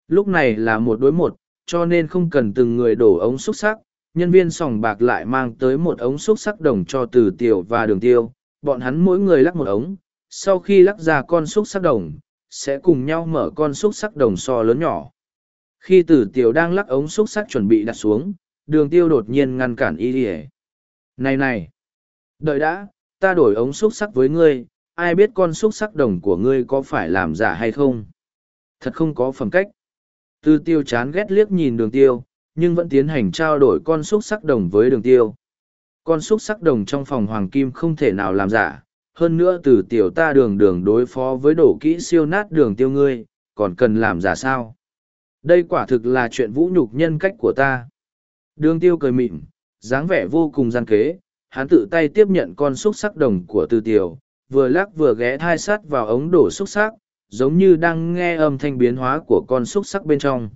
Lúc này là một đối một, cho nên không cần từng người đổ ống xúc sắc, nhân viên sòng bạc lại mang tới một ống xúc sắc đồng cho từ tiểu và đường tiêu, bọn hắn mỗi người lắc một ống, sau khi lắc ra con xúc sắc đồng, sẽ cùng nhau mở con xúc sắc đồng so lớn nhỏ. Khi tử tiểu đang lắc ống xúc sắc chuẩn bị đặt xuống, đường tiêu đột nhiên ngăn cản y đi Này này! Đợi đã, ta đổi ống xúc sắc với ngươi, ai biết con xúc sắc đồng của ngươi có phải làm giả hay không? Thật không có phẩm cách. Tư tiêu chán ghét liếc nhìn đường tiêu, nhưng vẫn tiến hành trao đổi con xúc sắc đồng với đường tiêu. Con xúc sắc đồng trong phòng hoàng kim không thể nào làm giả, hơn nữa từ tiểu ta đường đường đối phó với đổ kỹ siêu nát đường tiêu ngươi, còn cần làm giả sao? Đây quả thực là chuyện vũ nhục nhân cách của ta. Đường tiêu cười mịn, dáng vẻ vô cùng gian kế, hắn tự tay tiếp nhận con xúc sắc đồng của từ tiểu, vừa lắc vừa ghé thai sát vào ống đổ xúc sắc, giống như đang nghe âm thanh biến hóa của con xúc sắc bên trong.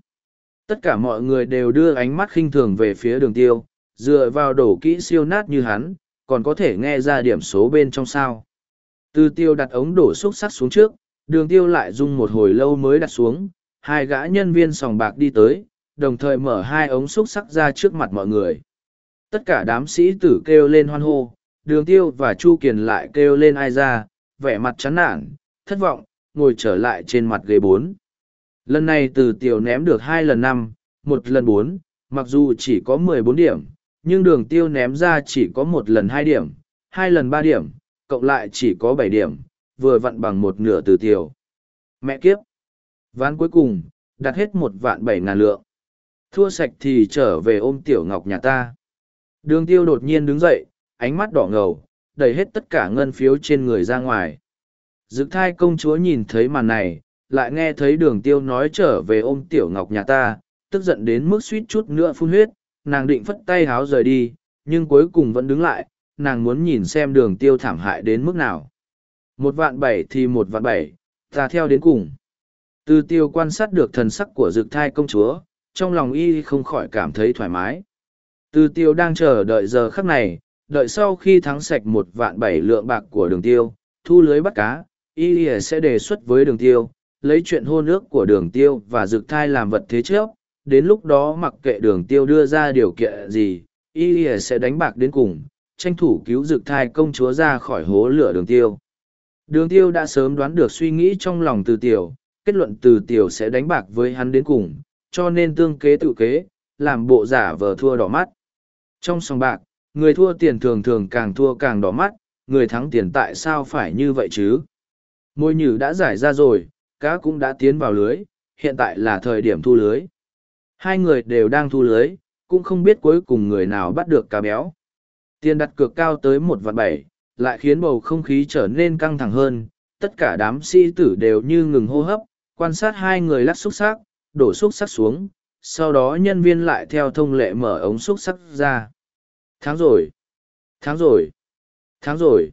Tất cả mọi người đều đưa ánh mắt khinh thường về phía đường tiêu, dựa vào đổ kỹ siêu nát như hắn, còn có thể nghe ra điểm số bên trong sao. Từ tiêu đặt ống đổ xúc sắc xuống trước, đường tiêu lại dùng một hồi lâu mới đặt xuống, hai gã nhân viên sòng bạc đi tới, đồng thời mở hai ống xúc sắc ra trước mặt mọi người. Tất cả đám sĩ tử kêu lên hoan hô, đường tiêu và Chu Kiền lại kêu lên ai ra, vẻ mặt chán nản, thất vọng, ngồi trở lại trên mặt ghế bốn. Lần này từ tiểu ném được hai lần năm, một lần bốn, mặc dù chỉ có mười bốn điểm, nhưng đường tiêu ném ra chỉ có một lần hai điểm, hai lần ba điểm, cộng lại chỉ có bảy điểm, vừa vặn bằng một nửa từ tiểu. Mẹ kiếp! Ván cuối cùng, đặt hết một vạn bảy ngàn lượng. Thua sạch thì trở về ôm tiểu ngọc nhà ta. Đường tiêu đột nhiên đứng dậy, ánh mắt đỏ ngầu, đẩy hết tất cả ngân phiếu trên người ra ngoài. Dực thai công chúa nhìn thấy màn này, lại nghe thấy đường tiêu nói trở về ôm tiểu ngọc nhà ta, tức giận đến mức suýt chút nữa phun huyết, nàng định phất tay háo rời đi, nhưng cuối cùng vẫn đứng lại, nàng muốn nhìn xem đường tiêu thảm hại đến mức nào. Một vạn bảy thì một vạn bảy, ta theo đến cùng. Từ tiêu quan sát được thần sắc của dực thai công chúa, trong lòng y không khỏi cảm thấy thoải mái. Từ tiêu đang chờ đợi giờ khắc này, đợi sau khi thắng sạch một vạn bảy lượng bạc của đường tiêu, thu lưới bắt cá, y sẽ đề xuất với đường tiêu, lấy chuyện hôn ước của đường tiêu và dực thai làm vật thế trước, đến lúc đó mặc kệ đường tiêu đưa ra điều kiện gì, y sẽ đánh bạc đến cùng, tranh thủ cứu dực thai công chúa ra khỏi hố lửa đường tiêu. Đường tiêu đã sớm đoán được suy nghĩ trong lòng từ tiểu, kết luận từ tiểu sẽ đánh bạc với hắn đến cùng, cho nên tương kế tự kế, làm bộ giả vờ thua đỏ mắt. Trong sòng bạc, người thua tiền thường thường càng thua càng đỏ mắt, người thắng tiền tại sao phải như vậy chứ? Môi nhử đã giải ra rồi, cá cũng đã tiến vào lưới, hiện tại là thời điểm thu lưới. Hai người đều đang thu lưới, cũng không biết cuối cùng người nào bắt được cá béo. Tiền đặt cược cao tới một vạn bảy, lại khiến bầu không khí trở nên căng thẳng hơn, tất cả đám sĩ tử đều như ngừng hô hấp, quan sát hai người lắc xúc sắc, đổ xúc sắc xuống, sau đó nhân viên lại theo thông lệ mở ống xúc sắc ra. Tháng rồi, tháng rồi, tháng rồi.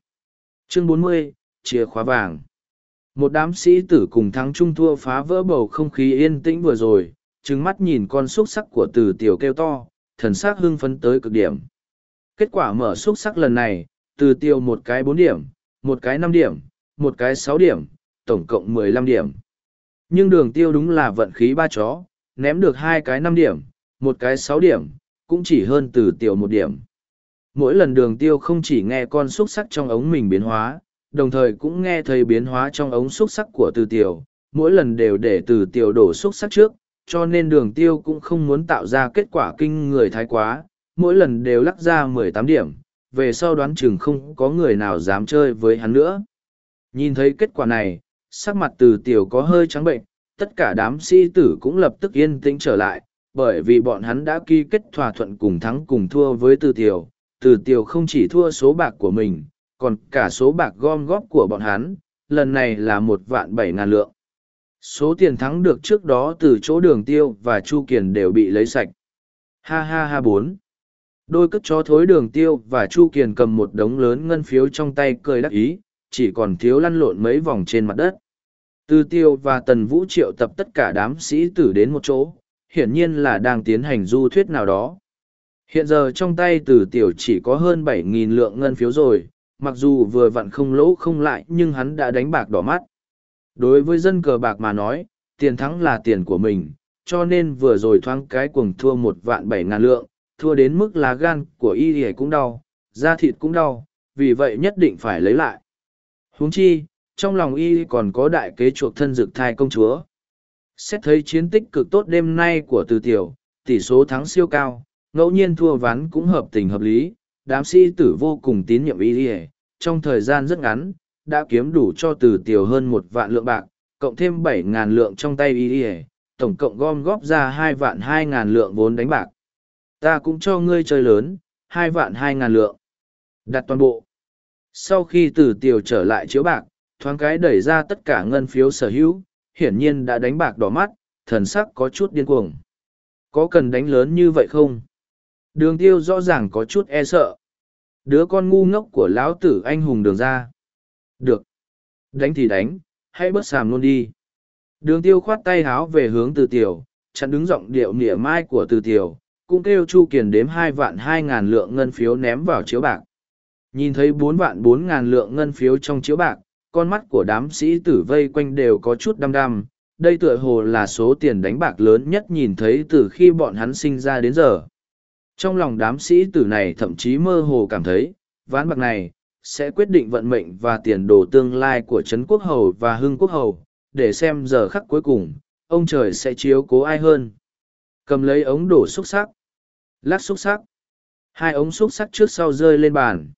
Chương bốn mươi, chìa khóa vàng. Một đám sĩ tử cùng thắng trung thua phá vỡ bầu không khí yên tĩnh vừa rồi, trừng mắt nhìn con xúc sắc của từ tiểu kêu to, thần sắc hưng phấn tới cực điểm. Kết quả mở xúc sắc lần này, từ tiêu một cái bốn điểm, một cái năm điểm, một cái sáu điểm, tổng cộng mười lăm điểm. Nhưng đường tiêu đúng là vận khí ba chó, ném được hai cái năm điểm, một cái sáu điểm, cũng chỉ hơn từ tiểu một điểm. mỗi lần đường tiêu không chỉ nghe con xúc sắc trong ống mình biến hóa, đồng thời cũng nghe thấy biến hóa trong ống xúc sắc của từ tiểu, mỗi lần đều để từ tiểu đổ xúc sắc trước, cho nên đường tiêu cũng không muốn tạo ra kết quả kinh người thái quá, mỗi lần đều lắc ra mười tám điểm, về sau đoán chừng không có người nào dám chơi với hắn nữa. Nhìn thấy kết quả này, sắc mặt từ tiểu có hơi trắng bệnh, tất cả đám sĩ tử cũng lập tức yên tĩnh trở lại, bởi vì bọn hắn đã ký kết thỏa thuận cùng thắng cùng thua với từ tiểu. Từ tiểu không chỉ thua số bạc của mình, còn cả số bạc gom góp của bọn hắn, lần này là một vạn bảy ngàn lượng. Số tiền thắng được trước đó từ chỗ đường tiêu và Chu Kiền đều bị lấy sạch. Ha ha ha bốn. Đôi cất chó thối đường tiêu và Chu Kiền cầm một đống lớn ngân phiếu trong tay cười đắc ý, chỉ còn thiếu lăn lộn mấy vòng trên mặt đất. Từ tiêu và tần vũ triệu tập tất cả đám sĩ tử đến một chỗ, hiển nhiên là đang tiến hành du thuyết nào đó. Hiện giờ trong tay từ tiểu chỉ có hơn bảy nghìn lượng ngân phiếu rồi, mặc dù vừa vặn không lỗ không lại nhưng hắn đã đánh bạc đỏ mắt. Đối với dân cờ bạc mà nói, tiền thắng là tiền của mình, cho nên vừa rồi thoáng cái cuồng thua một vạn bảy ngàn lượng, thua đến mức lá gan của y thì cũng đau, da thịt cũng đau, vì vậy nhất định phải lấy lại. huống chi, trong lòng y còn có đại kế chuộc thân dực thai công chúa. Xét thấy chiến tích cực tốt đêm nay của từ tiểu, tỷ số thắng siêu cao, ngẫu nhiên thua ván cũng hợp tình hợp lý, đám sĩ tử vô cùng tín nhiệm y trong thời gian rất ngắn, đã kiếm đủ cho từ tiểu hơn một vạn lượng bạc, cộng thêm bảy ngàn lượng trong tay y tổng cộng gom góp ra hai vạn hai ngàn lượng vốn đánh bạc. Ta cũng cho ngươi chơi lớn, hai vạn hai ngàn lượng. Đặt toàn bộ. Sau khi từ tiểu trở lại chiếu bạc, thoáng cái đẩy ra tất cả ngân phiếu sở hữu, hiển nhiên đã đánh bạc đỏ mắt, thần sắc có chút điên cuồng. Có cần đánh lớn như vậy không? Đường tiêu rõ ràng có chút e sợ. Đứa con ngu ngốc của lão tử anh hùng đường ra. Được. Đánh thì đánh, hãy bớt sàm luôn đi. Đường tiêu khoát tay háo về hướng từ tiểu, chặn đứng giọng điệu nỉa mai của từ tiểu, cũng kêu Chu Kiền đếm hai vạn hai ngàn lượng ngân phiếu ném vào chiếu bạc. Nhìn thấy bốn vạn bốn ngàn lượng ngân phiếu trong chiếu bạc, con mắt của đám sĩ tử vây quanh đều có chút đăm đăm. Đây tựa hồ là số tiền đánh bạc lớn nhất nhìn thấy từ khi bọn hắn sinh ra đến giờ. Trong lòng đám sĩ tử này thậm chí mơ hồ cảm thấy, ván bạc này, sẽ quyết định vận mệnh và tiền đồ tương lai của Trấn Quốc Hầu và Hưng Quốc Hầu, để xem giờ khắc cuối cùng, ông trời sẽ chiếu cố ai hơn. Cầm lấy ống đổ xúc sắc, lát xúc sắc, hai ống xúc sắc trước sau rơi lên bàn.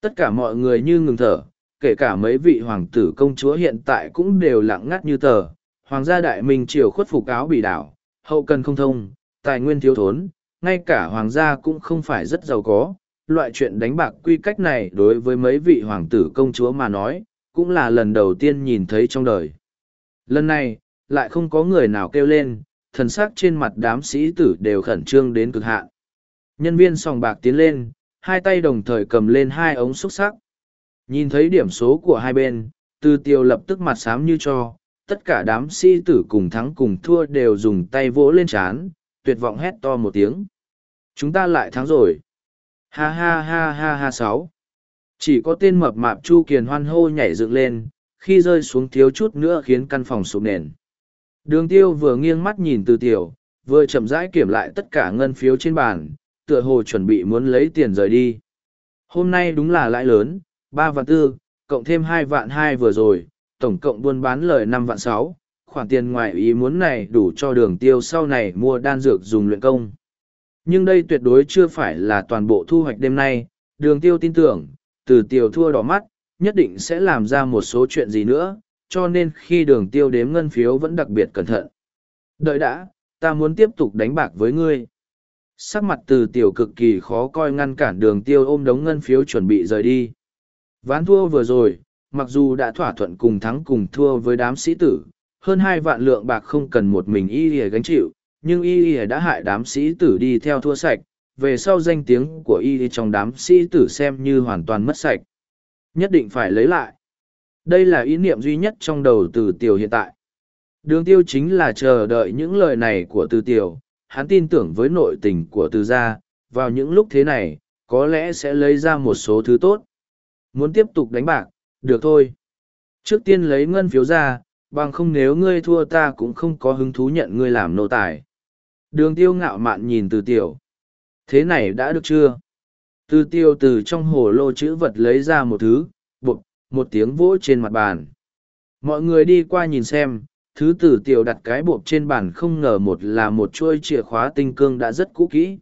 Tất cả mọi người như ngừng thở, kể cả mấy vị hoàng tử công chúa hiện tại cũng đều lặng ngắt như tờ. Hoàng gia đại minh triều khuất phục áo bị đảo, hậu cần không thông, tài nguyên thiếu thốn, ngay cả hoàng gia cũng không phải rất giàu có. Loại chuyện đánh bạc quy cách này đối với mấy vị hoàng tử công chúa mà nói, cũng là lần đầu tiên nhìn thấy trong đời. Lần này, lại không có người nào kêu lên, thần sắc trên mặt đám sĩ tử đều khẩn trương đến cực hạn. Nhân viên sòng bạc tiến lên, hai tay đồng thời cầm lên hai ống xúc sắc. Nhìn thấy điểm số của hai bên, từ tiêu lập tức mặt xám như cho, tất cả đám sĩ tử cùng thắng cùng thua đều dùng tay vỗ lên chán, tuyệt vọng hét to một tiếng. Chúng ta lại thắng rồi. Ha ha ha ha ha sáu. Chỉ có tên mập mạp Chu Kiền hoan hô nhảy dựng lên, khi rơi xuống thiếu chút nữa khiến căn phòng sụp nền. Đường tiêu vừa nghiêng mắt nhìn từ tiểu, vừa chậm rãi kiểm lại tất cả ngân phiếu trên bàn, tựa hồ chuẩn bị muốn lấy tiền rời đi. Hôm nay đúng là lãi lớn, ba vạn tư, cộng thêm hai vạn hai vừa rồi, tổng cộng buôn bán lời năm vạn sáu. khoản tiền ngoài ý muốn này đủ cho đường tiêu sau này mua đan dược dùng luyện công. Nhưng đây tuyệt đối chưa phải là toàn bộ thu hoạch đêm nay, đường tiêu tin tưởng, từ tiêu thua đỏ mắt, nhất định sẽ làm ra một số chuyện gì nữa, cho nên khi đường tiêu đếm ngân phiếu vẫn đặc biệt cẩn thận. Đợi đã, ta muốn tiếp tục đánh bạc với ngươi. Sắc mặt từ tiểu cực kỳ khó coi ngăn cản đường tiêu ôm đống ngân phiếu chuẩn bị rời đi. Ván thua vừa rồi, mặc dù đã thỏa thuận cùng thắng cùng thua với đám sĩ tử, hơn hai vạn lượng bạc không cần một mình y lìa gánh chịu, nhưng y y đã hại đám sĩ tử đi theo thua sạch, về sau danh tiếng của y trong đám sĩ tử xem như hoàn toàn mất sạch. Nhất định phải lấy lại. Đây là ý niệm duy nhất trong đầu từ tiểu hiện tại. Đường tiêu chính là chờ đợi những lời này của từ tiểu, hắn tin tưởng với nội tình của từ gia, vào những lúc thế này, có lẽ sẽ lấy ra một số thứ tốt. Muốn tiếp tục đánh bạc, được thôi. Trước tiên lấy ngân phiếu ra, bằng không nếu ngươi thua ta cũng không có hứng thú nhận ngươi làm nô tài. Đường tiêu ngạo mạn nhìn từ tiểu. Thế này đã được chưa? Từ tiêu từ trong hồ lô chữ vật lấy ra một thứ, bột, một tiếng vỗ trên mặt bàn. Mọi người đi qua nhìn xem, thứ tử tiểu đặt cái bộp trên bàn không ngờ một là một chuôi chìa khóa tinh cương đã rất cũ kỹ.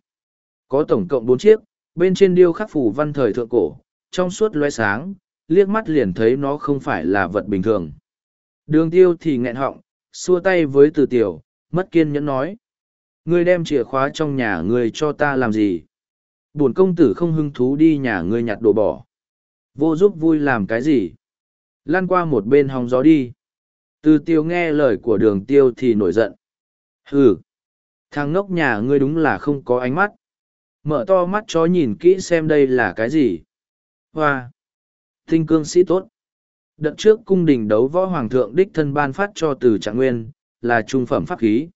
Có tổng cộng bốn chiếc, bên trên điêu khắc phủ văn thời thượng cổ, trong suốt loe sáng, liếc mắt liền thấy nó không phải là vật bình thường. Đường tiêu thì nghẹn họng, xua tay với từ tiểu, mất kiên nhẫn nói. Ngươi đem chìa khóa trong nhà ngươi cho ta làm gì? Buồn công tử không hứng thú đi nhà ngươi nhặt đồ bỏ. Vô giúp vui làm cái gì? Lan qua một bên hòng gió đi. Từ tiêu nghe lời của đường tiêu thì nổi giận. Hừ! Thằng ngốc nhà ngươi đúng là không có ánh mắt. Mở to mắt chó nhìn kỹ xem đây là cái gì. Hoa! Tinh cương sĩ tốt. Đợt trước cung đình đấu võ hoàng thượng đích thân ban phát cho từ trạng nguyên, là trung phẩm pháp khí.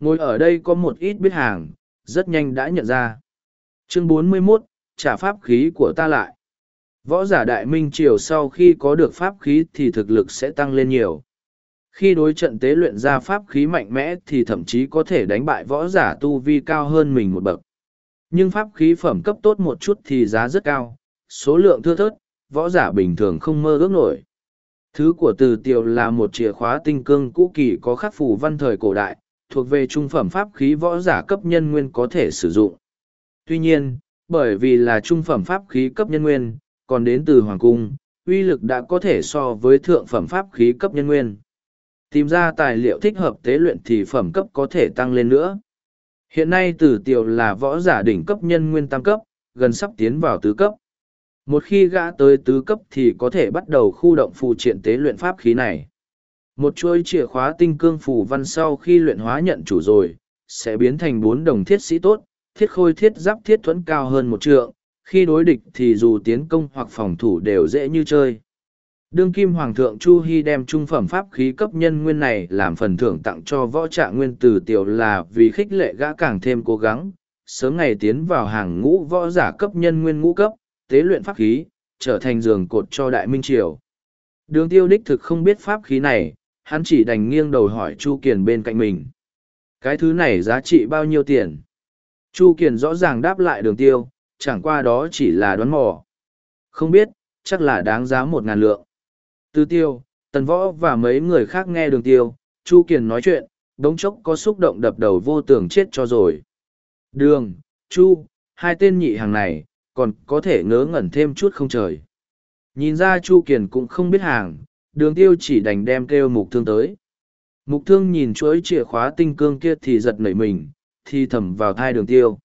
Ngồi ở đây có một ít biết hàng, rất nhanh đã nhận ra. Chương 41, trả pháp khí của ta lại. Võ giả đại minh triều sau khi có được pháp khí thì thực lực sẽ tăng lên nhiều. Khi đối trận tế luyện ra pháp khí mạnh mẽ thì thậm chí có thể đánh bại võ giả tu vi cao hơn mình một bậc. Nhưng pháp khí phẩm cấp tốt một chút thì giá rất cao, số lượng thưa thớt, võ giả bình thường không mơ ước nổi. Thứ của từ tiều là một chìa khóa tinh cương cũ kỳ có khắc phù văn thời cổ đại, thuộc về trung phẩm pháp khí võ giả cấp nhân nguyên có thể sử dụng. Tuy nhiên, bởi vì là trung phẩm pháp khí cấp nhân nguyên, còn đến từ Hoàng Cung, uy lực đã có thể so với thượng phẩm pháp khí cấp nhân nguyên. Tìm ra tài liệu thích hợp tế luyện thì phẩm cấp có thể tăng lên nữa. Hiện nay tử tiểu là võ giả đỉnh cấp nhân nguyên tam cấp, gần sắp tiến vào tứ cấp. Một khi gã tới tứ cấp thì có thể bắt đầu khu động phù triện tế luyện pháp khí này. Một chuôi chìa khóa tinh cương phủ văn sau khi luyện hóa nhận chủ rồi, sẽ biến thành bốn đồng thiết sĩ tốt, thiết khôi thiết giáp thiết thuẫn cao hơn một trượng, khi đối địch thì dù tiến công hoặc phòng thủ đều dễ như chơi. Đương kim hoàng thượng Chu Hy đem trung phẩm pháp khí cấp nhân nguyên này làm phần thưởng tặng cho võ trạng nguyên từ tiểu là vì khích lệ gã càng thêm cố gắng, sớm ngày tiến vào hàng ngũ võ giả cấp nhân nguyên ngũ cấp, tế luyện pháp khí, trở thành giường cột cho đại minh triều. Đường tiêu đích thực không biết pháp khí này, hắn chỉ đành nghiêng đầu hỏi Chu Kiền bên cạnh mình. Cái thứ này giá trị bao nhiêu tiền? Chu Kiền rõ ràng đáp lại đường tiêu, chẳng qua đó chỉ là đoán mò. Không biết, chắc là đáng giá một ngàn lượng. Tư tiêu, tần võ và mấy người khác nghe đường tiêu, Chu Kiền nói chuyện, đống chốc có xúc động đập đầu vô tường chết cho rồi. Đường, Chu, hai tên nhị hàng này, còn có thể ngớ ngẩn thêm chút không trời. Nhìn ra Chu Kiền cũng không biết hàng, đường tiêu chỉ đành đem kêu mục thương tới. Mục thương nhìn chuỗi chìa khóa tinh cương kia thì giật nảy mình, thì thầm vào thai đường tiêu.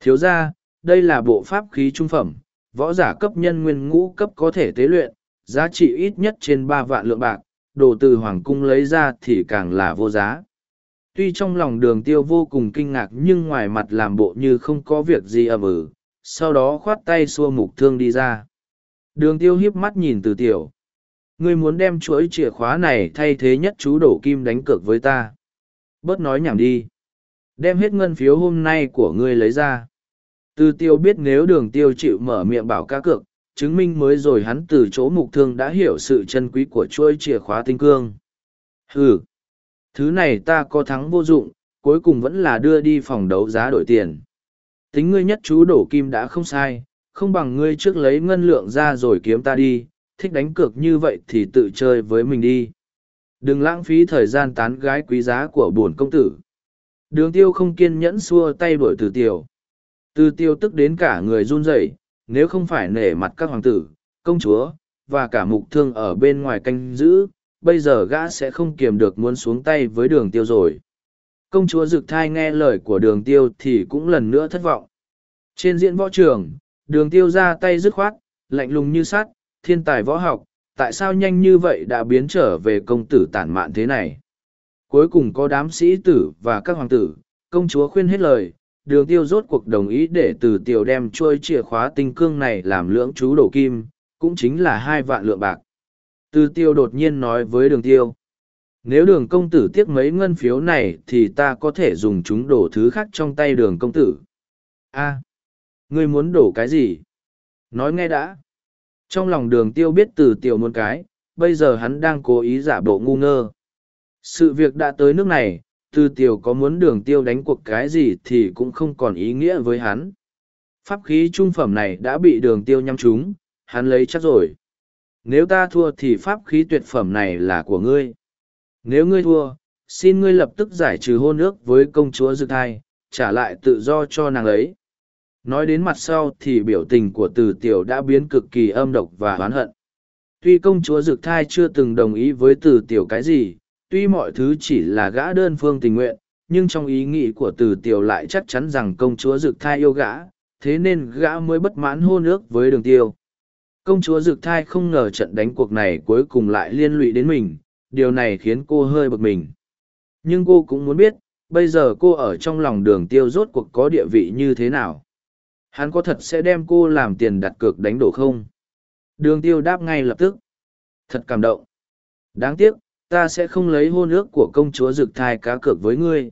Thiếu ra, đây là bộ pháp khí trung phẩm, võ giả cấp nhân nguyên ngũ cấp có thể tế luyện, giá trị ít nhất trên ba vạn lượng bạc, đồ từ hoàng cung lấy ra thì càng là vô giá. Tuy trong lòng đường tiêu vô cùng kinh ngạc nhưng ngoài mặt làm bộ như không có việc gì ầm ử, sau đó khoát tay xua mục thương đi ra. Đường tiêu hiếp mắt nhìn từ tiểu. Ngươi muốn đem chuỗi chìa khóa này thay thế nhất chú đổ kim đánh cược với ta. Bớt nói nhảm đi. Đem hết ngân phiếu hôm nay của ngươi lấy ra. Từ tiêu biết nếu đường tiêu chịu mở miệng bảo cá cược, chứng minh mới rồi hắn từ chỗ mục thương đã hiểu sự chân quý của chuỗi chìa khóa tinh cương. Hừ, thứ này ta có thắng vô dụng, cuối cùng vẫn là đưa đi phòng đấu giá đổi tiền. Tính ngươi nhất chú đổ kim đã không sai, không bằng ngươi trước lấy ngân lượng ra rồi kiếm ta đi, thích đánh cược như vậy thì tự chơi với mình đi. Đừng lãng phí thời gian tán gái quý giá của bổn công tử. Đường tiêu không kiên nhẫn xua tay đuổi từ tiêu. Từ tiêu tức đến cả người run rẩy, nếu không phải nể mặt các hoàng tử, công chúa, và cả mục thương ở bên ngoài canh giữ, bây giờ gã sẽ không kiềm được muốn xuống tay với đường tiêu rồi. Công chúa Dực Thai nghe lời của đường tiêu thì cũng lần nữa thất vọng. Trên diễn võ trường, đường tiêu ra tay dứt khoát, lạnh lùng như sắt, thiên tài võ học, tại sao nhanh như vậy đã biến trở về công tử tản mạn thế này? Cuối cùng có đám sĩ tử và các hoàng tử, công chúa khuyên hết lời, đường tiêu rốt cuộc đồng ý để từ tiểu đem trôi chìa khóa tinh cương này làm lưỡng chú đổ kim, cũng chính là hai vạn lượng bạc. Từ tiêu đột nhiên nói với đường tiêu. Nếu đường công tử tiếc mấy ngân phiếu này thì ta có thể dùng chúng đổ thứ khác trong tay đường công tử. a ngươi muốn đổ cái gì? Nói nghe đã. Trong lòng đường tiêu biết từ tiểu muốn cái, bây giờ hắn đang cố ý giả bộ ngu ngơ. Sự việc đã tới nước này, từ tiểu có muốn đường tiêu đánh cuộc cái gì thì cũng không còn ý nghĩa với hắn. pháp khí trung phẩm này đã bị đường tiêu nhắm trúng, hắn lấy chắc rồi. Nếu ta thua thì pháp khí tuyệt phẩm này là của ngươi. Nếu ngươi thua, xin ngươi lập tức giải trừ hôn ước với công chúa Dực Thai, trả lại tự do cho nàng ấy. Nói đến mặt sau thì biểu tình của từ tiểu đã biến cực kỳ âm độc và oán hận. Tuy công chúa Dực Thai chưa từng đồng ý với từ tiểu cái gì, tuy mọi thứ chỉ là gã đơn phương tình nguyện, nhưng trong ý nghĩ của từ tiểu lại chắc chắn rằng công chúa Dực Thai yêu gã, thế nên gã mới bất mãn hôn ước với đường tiêu. Công chúa Dực Thai không ngờ trận đánh cuộc này cuối cùng lại liên lụy đến mình, điều này khiến cô hơi bực mình. Nhưng cô cũng muốn biết, bây giờ cô ở trong lòng đường tiêu rốt cuộc có địa vị như thế nào. Hắn có thật sẽ đem cô làm tiền đặt cược đánh đổ không? Đường tiêu đáp ngay lập tức. Thật cảm động. Đáng tiếc, ta sẽ không lấy hôn ước của công chúa Dực Thai cá cược với ngươi.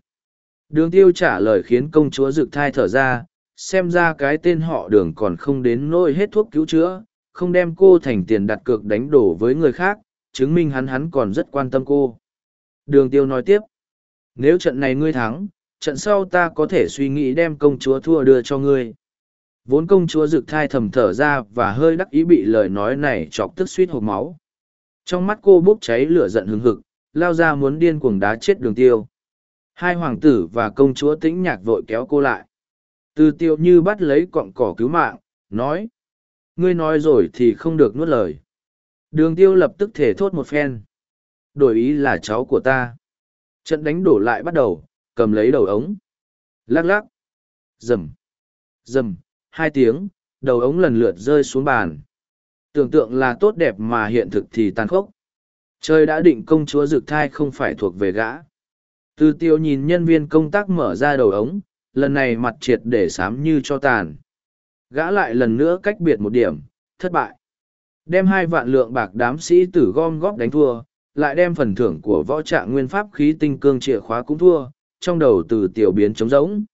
Đường tiêu trả lời khiến công chúa Dực Thai thở ra, xem ra cái tên họ đường còn không đến nỗi hết thuốc cứu chữa, không đem cô thành tiền đặt cược đánh đổ với người khác, chứng minh hắn hắn còn rất quan tâm cô. Đường tiêu nói tiếp, nếu trận này ngươi thắng, trận sau ta có thể suy nghĩ đem công chúa thua đưa cho ngươi. Vốn công chúa rực thai thầm thở ra và hơi đắc ý bị lời nói này chọc tức suýt hộp máu. Trong mắt cô bốc cháy lửa giận hừng hực, lao ra muốn điên cuồng đá chết đường tiêu. Hai hoàng tử và công chúa tĩnh nhạc vội kéo cô lại. Từ tiêu như bắt lấy cọng cỏ cứu mạng, nói. Ngươi nói rồi thì không được nuốt lời. Đường tiêu lập tức thể thốt một phen. Đổi ý là cháu của ta. Trận đánh đổ lại bắt đầu, cầm lấy đầu ống. Lắc lắc. rầm rầm Hai tiếng, đầu ống lần lượt rơi xuống bàn. Tưởng tượng là tốt đẹp mà hiện thực thì tàn khốc. Trời đã định công chúa rực thai không phải thuộc về gã. Từ tiêu nhìn nhân viên công tác mở ra đầu ống, lần này mặt triệt để sám như cho tàn. Gã lại lần nữa cách biệt một điểm, thất bại. Đem hai vạn lượng bạc đám sĩ tử gom góp đánh thua, lại đem phần thưởng của võ trạng nguyên pháp khí tinh cương chìa khóa cũng thua, trong đầu từ tiểu biến trống rỗng.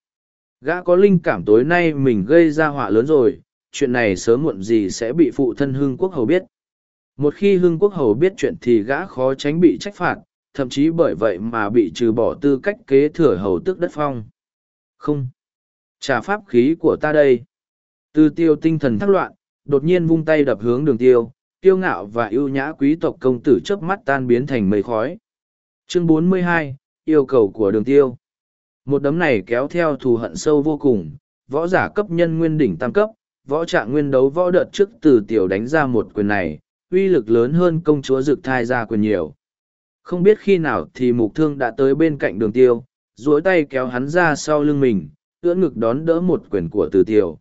Gã có linh cảm tối nay mình gây ra họa lớn rồi, chuyện này sớm muộn gì sẽ bị phụ thân Hưng Quốc Hầu biết. Một khi Hưng Quốc Hầu biết chuyện thì gã khó tránh bị trách phạt, thậm chí bởi vậy mà bị trừ bỏ tư cách kế thừa hầu tước đất phong. Không. Trả pháp khí của ta đây. Từ tiêu tinh thần thắc loạn, đột nhiên vung tay đập hướng đường tiêu, tiêu ngạo và ưu nhã quý tộc công tử chớp mắt tan biến thành mây khói. Chương 42, yêu cầu của đường tiêu. Một đấm này kéo theo thù hận sâu vô cùng, võ giả cấp nhân nguyên đỉnh tam cấp, võ trạng nguyên đấu võ đợt trước từ tiểu đánh ra một quyền này, uy lực lớn hơn công chúa dực thai ra quyền nhiều. Không biết khi nào thì mục thương đã tới bên cạnh đường tiêu, duỗi tay kéo hắn ra sau lưng mình, ưỡn ngực đón đỡ một quyền của từ tiểu.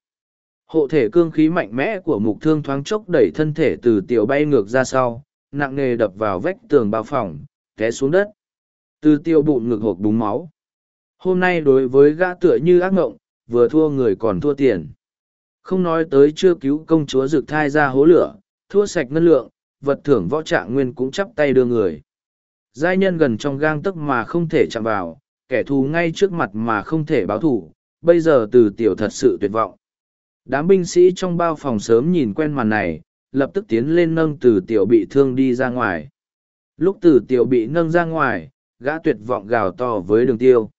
Hộ thể cương khí mạnh mẽ của mục thương thoáng chốc đẩy thân thể từ tiểu bay ngược ra sau, nặng nề đập vào vách tường bao phòng, té xuống đất. Từ tiêu bụng ngực hộp búng máu. Hôm nay đối với gã tựa như ác ngộng, vừa thua người còn thua tiền. Không nói tới chưa cứu công chúa rực thai ra hố lửa, thua sạch ngân lượng, vật thưởng võ trạng nguyên cũng chắp tay đưa người. Giai nhân gần trong gang tức mà không thể chạm vào, kẻ thù ngay trước mặt mà không thể báo thù. bây giờ từ tiểu thật sự tuyệt vọng. Đám binh sĩ trong bao phòng sớm nhìn quen màn này, lập tức tiến lên nâng từ tiểu bị thương đi ra ngoài. Lúc từ tiểu bị nâng ra ngoài, gã tuyệt vọng gào to với đường tiêu.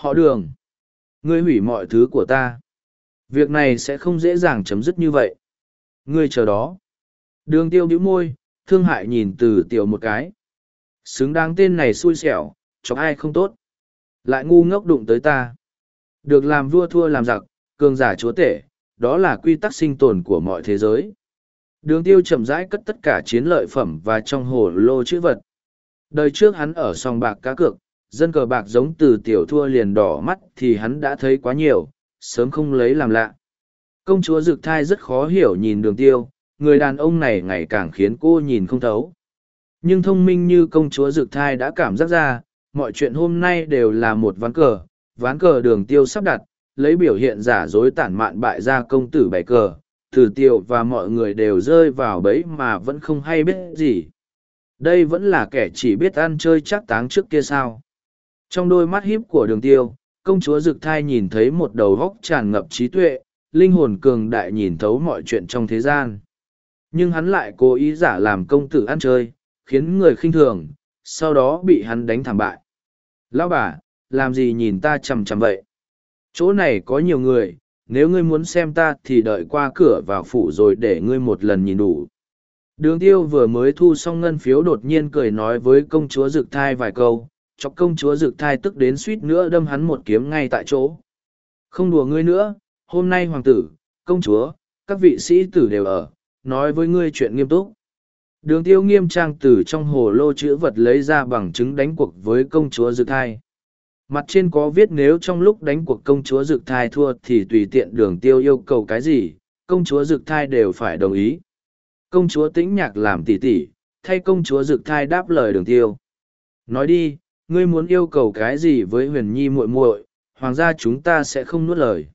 Họ đường! Ngươi hủy mọi thứ của ta. Việc này sẽ không dễ dàng chấm dứt như vậy. Ngươi chờ đó. Đường tiêu bĩu môi, thương hại nhìn từ tiểu một cái. Xứng đáng tên này xui xẻo, chọc ai không tốt. Lại ngu ngốc đụng tới ta. Được làm vua thua làm giặc, cường giả chúa tể, đó là quy tắc sinh tồn của mọi thế giới. Đường tiêu chậm rãi cất tất cả chiến lợi phẩm và trong hồ lô chữ vật. Đời trước hắn ở sòng bạc cá cược, dân cờ bạc giống từ tiểu thua liền đỏ mắt thì hắn đã thấy quá nhiều, sớm không lấy làm lạ. Công chúa Dực Thai rất khó hiểu nhìn đường tiêu, người đàn ông này ngày càng khiến cô nhìn không thấu. Nhưng thông minh như công chúa Dực Thai đã cảm giác ra, mọi chuyện hôm nay đều là một ván cờ, ván cờ đường tiêu sắp đặt, lấy biểu hiện giả dối tản mạn bại ra công tử bảy cờ, thử tiêu và mọi người đều rơi vào bẫy mà vẫn không hay biết gì. Đây vẫn là kẻ chỉ biết ăn chơi chắc táng trước kia sao. Trong đôi mắt hiếp của đường tiêu, công chúa Dực Thai nhìn thấy một đầu góc tràn ngập trí tuệ, linh hồn cường đại nhìn thấu mọi chuyện trong thế gian. Nhưng hắn lại cố ý giả làm công tử ăn chơi, khiến người khinh thường, sau đó bị hắn đánh thảm bại. Lão bà, làm gì nhìn ta chằm chằm vậy? Chỗ này có nhiều người, nếu ngươi muốn xem ta thì đợi qua cửa vào phủ rồi để ngươi một lần nhìn đủ đường tiêu vừa mới thu xong ngân phiếu đột nhiên cười nói với công chúa rực thai vài câu chọc công chúa rực thai tức đến suýt nữa đâm hắn một kiếm ngay tại chỗ. Không đùa ngươi nữa, hôm nay hoàng tử, công chúa, các vị sĩ tử đều ở, nói với ngươi chuyện nghiêm túc. Đường tiêu nghiêm trang từ trong hồ lô chữ vật lấy ra bằng chứng đánh cuộc với công chúa rực thai. Mặt trên có viết nếu trong lúc đánh cuộc công chúa rực thai thua thì tùy tiện đường tiêu yêu cầu cái gì, công chúa rực thai đều phải đồng ý. Công chúa tĩnh nhạc làm tỉ tỉ, thay công chúa rực thai đáp lời đường tiêu. Nói đi ngươi muốn yêu cầu cái gì với huyền nhi muội muội hoàng gia chúng ta sẽ không nuốt lời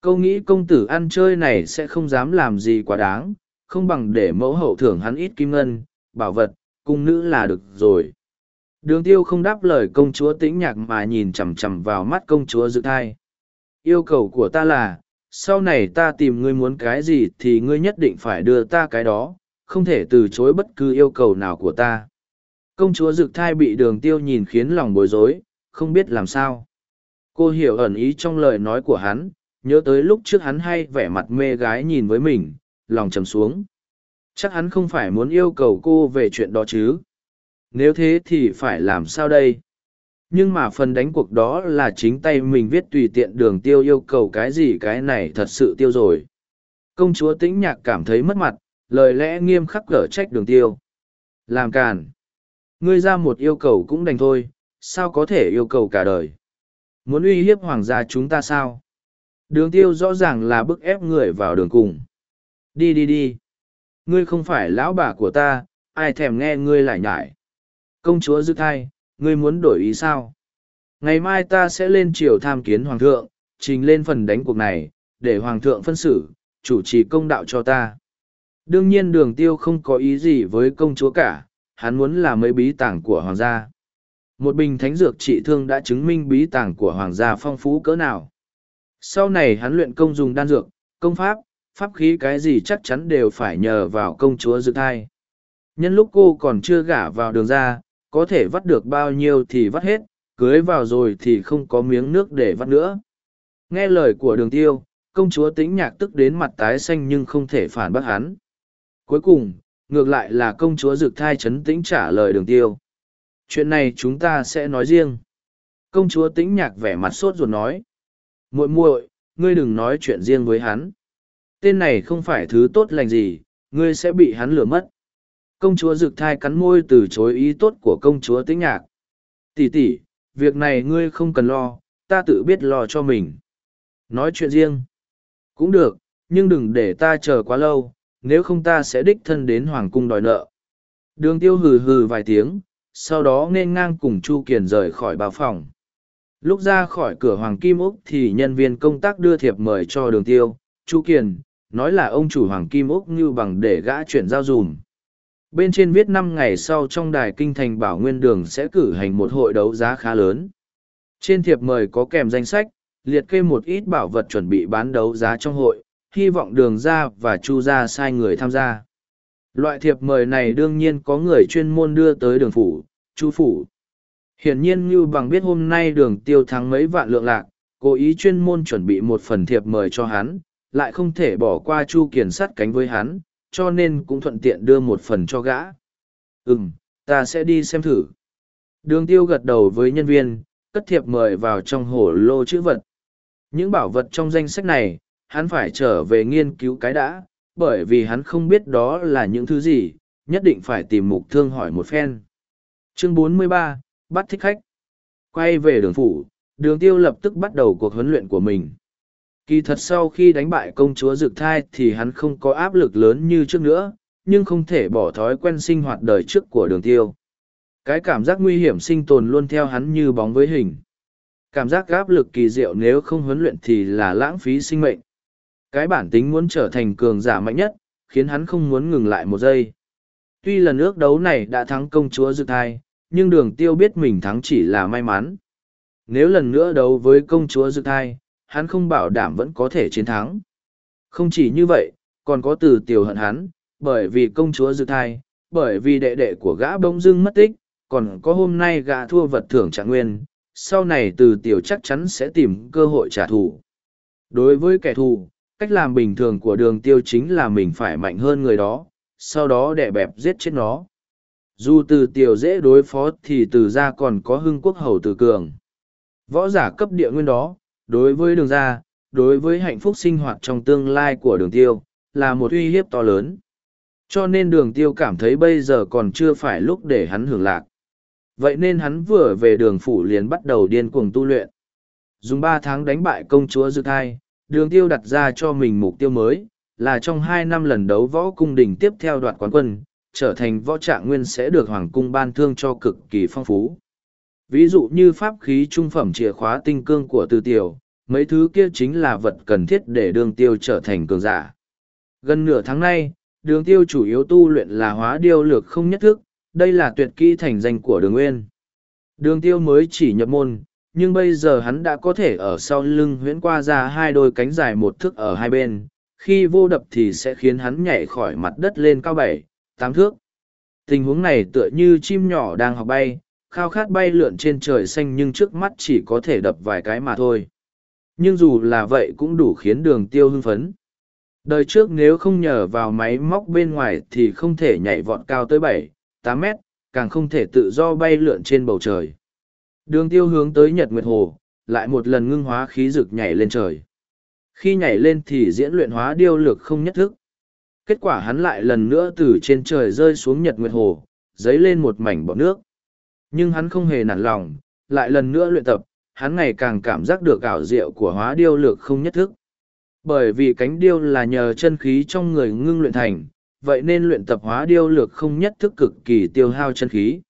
câu nghĩ công tử ăn chơi này sẽ không dám làm gì quá đáng không bằng để mẫu hậu thưởng hắn ít kim ngân bảo vật cung nữ là được rồi Đường tiêu không đáp lời công chúa tĩnh nhạc mà nhìn chằm chằm vào mắt công chúa dự thai. Yêu cầu của ta là, sau này ta tìm ngươi muốn cái gì thì ngươi nhất định phải đưa ta cái đó, không thể từ chối bất cứ yêu cầu nào của ta. Công chúa dực thai bị đường tiêu nhìn khiến lòng bối rối, không biết làm sao. Cô hiểu ẩn ý trong lời nói của hắn, nhớ tới lúc trước hắn hay vẻ mặt mê gái nhìn với mình, lòng trầm xuống. Chắc hắn không phải muốn yêu cầu cô về chuyện đó chứ. Nếu thế thì phải làm sao đây? Nhưng mà phần đánh cuộc đó là chính tay mình viết tùy tiện đường tiêu yêu cầu cái gì cái này thật sự tiêu rồi. Công chúa tĩnh nhạc cảm thấy mất mặt lời lẽ nghiêm khắc gở trách đường tiêu. Làm càn ngươi ra một yêu cầu cũng đành thôi sao có thể yêu cầu cả đời? Muốn uy hiếp hoàng gia chúng ta sao? Đường tiêu rõ ràng là bức ép người vào đường cùng. Đi đi đi. Ngươi không phải lão bà của ta ai thèm nghe ngươi lại nhải? Công chúa dư thai, ngươi muốn đổi ý sao? Ngày mai ta sẽ lên triều tham kiến hoàng thượng, trình lên phần đánh cuộc này, để hoàng thượng phân xử, chủ trì công đạo cho ta. Đương nhiên đường tiêu không có ý gì với công chúa cả, hắn muốn là mấy bí tảng của hoàng gia. Một bình thánh dược trị thương đã chứng minh bí tảng của hoàng gia phong phú cỡ nào. Sau này hắn luyện công dùng đan dược, công pháp, pháp khí cái gì chắc chắn đều phải nhờ vào công chúa dự thai. Nhân lúc cô còn chưa gả vào đường ra, có thể vắt được bao nhiêu thì vắt hết, cưới vào rồi thì không có miếng nước để vắt nữa. Nghe lời của đường tiêu, công chúa tĩnh nhạc tức đến mặt tái xanh nhưng không thể phản bác hắn. Cuối cùng, ngược lại là công chúa dực thai chấn tĩnh trả lời đường tiêu. Chuyện này chúng ta sẽ nói riêng. Công chúa tĩnh nhạc vẻ mặt sốt ruột nói. muội muội, ngươi đừng nói chuyện riêng với hắn. Tên này không phải thứ tốt lành gì, ngươi sẽ bị hắn lừa mất công chúa rực thai cắn môi từ chối ý tốt của công chúa tĩnh nhạc tỉ tỉ việc này ngươi không cần lo ta tự biết lo cho mình nói chuyện riêng cũng được nhưng đừng để ta chờ quá lâu nếu không ta sẽ đích thân đến hoàng cung đòi nợ. Đường tiêu hừ hừ vài tiếng sau đó nên ngang cùng chu kiền rời khỏi bào phòng. Lúc ra khỏi cửa hoàng kim úc thì nhân viên công tác đưa thiệp mời cho đường tiêu. Chu kiền nói là ông chủ hoàng kim úc như bằng để gã chuyển giao dùm. Bên trên viết năm ngày sau trong đài kinh thành bảo nguyên đường sẽ cử hành một hội đấu giá khá lớn. Trên thiệp mời có kèm danh sách, liệt kê một ít bảo vật chuẩn bị bán đấu giá trong hội, hy vọng đường ra và chu ra sai người tham gia. Loại thiệp mời này đương nhiên có người chuyên môn đưa tới đường phủ, chu phủ. Hiển nhiên như bằng biết hôm nay đường tiêu thắng mấy vạn lượng lạc, cố ý chuyên môn chuẩn bị một phần thiệp mời cho hắn, lại không thể bỏ qua chu kiền sắt cánh với hắn, cho nên cũng thuận tiện đưa một phần cho gã. Ừm, ta sẽ đi xem thử. Đường tiêu gật đầu với nhân viên, cất thiệp mời vào trong hổ lô chữ vật. Những bảo vật trong danh sách này, hắn phải trở về nghiên cứu cái đã, bởi vì hắn không biết đó là những thứ gì, nhất định phải tìm mục thương hỏi một phen. Chương 43, bắt thích khách. Quay về đường phủ, đường tiêu lập tức bắt đầu cuộc huấn luyện của mình. Kỳ thật sau khi đánh bại công chúa Dược Thai thì hắn không có áp lực lớn như trước nữa, nhưng không thể bỏ thói quen sinh hoạt đời trước của đường tiêu. Cái cảm giác nguy hiểm sinh tồn luôn theo hắn như bóng với hình. Cảm giác áp lực kỳ diệu nếu không huấn luyện thì là lãng phí sinh mệnh. Cái bản tính muốn trở thành cường giả mạnh nhất, khiến hắn không muốn ngừng lại một giây. Tuy lần ước đấu này đã thắng công chúa Dực Thai, nhưng đường tiêu biết mình thắng chỉ là may mắn. Nếu lần nữa đấu với công chúa Dực Thai, hắn không bảo đảm vẫn có thể chiến thắng. Không chỉ như vậy, còn có từ tiểu hận hắn, bởi vì công chúa dự thai, bởi vì đệ đệ của gã bỗng dưng mất tích, còn có hôm nay gã thua vật thưởng trạng nguyên, sau này từ tiểu chắc chắn sẽ tìm cơ hội trả thù. Đối với kẻ thù, cách làm bình thường của đường tiêu chính là mình phải mạnh hơn người đó, sau đó đẻ bẹp giết chết nó. Dù từ tiểu dễ đối phó thì từ gia còn có hưng quốc hầu từ cường. Võ giả cấp địa nguyên đó, đối với đường Gia, đối với hạnh phúc sinh hoạt trong tương lai của đường tiêu, là một uy hiếp to lớn. Cho nên đường tiêu cảm thấy bây giờ còn chưa phải lúc để hắn hưởng lạc. Vậy nên hắn vừa về đường phủ liền bắt đầu điên cuồng tu luyện. Dùng ba tháng đánh bại công chúa Dư Thai, đường tiêu đặt ra cho mình mục tiêu mới, là trong hai năm lần đấu võ cung đình tiếp theo đoạt quán quân, trở thành võ trạng nguyên sẽ được hoàng cung ban thương cho cực kỳ phong phú. Ví dụ như pháp khí trung phẩm chìa khóa tinh cương của tư tiểu, mấy thứ kia chính là vật cần thiết để đường tiêu trở thành cường giả. Gần nửa tháng nay, đường tiêu chủ yếu tu luyện là hóa điêu lược không nhất thức, đây là tuyệt kỹ thành danh của đường nguyên. Đường tiêu mới chỉ nhập môn, nhưng bây giờ hắn đã có thể ở sau lưng huyễn qua ra hai đôi cánh dài một thước ở hai bên, khi vô đập thì sẽ khiến hắn nhảy khỏi mặt đất lên cao bảy, tám thước. Tình huống này tựa như chim nhỏ đang học bay, khao khát bay lượn trên trời xanh nhưng trước mắt chỉ có thể đập vài cái mà thôi. Nhưng dù là vậy cũng đủ khiến đường tiêu hưng phấn. Đời trước nếu không nhờ vào máy móc bên ngoài thì không thể nhảy vọt cao tới bảy, tám mét, càng không thể tự do bay lượn trên bầu trời. Đường tiêu hướng tới Nhật Nguyệt Hồ, lại một lần ngưng hóa khí rực nhảy lên trời. Khi nhảy lên thì diễn luyện hóa điêu lược không nhất thức. Kết quả hắn lại lần nữa từ trên trời rơi xuống Nhật Nguyệt Hồ, dấy lên một mảnh bọt nước. Nhưng hắn không hề nản lòng, lại lần nữa luyện tập, hắn ngày càng cảm giác được ảo diệu của hóa điêu lược không nhất thức. Bởi vì cánh điêu là nhờ chân khí trong người ngưng luyện thành, vậy nên luyện tập hóa điêu lược không nhất thức cực kỳ tiêu hao chân khí.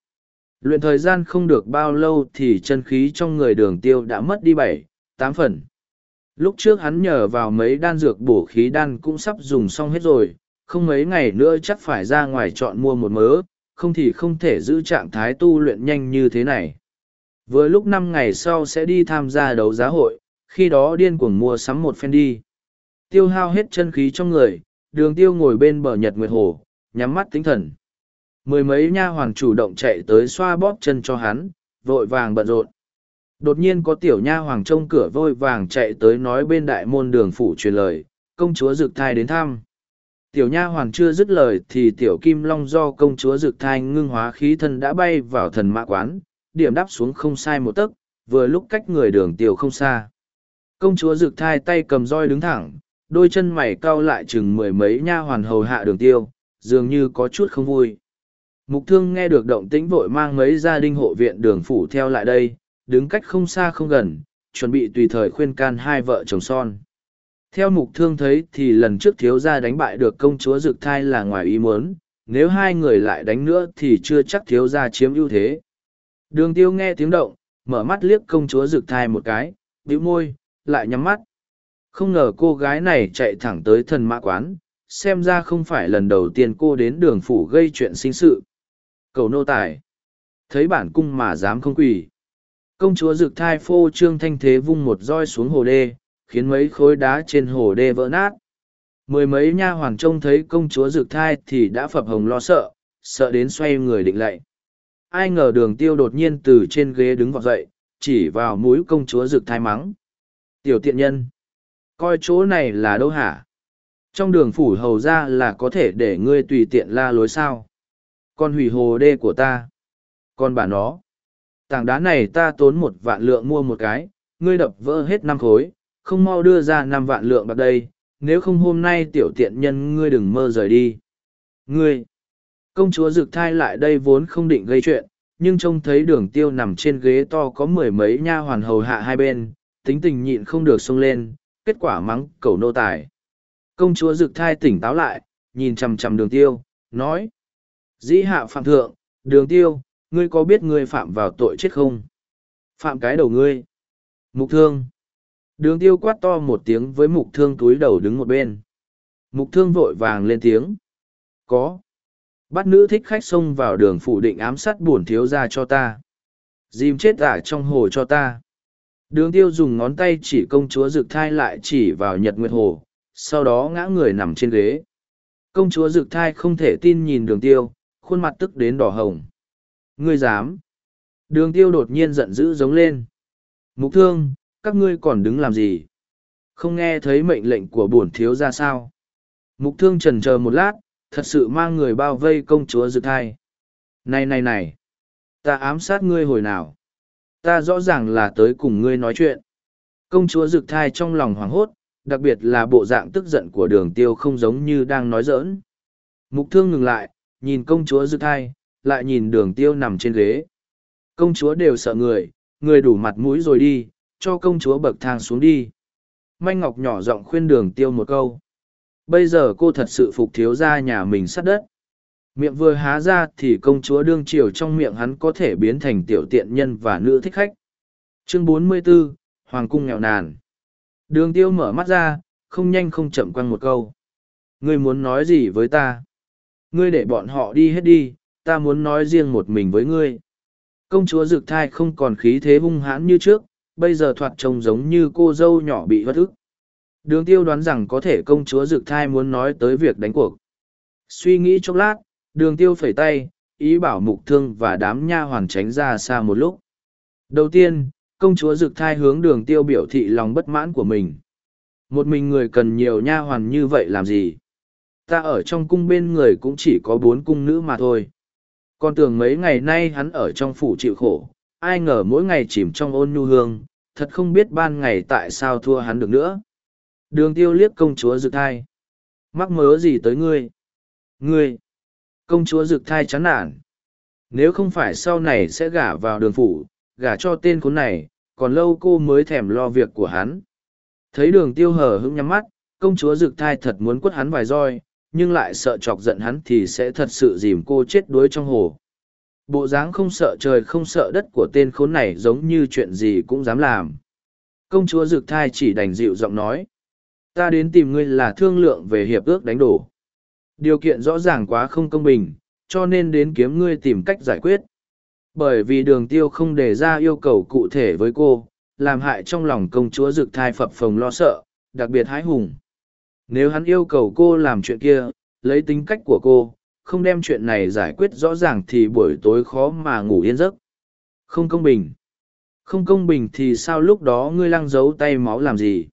Luyện thời gian không được bao lâu thì chân khí trong người đường tiêu đã mất đi bảy, tám phần. Lúc trước hắn nhờ vào mấy đan dược bổ khí đan cũng sắp dùng xong hết rồi, không mấy ngày nữa chắc phải ra ngoài chọn mua một mớ, không thì không thể giữ trạng thái tu luyện nhanh như thế này. Vừa lúc năm ngày sau sẽ đi tham gia đấu giá hội, khi đó điên cuồng mua sắm một phen đi. Tiêu hao hết chân khí trong người, đường tiêu ngồi bên bờ nhật nguyệt hồ, nhắm mắt tinh thần. Mười mấy nha hoàng chủ động chạy tới xoa bóp chân cho hắn, vội vàng bận rộn. Đột nhiên có tiểu nha hoàng trông cửa vội vàng chạy tới nói bên đại môn đường phủ truyền lời, công chúa dực thai đến thăm. Tiểu nha hoàng chưa dứt lời thì tiểu kim long do công chúa dực thai ngưng hóa khí thân đã bay vào thần mã quán, điểm đáp xuống không sai một tấc, vừa lúc cách người đường tiểu không xa. Công chúa dực thai tay cầm roi đứng thẳng, đôi chân mày cau lại chừng mười mấy nha hoàn hầu hạ đường tiêu, dường như có chút không vui. Mục thương nghe được động tĩnh vội mang mấy gia đình hộ viện đường phủ theo lại đây, đứng cách không xa không gần, chuẩn bị tùy thời khuyên can hai vợ chồng son. Theo mục thương thấy thì lần trước thiếu gia đánh bại được công chúa dực thai là ngoài ý muốn, nếu hai người lại đánh nữa thì chưa chắc thiếu gia chiếm ưu thế. Đường tiêu nghe tiếng động, mở mắt liếc công chúa rực thai một cái, bĩu môi, lại nhắm mắt. Không ngờ cô gái này chạy thẳng tới thần mã quán, xem ra không phải lần đầu tiên cô đến đường phủ gây chuyện sinh sự. Cầu nô tài. Thấy bản cung mà dám không quỳ. Công chúa rực thai phô trương thanh thế vung một roi xuống hồ đê, khiến mấy khối đá trên hồ đê vỡ nát. Mười mấy nha hoàng trông thấy công chúa rực thai thì đã phập hồng lo sợ, sợ đến xoay người định lạy ai ngờ đường tiêu đột nhiên từ trên ghế đứng vọt dậy, chỉ vào mũi công chúa rực thai mắng. Tiểu tiện nhân, coi chỗ này là đâu hả? Trong đường phủ hầu ra là có thể để ngươi tùy tiện la lối sao. Con hủy hồ đê của ta. Con bà nó. Tảng đá này ta tốn một vạn lượng mua một cái, ngươi đập vỡ hết năm khối, không mau đưa ra năm vạn lượng bạc đây, nếu không hôm nay tiểu tiện nhân ngươi đừng mơ rời đi. Ngươi, Công chúa rực thai lại đây vốn không định gây chuyện, nhưng trông thấy đường tiêu nằm trên ghế to có mười mấy nha hoàn hầu hạ hai bên, tính tình nhịn không được xông lên, kết quả mắng cầu nô tài. Công chúa rực thai tỉnh táo lại, nhìn chằm chằm đường tiêu, nói. Dĩ hạ phạm thượng, đường tiêu, ngươi có biết ngươi phạm vào tội chết không? Phạm cái đầu ngươi. Mục thương. Đường tiêu quát to một tiếng với mục thương túi đầu đứng một bên. Mục thương vội vàng lên tiếng. Có bắt nữ thích khách xông vào đường phủ định ám sát bổn thiếu ra cho ta dìm chết ả trong hồ cho ta đường tiêu dùng ngón tay chỉ công chúa rực thai lại chỉ vào nhật nguyệt hồ sau đó ngã người nằm trên ghế công chúa rực thai không thể tin nhìn đường tiêu khuôn mặt tức đến đỏ hồng ngươi dám đường tiêu đột nhiên giận dữ giống lên mục thương các ngươi còn đứng làm gì Không nghe thấy mệnh lệnh của bổn thiếu ra sao. Mục thương trần chờ một lát, thật sự mang người bao vây công chúa dự thai. Này này này, ta ám sát ngươi hồi nào? Ta rõ ràng là tới cùng ngươi nói chuyện. Công chúa rực thai trong lòng hoảng hốt, đặc biệt là bộ dạng tức giận của đường tiêu không giống như đang nói giỡn. Mục thương ngừng lại, nhìn công chúa dự thai, lại nhìn đường tiêu nằm trên ghế. Công chúa đều sợ người, người đủ mặt mũi rồi đi, cho công chúa bậc thang xuống đi. Manh Ngọc nhỏ giọng khuyên đường tiêu một câu. Bây giờ cô thật sự phục thiếu ra nhà mình sát đất. Miệng vừa há ra thì công chúa đương triều trong miệng hắn có thể biến thành tiểu tiện nhân và nữ thích khách. Chương 44, Hoàng cung nghèo nàn. Đường tiêu mở mắt ra, không nhanh không chậm quăng một câu. Ngươi muốn nói gì với ta? Ngươi để bọn họ đi hết đi, ta muốn nói riêng một mình với ngươi. Công chúa Dực Thai không còn khí thế hung hãn như trước, bây giờ thoạt trông giống như cô dâu nhỏ bị bất ức. Đường tiêu đoán rằng có thể công chúa Dực Thai muốn nói tới việc đánh cuộc. Suy nghĩ chốc lát, đường tiêu phẩy tay, ý bảo mục thương và đám nha hoàn tránh ra xa một lúc. Đầu tiên, công chúa Dực Thai hướng đường tiêu biểu thị lòng bất mãn của mình. Một mình người cần nhiều nha hoàn như vậy làm gì? Ta ở trong cung bên người cũng chỉ có bốn cung nữ mà thôi. Còn tưởng mấy ngày nay hắn ở trong phủ chịu khổ, ai ngờ mỗi ngày chìm trong ôn nhu hương, thật không biết ban ngày tại sao thua hắn được nữa. Đường tiêu liếc công chúa rực thai. Mắc mớ gì tới ngươi? Ngươi! Công chúa rực thai chán nản. Nếu không phải sau này sẽ gả vào đường phủ, gả cho tên khốn này, còn lâu cô mới thèm lo việc của hắn. Thấy đường tiêu hờ hững nhắm mắt, công chúa rực thai thật muốn quất hắn vài roi, nhưng lại sợ chọc giận hắn thì sẽ thật sự dìm cô chết đuối trong hồ. Bộ dáng không sợ trời không sợ đất của tên khốn này giống như chuyện gì cũng dám làm. Công chúa Dực Thai chỉ đành dịu giọng nói. Ta đến tìm ngươi là thương lượng về hiệp ước đánh đổ. Điều kiện rõ ràng quá không công bình, cho nên đến kiếm ngươi tìm cách giải quyết. Bởi vì đường tiêu không đề ra yêu cầu cụ thể với cô, làm hại trong lòng công chúa Dực Thai phập phồng lo sợ, đặc biệt hái hùng nếu hắn yêu cầu cô làm chuyện kia, lấy tính cách của cô, không đem chuyện này giải quyết rõ ràng thì buổi tối khó mà ngủ yên giấc. Không công bình. Không công bình thì sao lúc đó ngươi lăng giấu tay máu làm gì?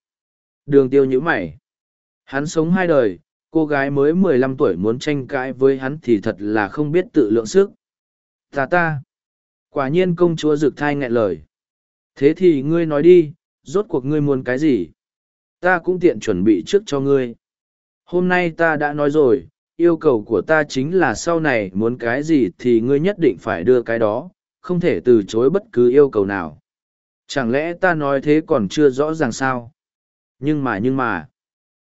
Đường tiêu nhữ mày. Hắn sống hai đời, cô gái mới mười lăm tuổi muốn tranh cãi với hắn thì thật là không biết tự lượng sức. Ta ta. Quả nhiên công chúa rực thai nghẹn lời. Thế thì ngươi nói đi, rốt cuộc ngươi muốn cái gì? Ta cũng tiện chuẩn bị trước cho ngươi. Hôm nay ta đã nói rồi, yêu cầu của ta chính là sau này muốn cái gì thì ngươi nhất định phải đưa cái đó, không thể từ chối bất cứ yêu cầu nào. Chẳng lẽ ta nói thế còn chưa rõ ràng sao? Nhưng mà nhưng mà.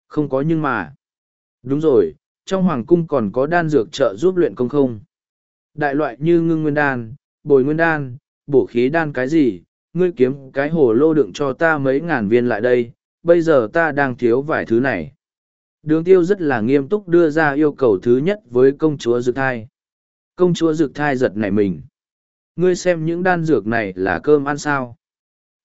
Không có nhưng mà. Đúng rồi, trong hoàng cung còn có đan dược trợ giúp luyện công không? Đại loại như ngưng nguyên đan, bồi nguyên đan, bổ khí đan cái gì, ngươi kiếm cái hồ lô đựng cho ta mấy ngàn viên lại đây bây giờ ta đang thiếu vài thứ này. Đường tiêu rất là nghiêm túc đưa ra yêu cầu thứ nhất với công chúa dược thai. Công chúa dược thai giật nảy mình. Ngươi xem những đan dược này là cơm ăn sao.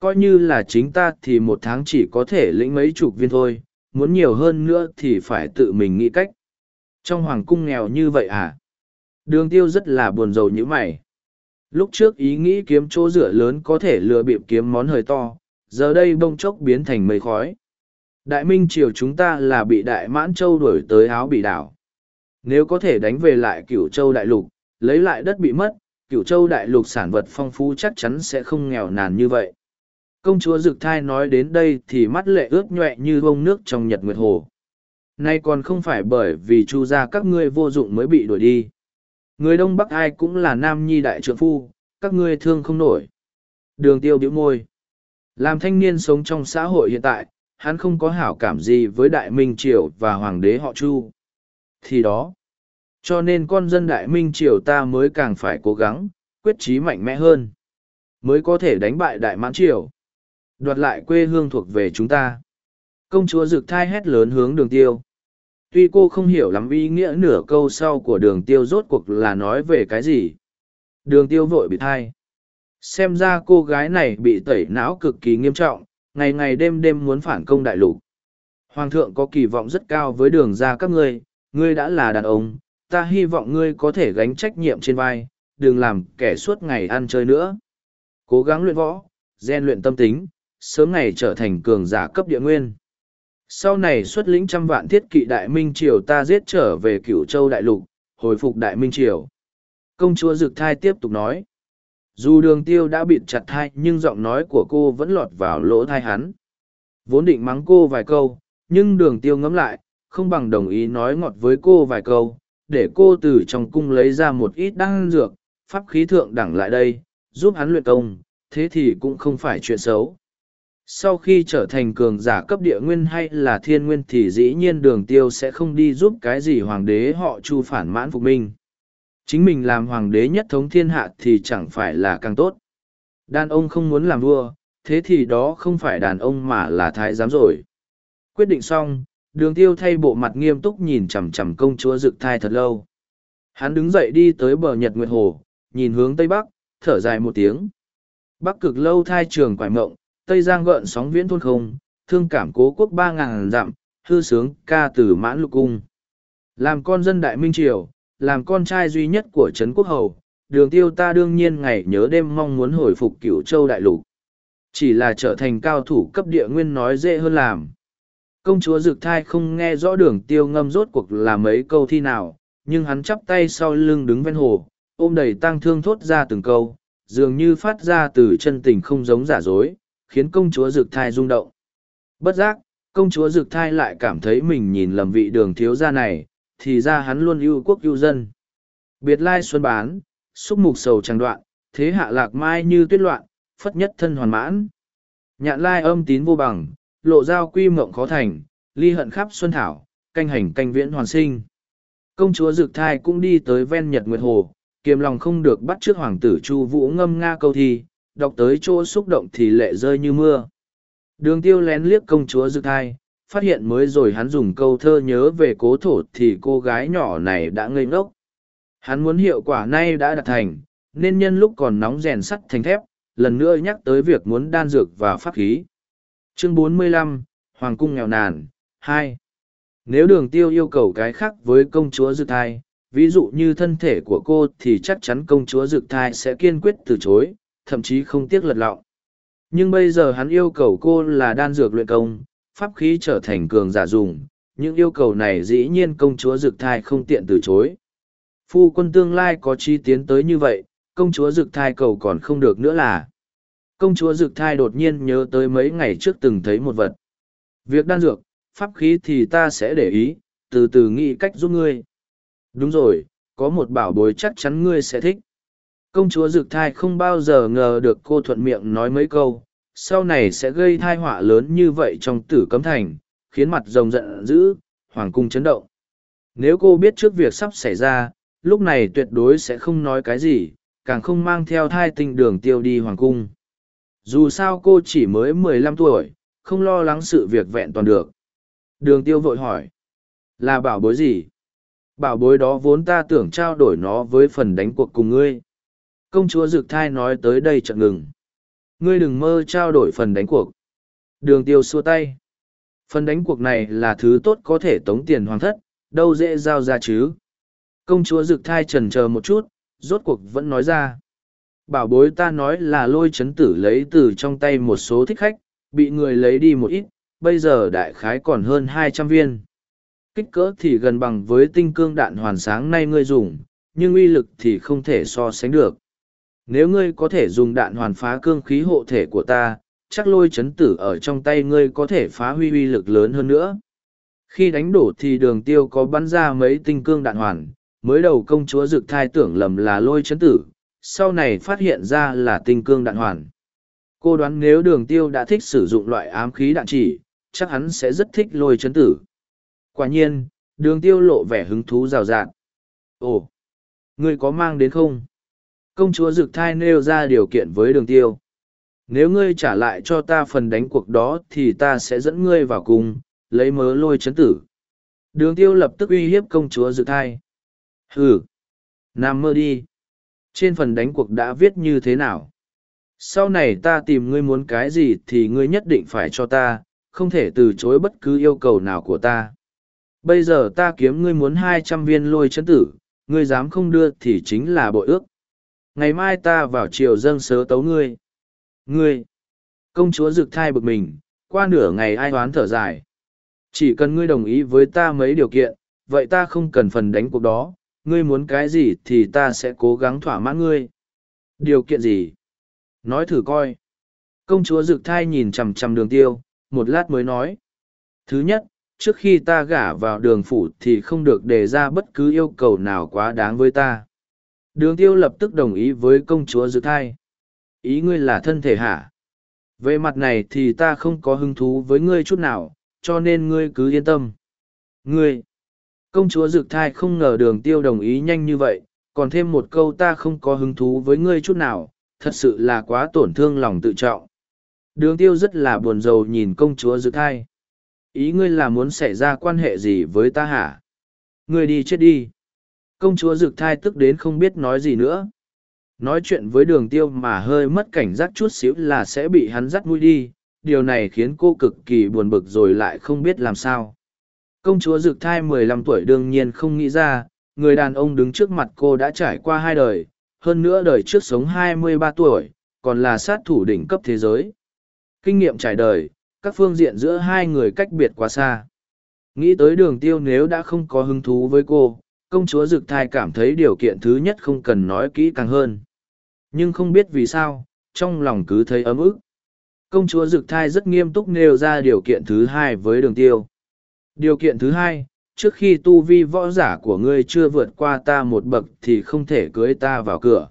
Coi như là chính ta thì một tháng chỉ có thể lĩnh mấy chục viên thôi, muốn nhiều hơn nữa thì phải tự mình nghĩ cách. Trong hoàng cung nghèo như vậy à? Đường tiêu rất là buồn rầu như mày. Lúc trước ý nghĩ kiếm chỗ rửa lớn có thể lừa bịp kiếm món hơi to, giờ đây bông chốc biến thành mây khói. Đại minh triều chúng ta là bị đại mãn châu đuổi tới áo bị đảo. Nếu có thể đánh về lại cửu châu đại lục, lấy lại đất bị mất, cửu châu đại lục sản vật phong phú chắc chắn sẽ không nghèo nàn như vậy. Công chúa Dực Thai nói đến đây thì mắt lệ ướt nhuệ như bông nước trong nhật nguyệt hồ. Nay còn không phải bởi vì chu gia các ngươi vô dụng mới bị đuổi đi. Người Đông Bắc ai cũng là nam nhi đại trượng phu, các ngươi thương không nổi. Đường tiêu biểu môi. Làm thanh niên sống trong xã hội hiện tại, hắn không có hảo cảm gì với Đại Minh Triều và Hoàng đế họ Chu. Thì đó, cho nên con dân Đại Minh Triều ta mới càng phải cố gắng, quyết chí mạnh mẽ hơn, mới có thể đánh bại Đại Mãn Triều, đoạt lại quê hương thuộc về chúng ta. Công chúa rực thai hét lớn hướng đường tiêu. Tuy cô không hiểu lắm ý nghĩa nửa câu sau của đường tiêu rốt cuộc là nói về cái gì. Đường tiêu vội bị thai xem ra cô gái này bị tẩy não cực kỳ nghiêm trọng, ngày ngày đêm đêm muốn phản công đại lục. Hoàng thượng có kỳ vọng rất cao với đường ra các ngươi ngươi đã là đàn ông, ta hy vọng ngươi có thể gánh trách nhiệm trên vai, đừng làm kẻ suốt ngày ăn chơi nữa. Cố gắng luyện võ gian luyện tâm tính, sớm ngày trở thành cường giả cấp địa nguyên. Sau này xuất lĩnh trăm vạn thiết kỵ đại minh triều ta giết trở về cửu châu đại lục, hồi phục đại minh triều. Công chúa dực thai tiếp tục nói dù đường tiêu đã bịt chặt thai nhưng giọng nói của cô vẫn lọt vào lỗ thai hắn. Vốn định mắng cô vài câu, nhưng đường tiêu ngấm lại, không bằng đồng ý nói ngọt với cô vài câu, để cô từ trong cung lấy ra một ít đan dược, pháp khí thượng đẳng lại đây, giúp hắn luyện công, thế thì cũng không phải chuyện xấu. Sau khi trở thành cường giả cấp địa nguyên hay là thiên nguyên thì dĩ nhiên đường tiêu sẽ không đi giúp cái gì hoàng đế họ chu phản mãn phục minh chính mình làm hoàng đế nhất thống thiên hạ thì chẳng phải là càng tốt. Đàn ông không muốn làm vua, thế thì đó không phải đàn ông mà là thái giám rồi. Quyết định xong, đường tiêu thay bộ mặt nghiêm túc nhìn chằm chằm công chúa rực thai thật lâu. Hắn đứng dậy đi tới bờ nhật nguyệt hồ, nhìn hướng tây bắc, thở dài một tiếng. Bắc cực lâu thai trường quải mộng, tây giang gợn sóng viễn thôn không, thương cảm cố quốc ba ngàn dặm, hư sướng ca từ mãn lục cung. Làm con dân đại minh triều làm con trai duy nhất của trấn quốc hầu, đường tiêu ta đương nhiên ngày nhớ đêm mong muốn hồi phục cửu châu đại lục. Chỉ là trở thành cao thủ cấp địa nguyên nói dễ hơn làm. Công chúa dực thai không nghe rõ đường tiêu ngâm rốt cuộc là mấy câu thi nào, nhưng hắn chắp tay sau lưng đứng ven hồ, ôm đầy tang thương thốt ra từng câu, dường như phát ra từ chân tình không giống giả dối, khiến công chúa dực thai rung động. Bất giác, công chúa dực thai lại cảm thấy mình nhìn lầm vị đường thiếu gia này thì ra hắn luôn ưu quốc ưu dân. Biệt lai xuân bán, xúc mục sầu tràng đoạn, thế hạ lạc mai như tuyết loạn, phất nhất thân hoàn mãn. Nhạn lai âm tín vô bằng, lộ giao quy mộng khó thành, ly hận khắp xuân thảo, canh hành canh viễn hoàn sinh. Công chúa dực thai cũng đi tới ven nhật nguyệt hồ, kiềm lòng không được bắt trước hoàng tử chu vũ ngâm nga câu thi, đọc tới chỗ xúc động thì lệ rơi như mưa. Đường tiêu lén liếc công chúa dực thai phát hiện mới rồi hắn dùng câu thơ nhớ về cố thổ thì cô gái nhỏ này đã ngây ngốc. Hắn muốn hiệu quả nay đã đạt thành nên nhân lúc còn nóng rèn sắt thành thép lần nữa nhắc tới việc muốn đan dược và pháp khí. Chương 45, hoàng cung nghèo nàn hai. Nếu đường tiêu yêu cầu cái khác với công chúa dự thai ví dụ như thân thể của cô thì chắc chắn công chúa dự thai sẽ kiên quyết từ chối thậm chí không tiếc lật lọng. Nhưng bây giờ hắn yêu cầu cô là đan dược luyện công pháp khí trở thành cường giả dùng, những yêu cầu này dĩ nhiên công chúa dực thai không tiện từ chối. Phu quân tương lai có chi tiến tới như vậy, công chúa dực thai cầu còn không được nữa là. Công chúa dực thai đột nhiên nhớ tới mấy ngày trước từng thấy một vật. Việc đan dược, pháp khí thì ta sẽ để ý, từ từ nghĩ cách giúp ngươi. Đúng rồi, có một bảo bối chắc chắn ngươi sẽ thích. Công chúa dực thai không bao giờ ngờ được cô thuận miệng nói mấy câu sau này sẽ gây thai họa lớn như vậy trong tử cấm thành, khiến mặt rồng giận dữ, hoàng cung chấn động. Nếu cô biết trước việc sắp xảy ra, lúc này tuyệt đối sẽ không nói cái gì, càng không mang theo thai tinh đường tiêu đi hoàng cung. Dù sao cô chỉ mới mười lăm tuổi, không lo lắng sự việc vẹn toàn được. Đường tiêu vội hỏi, là bảo bối gì? Bảo bối đó vốn ta tưởng trao đổi nó với phần đánh cuộc cùng ngươi. Công chúa dực thai nói tới đây chợt ngừng ngươi đừng mơ trao đổi phần đánh cuộc. Đường tiêu xua tay. Phần đánh cuộc này là thứ tốt có thể tống tiền hoàng thất, đâu dễ giao ra chứ. Công chúa dực thai trần chờ một chút, rốt cuộc vẫn nói ra. Bảo bối ta nói là lôi chấn tử lấy từ trong tay một số thích khách, bị người lấy đi một ít, bây giờ đại khái còn hơn hai trăm viên. Kích cỡ thì gần bằng với tinh cương đạn hoàn sáng nay ngươi dùng, nhưng uy lực thì không thể so sánh được nếu ngươi có thể dùng đạn hoàn phá cương khí hộ thể của ta, chắc lôi chấn tử ở trong tay ngươi có thể phá huy uy lực lớn hơn nữa. Khi đánh đổ thì đường tiêu có bắn ra mấy tinh cương đạn hoàn, mới đầu công chúa dực thai tưởng lầm là lôi chấn tử, sau này phát hiện ra là tinh cương đạn hoàn. Cô đoán nếu đường tiêu đã thích sử dụng loại ám khí đạn chỉ, chắc hắn sẽ rất thích lôi chấn tử. Quả nhiên, đường tiêu lộ vẻ hứng thú rào rạt. Ồ, ngươi có mang đến không? Công chúa dực thai nêu ra điều kiện với đường tiêu. Nếu ngươi trả lại cho ta phần đánh cuộc đó thì ta sẽ dẫn ngươi vào cùng, lấy mớ lôi chấn tử. Đường tiêu lập tức uy hiếp công chúa dực thai. Hừ, nằm mơ đi. Trên phần đánh cuộc đã viết như thế nào? Sau này ta tìm ngươi muốn cái gì thì ngươi nhất định phải cho ta, không thể từ chối bất cứ yêu cầu nào của ta. Bây giờ ta kiếm ngươi muốn hai trăm viên lôi chấn tử, ngươi dám không đưa thì chính là bội ước ngày mai ta vào triều dâng sớ tấu ngươi ngươi công chúa rực thai bực mình qua nửa ngày ai oán thở dài Chỉ cần ngươi đồng ý với ta mấy điều kiện, vậy ta không cần phần đánh cuộc đó, ngươi muốn cái gì thì ta sẽ cố gắng thỏa mãn ngươi. Điều kiện gì? Nói thử coi. Công chúa Dực Thai nhìn chằm chằm đường tiêu, một lát mới nói. Thứ nhất, trước khi ta gả vào đường phủ thì không được đề ra bất cứ yêu cầu nào quá đáng với ta. Đường tiêu lập tức đồng ý với công chúa dự Thai. Ý ngươi là thân thể hả? Về mặt này thì ta không có hứng thú với ngươi chút nào, cho nên ngươi cứ yên tâm. Ngươi! Công chúa Dược Thai không ngờ đường tiêu đồng ý nhanh như vậy, còn thêm một câu ta không có hứng thú với ngươi chút nào, thật sự là quá tổn thương lòng tự trọng. Đường tiêu rất là buồn rầu nhìn công chúa Dược Thai. Ý ngươi là muốn xảy ra quan hệ gì với ta hả? Ngươi đi chết đi. Công chúa Dực Thai tức đến không biết nói gì nữa. Nói chuyện với đường tiêu mà hơi mất cảnh giác chút xíu là sẽ bị hắn dắt mũi đi, điều này khiến cô cực kỳ buồn bực rồi lại không biết làm sao. Công chúa Dực Thai mười lăm tuổi đương nhiên không nghĩ ra, người đàn ông đứng trước mặt cô đã trải qua hai đời, hơn nữa đời trước sống hai mươi ba tuổi, còn là sát thủ đỉnh cấp thế giới. Kinh nghiệm trải đời, các phương diện giữa hai người cách biệt quá xa. Nghĩ tới đường tiêu nếu đã không có hứng thú với cô, công chúa Dực Thai cảm thấy điều kiện thứ nhất không cần nói kỹ càng hơn. Nhưng không biết vì sao, trong lòng cứ thấy ấm ức. Công chúa Dực Thai rất nghiêm túc nêu ra điều kiện thứ hai với đường tiêu. Điều kiện thứ hai, trước khi tu vi võ giả của ngươi chưa vượt qua ta một bậc thì không thể cưới ta vào cửa.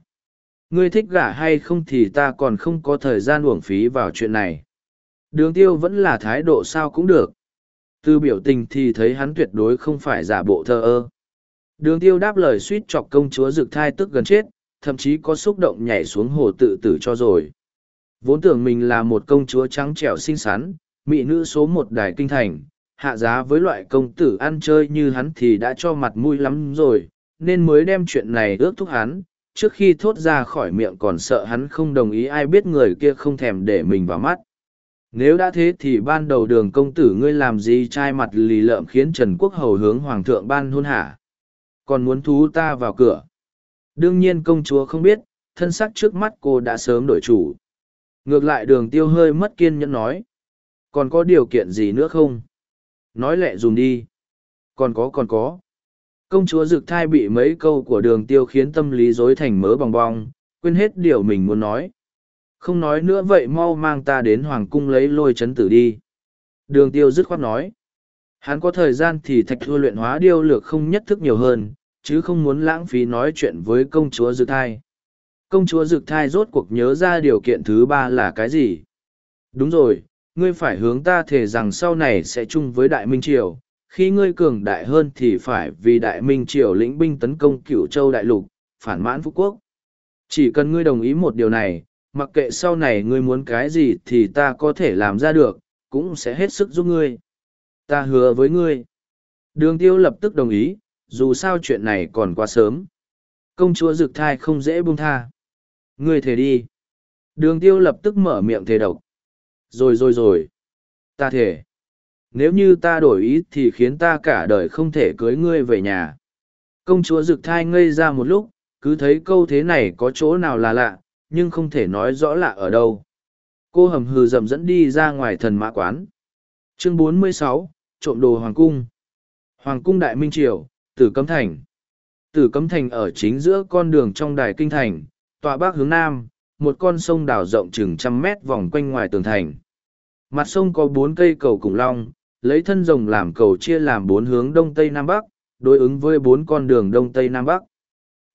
Ngươi thích gả hay không thì ta còn không có thời gian uổng phí vào chuyện này. Đường tiêu vẫn là thái độ sao cũng được. Từ biểu tình thì thấy hắn tuyệt đối không phải giả bộ thơ ơ. Đường tiêu đáp lời suýt chọc công chúa rực thai tức gần chết, thậm chí có xúc động nhảy xuống hồ tự tử cho rồi. Vốn tưởng mình là một công chúa trắng trẻo xinh xắn, mỹ nữ số một đài kinh thành, hạ giá với loại công tử ăn chơi như hắn thì đã cho mặt mũi lắm rồi, nên mới đem chuyện này ước thúc hắn, trước khi thốt ra khỏi miệng còn sợ hắn không đồng ý ai biết người kia không thèm để mình vào mắt. Nếu đã thế thì ban đầu đường công tử ngươi làm gì trai mặt lì lợm khiến Trần Quốc Hầu hướng Hoàng thượng ban hôn hả? Còn muốn thú ta vào cửa. Đương nhiên công chúa không biết, thân sắc trước mắt cô đã sớm đổi chủ. Ngược lại đường tiêu hơi mất kiên nhẫn nói. Còn có điều kiện gì nữa không? Nói lẹ dùm đi. Còn có còn có. Công chúa Dực Thai bị mấy câu của đường tiêu khiến tâm lý rối thành mớ bong bong, quên hết điều mình muốn nói. Không nói nữa vậy mau mang ta đến hoàng cung lấy lôi chấn tử đi. Đường tiêu dứt khoát nói. Hắn có thời gian thì thạch thua luyện hóa điêu lược không nhất thức nhiều hơn, chứ không muốn lãng phí nói chuyện với công chúa dược Thai. Công chúa dược Thai rốt cuộc nhớ ra điều kiện thứ ba là cái gì? Đúng rồi, ngươi phải hướng ta thể rằng sau này sẽ chung với Đại Minh Triều. Khi ngươi cường đại hơn thì phải vì Đại Minh Triều lĩnh binh tấn công cửu châu đại lục, phản mãn Phú Quốc. Chỉ cần ngươi đồng ý một điều này, mặc kệ sau này ngươi muốn cái gì thì ta có thể làm ra được, cũng sẽ hết sức giúp ngươi. Ta hứa với ngươi. Đường tiêu lập tức đồng ý, dù sao chuyện này còn quá sớm. Công chúa rực Thai không dễ buông tha. Ngươi thề đi. Đường tiêu lập tức mở miệng thề độc. Rồi rồi rồi. Ta thề. Nếu như ta đổi ý thì khiến ta cả đời không thể cưới ngươi về nhà. Công chúa rực Thai ngây ra một lúc, cứ thấy câu thế này có chỗ nào là lạ, nhưng không thể nói rõ lạ ở đâu. Cô hầm hừ dầm dẫn đi ra ngoài thần mã quán. Chương 46, trộm đồ Hoàng Cung. Hoàng Cung Đại Minh Triều, Tử Cấm Thành. Tử Cấm Thành ở chính giữa con đường trong đài kinh thành, tọa bắc hướng nam, một con sông đảo rộng chừng trăm mét vòng quanh ngoài tường thành. Mặt sông có bốn cây cầu cùng long, lấy thân rồng làm cầu chia làm bốn hướng đông tây nam bắc, đối ứng với bốn con đường đông tây nam bắc.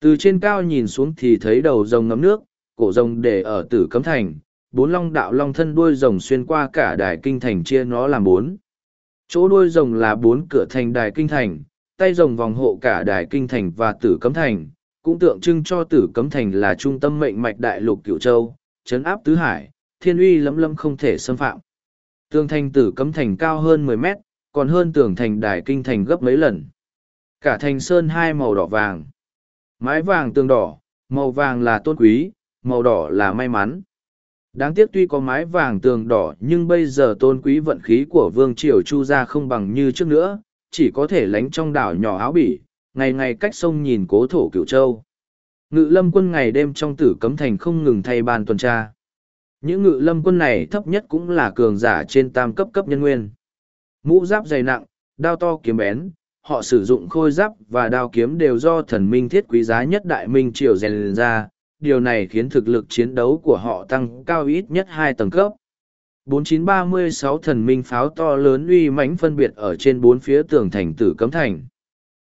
Từ trên cao nhìn xuống thì thấy đầu rồng ngấm nước, cổ rồng để ở tử cấm thành, bốn long đạo long thân đuôi rồng xuyên qua cả đài kinh thành chia nó làm bốn. Chỗ đuôi rồng là bốn cửa thành đài kinh thành, tay rồng vòng hộ cả đài kinh thành và tử cấm thành, cũng tượng trưng cho tử cấm thành là trung tâm mệnh mạch đại lục cửu châu, chấn áp tứ hải, thiên uy lấm lẫm không thể xâm phạm. Tường thành tử cấm thành cao hơn mười mét, còn hơn tường thành đài kinh thành gấp mấy lần. Cả thành sơn hai màu đỏ vàng. Mái vàng tường đỏ, màu vàng là tôn quý, màu đỏ là may mắn. Đáng tiếc tuy có mái vàng tường đỏ nhưng bây giờ tôn quý vận khí của vương triều chu ra không bằng như trước nữa, chỉ có thể lánh trong đảo nhỏ áo bỉ, ngày ngày cách sông nhìn cố thổ cửu châu. Ngự lâm quân ngày đêm trong tử cấm thành không ngừng thay ban tuần tra. Những ngự lâm quân này thấp nhất cũng là cường giả trên tam cấp cấp nhân nguyên. Mũ giáp dày nặng, đao to kiếm bén, họ sử dụng khôi giáp và đao kiếm đều do thần minh thiết quý giá nhất đại minh triều rèn ra, điều này khiến thực lực chiến đấu của họ tăng cao ít nhất hai tầng cấp. 4936 thần minh pháo to lớn uy mãnh phân biệt ở trên bốn phía tường thành tử cấm thành.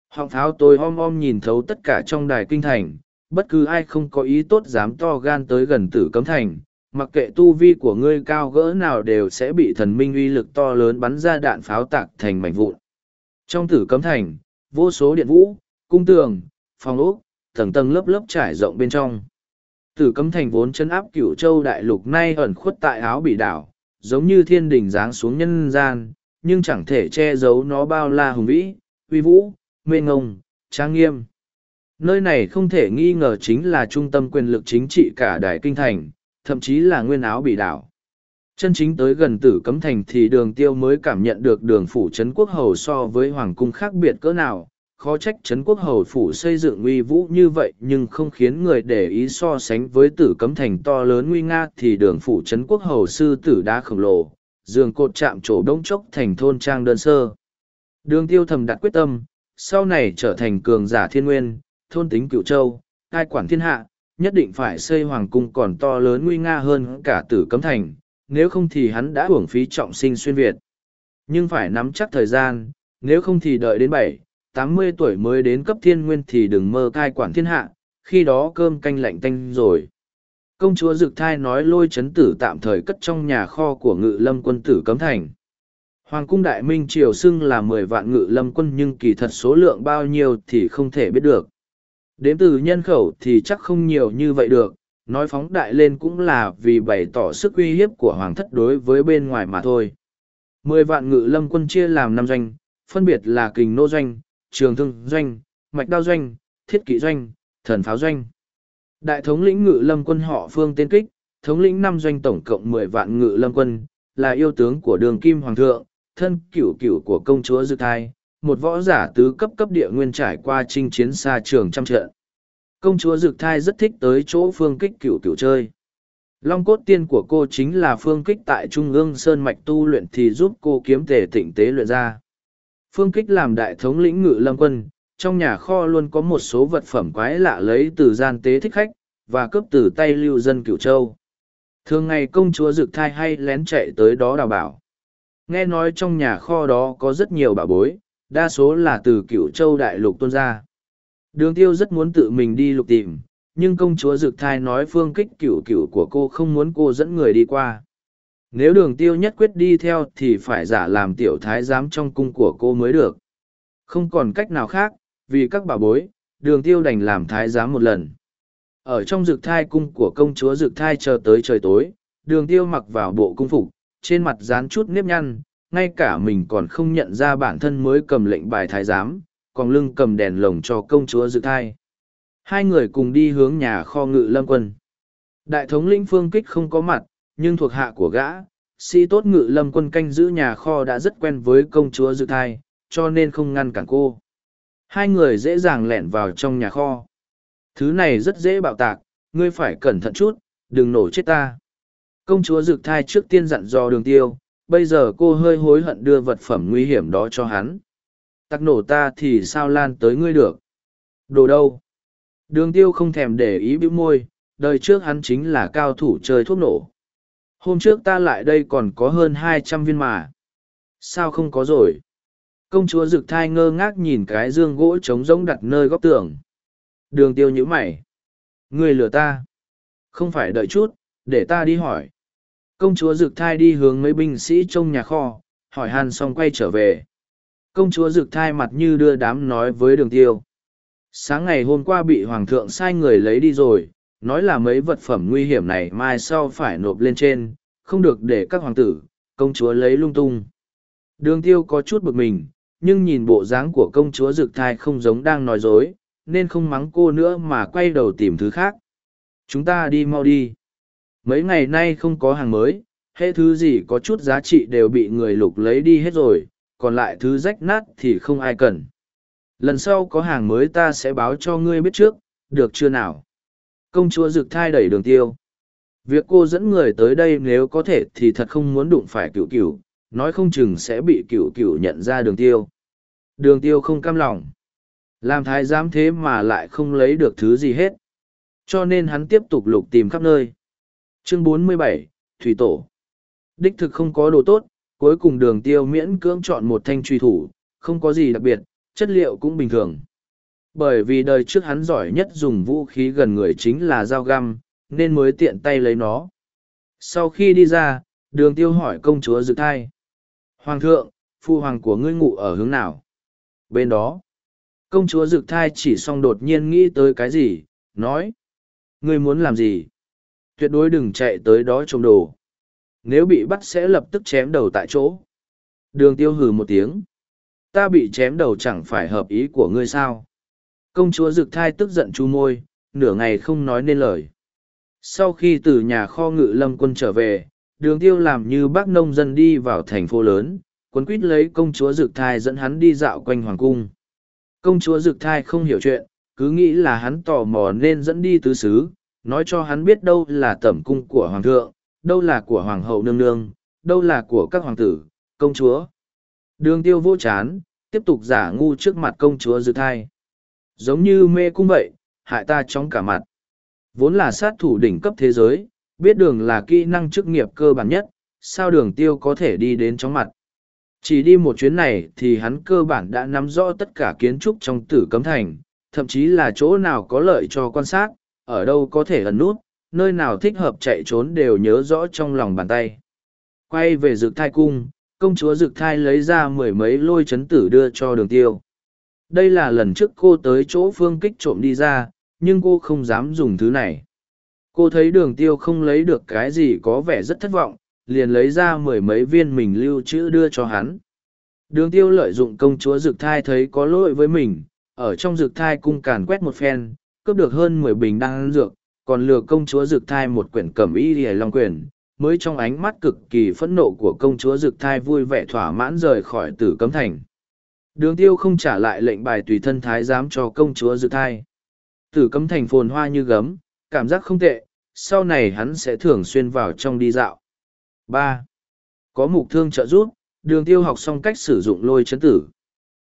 Họng pháo tôi om om nhìn thấu tất cả trong đài kinh thành, bất cứ ai không có ý tốt dám to gan tới gần tử cấm thành, mặc kệ tu vi của ngươi cao gỡ nào đều sẽ bị thần minh uy lực to lớn bắn ra đạn pháo tạc thành mảnh vụn. Trong tử cấm thành, vô số điện vũ, cung tường, phòng ốc, tầng tầng lớp lớp trải rộng bên trong. Tử cấm thành vốn chân áp cửu châu đại lục nay ẩn khuất tại áo bị đảo, giống như thiên đình giáng xuống nhân gian, nhưng chẳng thể che giấu nó bao la hùng vĩ, uy vũ, mê ngông, trang nghiêm. Nơi này không thể nghi ngờ chính là trung tâm quyền lực chính trị cả đại kinh thành, thậm chí là nguyên áo bị đảo. Chân chính tới gần tử cấm thành thì đường tiêu mới cảm nhận được đường phủ Trấn Quốc Hầu so với Hoàng cung khác biệt cỡ nào. Khó trách Trấn Quốc Hầu phủ xây dựng uy vũ như vậy nhưng không khiến người để ý so sánh với tử cấm thành to lớn nguy nga thì đường phủ Trấn Quốc Hầu sư tử đá khổng lồ, giường cột chạm trổ đông chốc thành thôn trang đơn sơ. Đường tiêu thầm đặt quyết tâm, sau này trở thành cường giả thiên nguyên, thôn tính cựu châu, ai quản thiên hạ, nhất định phải xây hoàng cung còn to lớn nguy nga hơn cả tử cấm thành, nếu không thì hắn đã hưởng phí trọng sinh xuyên Việt. Nhưng phải nắm chắc thời gian, nếu không thì đợi đến bảy, tám mươi tuổi mới đến cấp thiên nguyên thì đừng mơ cai quản thiên hạ, khi đó cơm canh lạnh tanh rồi. Công chúa Dực Thai nói lôi chấn tử tạm thời cất trong nhà kho của ngự lâm quân tử cấm thành. Hoàng cung Đại Minh Triều xưng là mười vạn ngự lâm quân nhưng kỳ thật số lượng bao nhiêu thì không thể biết được. Đếm từ nhân khẩu thì chắc không nhiều như vậy được, nói phóng đại lên cũng là vì bày tỏ sức uy hiếp của hoàng thất đối với bên ngoài mà thôi. Mười vạn ngự lâm quân chia làm năm doanh, phân biệt là kình nô doanh, trường thương doanh, mạch đao doanh, thiết kỵ doanh, thần pháo doanh. Đại thống lĩnh ngự lâm quân họ phương tên kích, thống lĩnh năm doanh tổng cộng mười vạn ngự lâm quân, là yêu tướng của đường kim hoàng thượng, thân cửu cửu của công chúa Dư Thai, một võ giả tứ cấp cấp địa nguyên trải qua chinh chiến xa trường trăm trận. Công chúa Dược Thai rất thích tới chỗ phương kích cửu cửu chơi. Long cốt tiên của cô chính là phương kích tại Trung ương Sơn Mạch tu luyện thì giúp cô kiếm tề tỉnh tế luyện ra. Phương kích làm đại thống lĩnh ngự lâm quân, trong nhà kho luôn có một số vật phẩm quái lạ lấy từ gian tế thích khách, và cướp từ tay lưu dân cửu châu. Thường ngày công chúa Dực Thai hay lén chạy tới đó đào bảo. Nghe nói trong nhà kho đó có rất nhiều bảo bối, đa số là từ cửu châu đại lục tuôn ra. Đường tiêu rất muốn tự mình đi lục tìm, nhưng công chúa Dực Thai nói phương kích cửu cửu của cô không muốn cô dẫn người đi qua. Nếu đường tiêu nhất quyết đi theo thì phải giả làm tiểu thái giám trong cung của cô mới được. Không còn cách nào khác, vì các bà bối, đường tiêu đành làm thái giám một lần. Ở trong rực thai cung của công chúa rực thai chờ tới trời tối, đường tiêu mặc vào bộ cung phục, trên mặt dán chút nếp nhăn, ngay cả mình còn không nhận ra bản thân mới cầm lệnh bài thái giám, còn lưng cầm đèn lồng cho công chúa dự thai. Hai người cùng đi hướng nhà kho ngự lâm quân. Đại thống lĩnh phương kích không có mặt, nhưng thuộc hạ của gã, sĩ tốt ngự lâm quân canh giữ nhà kho đã rất quen với công chúa dự thai, cho nên không ngăn cản cô. Hai người dễ dàng lẻn vào trong nhà kho. Thứ này rất dễ bạo tạc, ngươi phải cẩn thận chút, đừng nổ chết ta. Công chúa dực thai trước tiên dặn dò đường tiêu, bây giờ cô hơi hối hận đưa vật phẩm nguy hiểm đó cho hắn tặc nổ ta thì sao lan tới ngươi được đồ đâu đường tiêu không thèm để ý bĩu môi đời trước hắn chính là cao thủ chơi thuốc nổ hôm trước ta lại đây còn có hơn hai trăm viên mà. Sao không có rồi? Công chúa rực thai ngơ ngác nhìn cái dương gỗ trống rỗng đặt nơi góc tường. Đường tiêu nhíu mày. Ngươi lừa ta. Không phải đợi chút, để ta đi hỏi. Công chúa rực thai đi hướng mấy binh sĩ trong nhà kho, hỏi han xong quay trở về. Công chúa rực thai mặt như đưa đám nói với đường tiêu. Sáng ngày hôm qua bị hoàng thượng sai người lấy đi rồi nói là mấy vật phẩm nguy hiểm này mai sau phải nộp lên trên không được để các hoàng tử công chúa lấy lung tung đường tiêu có chút bực mình nhưng nhìn bộ dáng của công chúa rực thai không giống đang nói dối nên không mắng cô nữa mà quay đầu tìm thứ khác chúng ta đi mau đi mấy ngày nay không có hàng mới hệ thứ gì có chút giá trị đều bị người lục lấy đi hết rồi còn lại thứ rách nát thì không ai cần. Lần sau có hàng mới ta sẽ báo cho ngươi biết trước, được chưa nào? Công chúa rực thai đẩy đường tiêu. Việc cô dẫn người tới đây nếu có thể thì thật không muốn đụng phải cựu cựu, nói không chừng sẽ bị cựu cựu nhận ra đường tiêu. Đường tiêu không cam lòng. Làm thái giám thế mà lại không lấy được thứ gì hết. Cho nên hắn tiếp tục lục tìm khắp nơi. Chương 47, Thủy Tổ. Đích thực không có đồ tốt, cuối cùng đường tiêu miễn cưỡng chọn một thanh truy thủ, không có gì đặc biệt, chất liệu cũng bình thường. Bởi vì đời trước hắn giỏi nhất dùng vũ khí gần người chính là dao găm, nên mới tiện tay lấy nó. Sau khi đi ra, đường tiêu hỏi công chúa dự thai. Hoàng thượng, phu hoàng của ngươi ngụ ở hướng nào? Bên đó, công chúa dực thai chỉ xong đột nhiên nghĩ tới cái gì, nói. Ngươi muốn làm gì? Tuyệt đối đừng chạy tới đó trông đồ. Nếu bị bắt sẽ lập tức chém đầu tại chỗ. Đường tiêu hừ một tiếng. Ta bị chém đầu chẳng phải hợp ý của ngươi sao? Công chúa dực thai tức giận chu môi, nửa ngày không nói nên lời. Sau khi từ nhà kho ngự lâm quân trở về, đường tiêu làm như bác nông dân đi vào thành phố lớn, quân quýt lấy công chúa dực thai dẫn hắn đi dạo quanh hoàng cung. Công chúa dực thai không hiểu chuyện, cứ nghĩ là hắn tò mò nên dẫn đi tứ xứ, nói cho hắn biết đâu là tẩm cung của hoàng thượng, đâu là của hoàng hậu nương nương, đâu là của các hoàng tử, công chúa. Đường tiêu vô chán, tiếp tục giả ngu trước mặt công chúa dực thai. Giống như mê cung vậy, hại ta chóng cả mặt. Vốn là sát thủ đỉnh cấp thế giới, biết đường là kỹ năng chức nghiệp cơ bản nhất, sao đường tiêu có thể đi đến chóng mặt. Chỉ đi một chuyến này thì hắn cơ bản đã nắm rõ tất cả kiến trúc trong tử cấm thành, thậm chí là chỗ nào có lợi cho quan sát, ở đâu có thể ẩn nút, nơi nào thích hợp chạy trốn đều nhớ rõ trong lòng bàn tay. Quay về dược thai cung, công chúa dược thai lấy ra mười mấy lôi chấn tử đưa cho đường tiêu. Đây là lần trước cô tới chỗ phương kích trộm đi ra, nhưng cô không dám dùng thứ này. Cô thấy đường tiêu không lấy được cái gì có vẻ rất thất vọng, liền lấy ra mười mấy viên mình lưu trữ đưa cho hắn. Đường tiêu lợi dụng công chúa dược thai thấy có lỗi với mình, ở trong dược thai cung càn quét một phen, cướp được hơn mười bình đan dược, còn lừa công chúa dược thai một quyển cẩm y hề long quyển, mới trong ánh mắt cực kỳ phẫn nộ của công chúa dược thai vui vẻ thỏa mãn rời khỏi tử cấm thành. Đường tiêu không trả lại lệnh bài tùy thân thái giám cho công chúa dự thai. Tử cấm thành phồn hoa như gấm, cảm giác không tệ, sau này hắn sẽ thường xuyên vào trong đi dạo. ba Có mục thương trợ giúp, đường tiêu học xong cách sử dụng lôi chấn tử.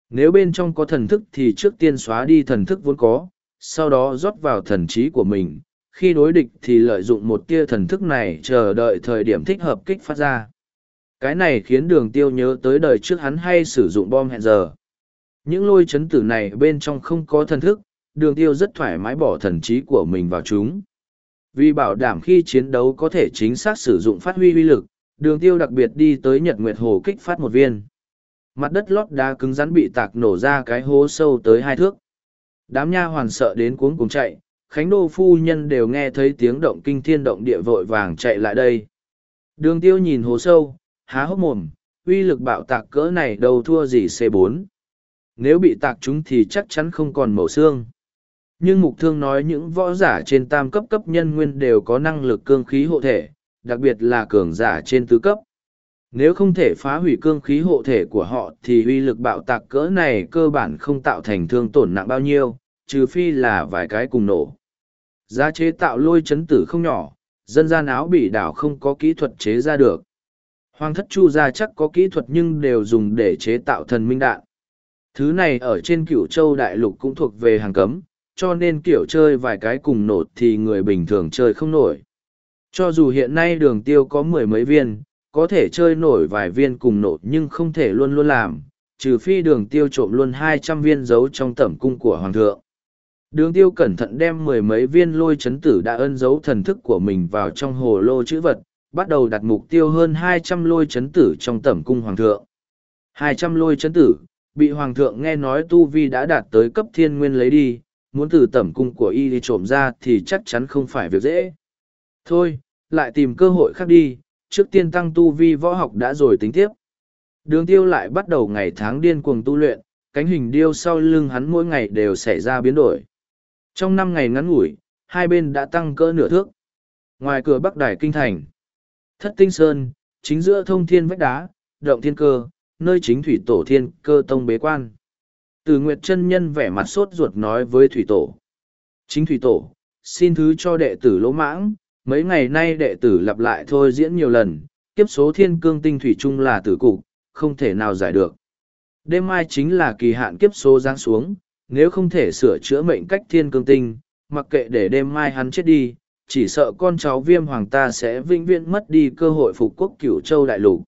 Nếu bên trong có thần thức thì trước tiên xóa đi thần thức vốn có, sau đó rót vào thần trí của mình. Khi đối địch thì lợi dụng một tia thần thức này chờ đợi thời điểm thích hợp kích phát ra. Cái này khiến đường tiêu nhớ tới đời trước hắn hay sử dụng bom hẹn giờ. Những lôi chấn tử này bên trong không có thần thức, đường tiêu rất thoải mái bỏ thần trí của mình vào chúng. Vì bảo đảm khi chiến đấu có thể chính xác sử dụng phát huy uy lực, đường tiêu đặc biệt đi tới Nhật Nguyệt Hồ kích phát một viên. Mặt đất lót đá cứng rắn bị tạc nổ ra cái hố sâu tới hai thước. Đám nha hoàn sợ đến cuống cùng chạy, Khánh Đô phu nhân đều nghe thấy tiếng động kinh thiên động địa vội vàng chạy lại đây. Đường tiêu nhìn hố sâu, há hốc mồm, uy lực bạo tạc cỡ này đâu thua gì C4. Nếu bị tạc chúng thì chắc chắn không còn màu xương. Nhưng mục thương nói những võ giả trên tam cấp cấp nhân nguyên đều có năng lực cương khí hộ thể, đặc biệt là cường giả trên tứ cấp. Nếu không thể phá hủy cương khí hộ thể của họ thì uy lực bạo tạc cỡ này cơ bản không tạo thành thương tổn nặng bao nhiêu, trừ phi là vài cái cùng nổ. Giá chế tạo lôi chấn tử không nhỏ, dân gian áo bị đảo không có kỹ thuật chế ra được. Hoàng thất chu gia chắc có kỹ thuật nhưng đều dùng để chế tạo thần minh đạn. Thứ này ở trên cửu châu đại lục cũng thuộc về hàng cấm, cho nên kiểu chơi vài cái cùng nổ thì người bình thường chơi không nổi. Cho dù hiện nay đường tiêu có mười mấy viên, có thể chơi nổi vài viên cùng nổ nhưng không thể luôn luôn làm, trừ phi đường tiêu trộm luôn hai trăm viên giấu trong tẩm cung của Hoàng thượng. Đường tiêu cẩn thận đem mười mấy viên lôi chấn tử đã ân giấu thần thức của mình vào trong hồ lô chữ vật, bắt đầu đặt mục tiêu hơn hai trăm lôi chấn tử trong tẩm cung Hoàng thượng. hai trăm lôi chấn tử, bị Hoàng thượng nghe nói Tu Vi đã đạt tới cấp thiên nguyên lấy đi, muốn từ tẩm cung của y đi trộm ra thì chắc chắn không phải việc dễ. Thôi, lại tìm cơ hội khác đi, trước tiên tăng tu vi võ học đã rồi tính tiếp. Đường tiêu lại bắt đầu ngày tháng điên cuồng tu luyện, cánh hình điêu sau lưng hắn mỗi ngày đều xảy ra biến đổi. Trong năm ngày ngắn ngủi, hai bên đã tăng cỡ nửa thước. Ngoài cửa bắc đài kinh thành, thất tinh sơn, chính giữa thông thiên vách đá, động thiên cơ, nơi chính thủy tổ thiên cơ tông bế quan. Từ Nguyệt chân Nhân vẻ mặt sốt ruột nói với Thủy Tổ. Chính Thủy Tổ, xin thứ cho đệ tử lỗ mãng, mấy ngày nay đệ tử lặp lại thôi diễn nhiều lần, kiếp số thiên cương tinh thủy chung là tử cục, không thể nào giải được. Đêm mai chính là kỳ hạn kiếp số giáng xuống, nếu không thể sửa chữa mệnh cách thiên cương tinh, mặc kệ để đêm mai hắn chết đi, chỉ sợ con cháu viêm hoàng ta sẽ vĩnh viễn mất đi cơ hội phục quốc cửu châu đại lục.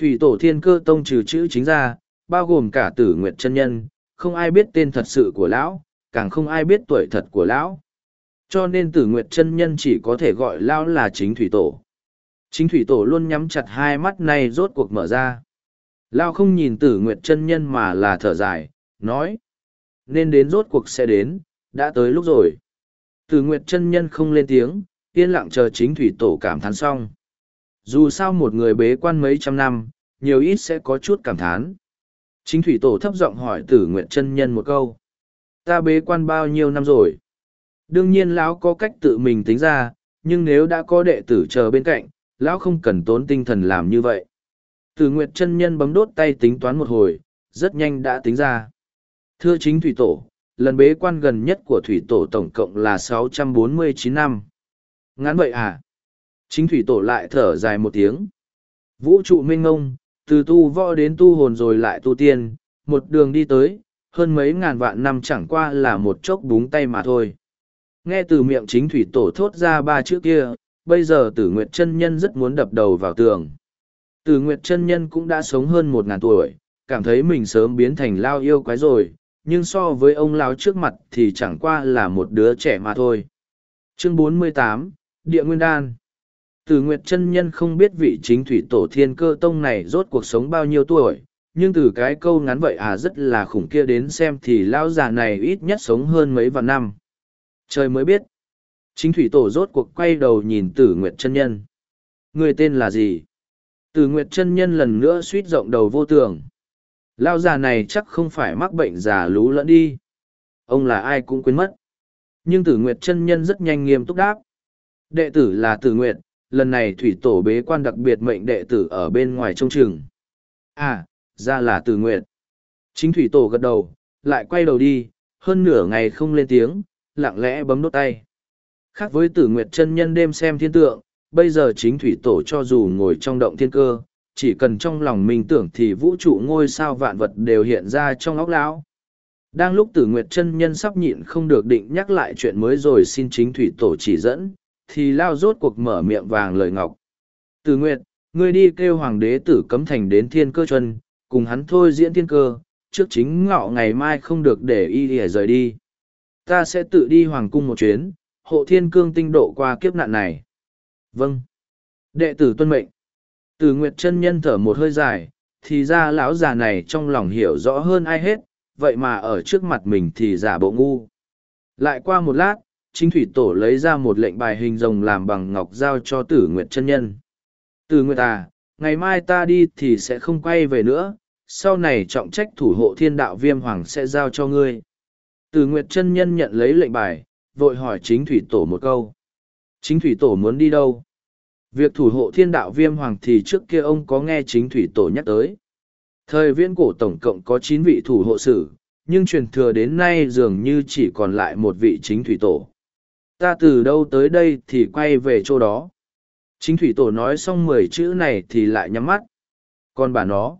Thủy tổ thiên cơ tông trừ chữ chính ra, bao gồm cả tử nguyệt chân nhân, không ai biết tên thật sự của lão, càng không ai biết tuổi thật của lão. Cho nên tử nguyệt chân nhân chỉ có thể gọi lão là chính thủy tổ. Chính thủy tổ luôn nhắm chặt hai mắt này rốt cuộc mở ra. Lão không nhìn tử nguyệt chân nhân mà là thở dài, nói. Nên đến rốt cuộc sẽ đến, đã tới lúc rồi. Tử nguyệt chân nhân không lên tiếng, yên lặng chờ chính thủy tổ cảm thán xong. Dù sao một người bế quan mấy trăm năm, nhiều ít sẽ có chút cảm thán. Chính thủy tổ thấp giọng hỏi tử nguyện chân nhân một câu. Ta bế quan bao nhiêu năm rồi? Đương nhiên lão có cách tự mình tính ra, nhưng nếu đã có đệ tử chờ bên cạnh, lão không cần tốn tinh thần làm như vậy. Tử nguyện chân nhân bấm đốt tay tính toán một hồi, rất nhanh đã tính ra. Thưa chính thủy tổ, lần bế quan gần nhất của thủy tổ tổng cộng là 649 năm. Ngắn vậy à? Chính thủy tổ lại thở dài một tiếng. Vũ trụ minh ngông, từ tu võ đến tu hồn rồi lại tu tiên, một đường đi tới, hơn mấy ngàn vạn năm chẳng qua là một chốc búng tay mà thôi. Nghe từ miệng chính thủy tổ thốt ra ba chữ kia, bây giờ tử nguyệt chân nhân rất muốn đập đầu vào tường. Tử nguyệt chân nhân cũng đã sống hơn một ngàn tuổi, cảm thấy mình sớm biến thành lao yêu quái rồi, nhưng so với ông lao trước mặt thì chẳng qua là một đứa trẻ mà thôi. Chương 48, Địa Nguyên Đan từ Nguyệt chân Nhân không biết vị chính thủy tổ thiên cơ tông này rốt cuộc sống bao nhiêu tuổi, nhưng từ cái câu ngắn vậy à rất là khủng kia đến xem thì lão già này ít nhất sống hơn mấy vạn năm. Trời mới biết. Chính thủy tổ rốt cuộc quay đầu nhìn Tử Nguyệt chân Nhân. Người tên là gì? Tử Nguyệt chân Nhân lần nữa suýt rộng đầu vô tường. Lão già này chắc không phải mắc bệnh già lú lẫn đi. Ông là ai cũng quên mất. Nhưng Tử Nguyệt chân Nhân rất nhanh nghiêm túc đáp. Đệ tử là Tử Nguyệt, lần này thủy tổ bế quan đặc biệt mệnh đệ tử ở bên ngoài trông chừng. À, ra là từ nguyện. Chính thủy tổ gật đầu, lại quay đầu đi, hơn nửa ngày không lên tiếng, lặng lẽ bấm đốt tay. Khác với tử nguyệt chân nhân đêm xem thiên tượng, bây giờ chính thủy tổ cho dù ngồi trong động thiên cơ, chỉ cần trong lòng mình tưởng thì vũ trụ ngôi sao vạn vật đều hiện ra trong óc lão. Đang lúc tử nguyệt chân nhân sắp nhịn không được định nhắc lại chuyện mới rồi xin chính thủy tổ chỉ dẫn, thì lao rốt cuộc mở miệng vàng lời ngọc. Từ nguyệt, ngươi đi kêu hoàng đế tử cấm thành đến thiên cơ chuân, cùng hắn thôi diễn thiên cơ, trước chính ngọ ngày mai không được để y để rời đi. Ta sẽ tự đi hoàng cung một chuyến, hộ thiên cương tinh độ qua kiếp nạn này. Vâng. Đệ tử tuân mệnh. Từ nguyệt chân nhân thở một hơi dài, thì ra lão già này trong lòng hiểu rõ hơn ai hết, vậy mà ở trước mặt mình thì giả bộ ngu. Lại qua một lát, chính thủy tổ lấy ra một lệnh bài hình rồng làm bằng ngọc giao cho tử nguyệt chân nhân. Tử nguyệt à, ngày mai ta đi thì sẽ không quay về nữa, sau này trọng trách thủ hộ thiên đạo viêm hoàng sẽ giao cho ngươi. Tử nguyệt chân nhân nhận lấy lệnh bài, vội hỏi chính thủy tổ một câu. Chính thủy tổ muốn đi đâu? Việc thủ hộ thiên đạo viêm hoàng thì trước kia ông có nghe chính thủy tổ nhắc tới. Thời viễn cổ tổng cộng có chín vị thủ hộ sử, nhưng truyền thừa đến nay dường như chỉ còn lại một vị chính thủy tổ ta từ đâu tới đây thì quay về chỗ đó. Chính thủy tổ nói xong mười chữ này thì lại nhắm mắt. Còn bà nó?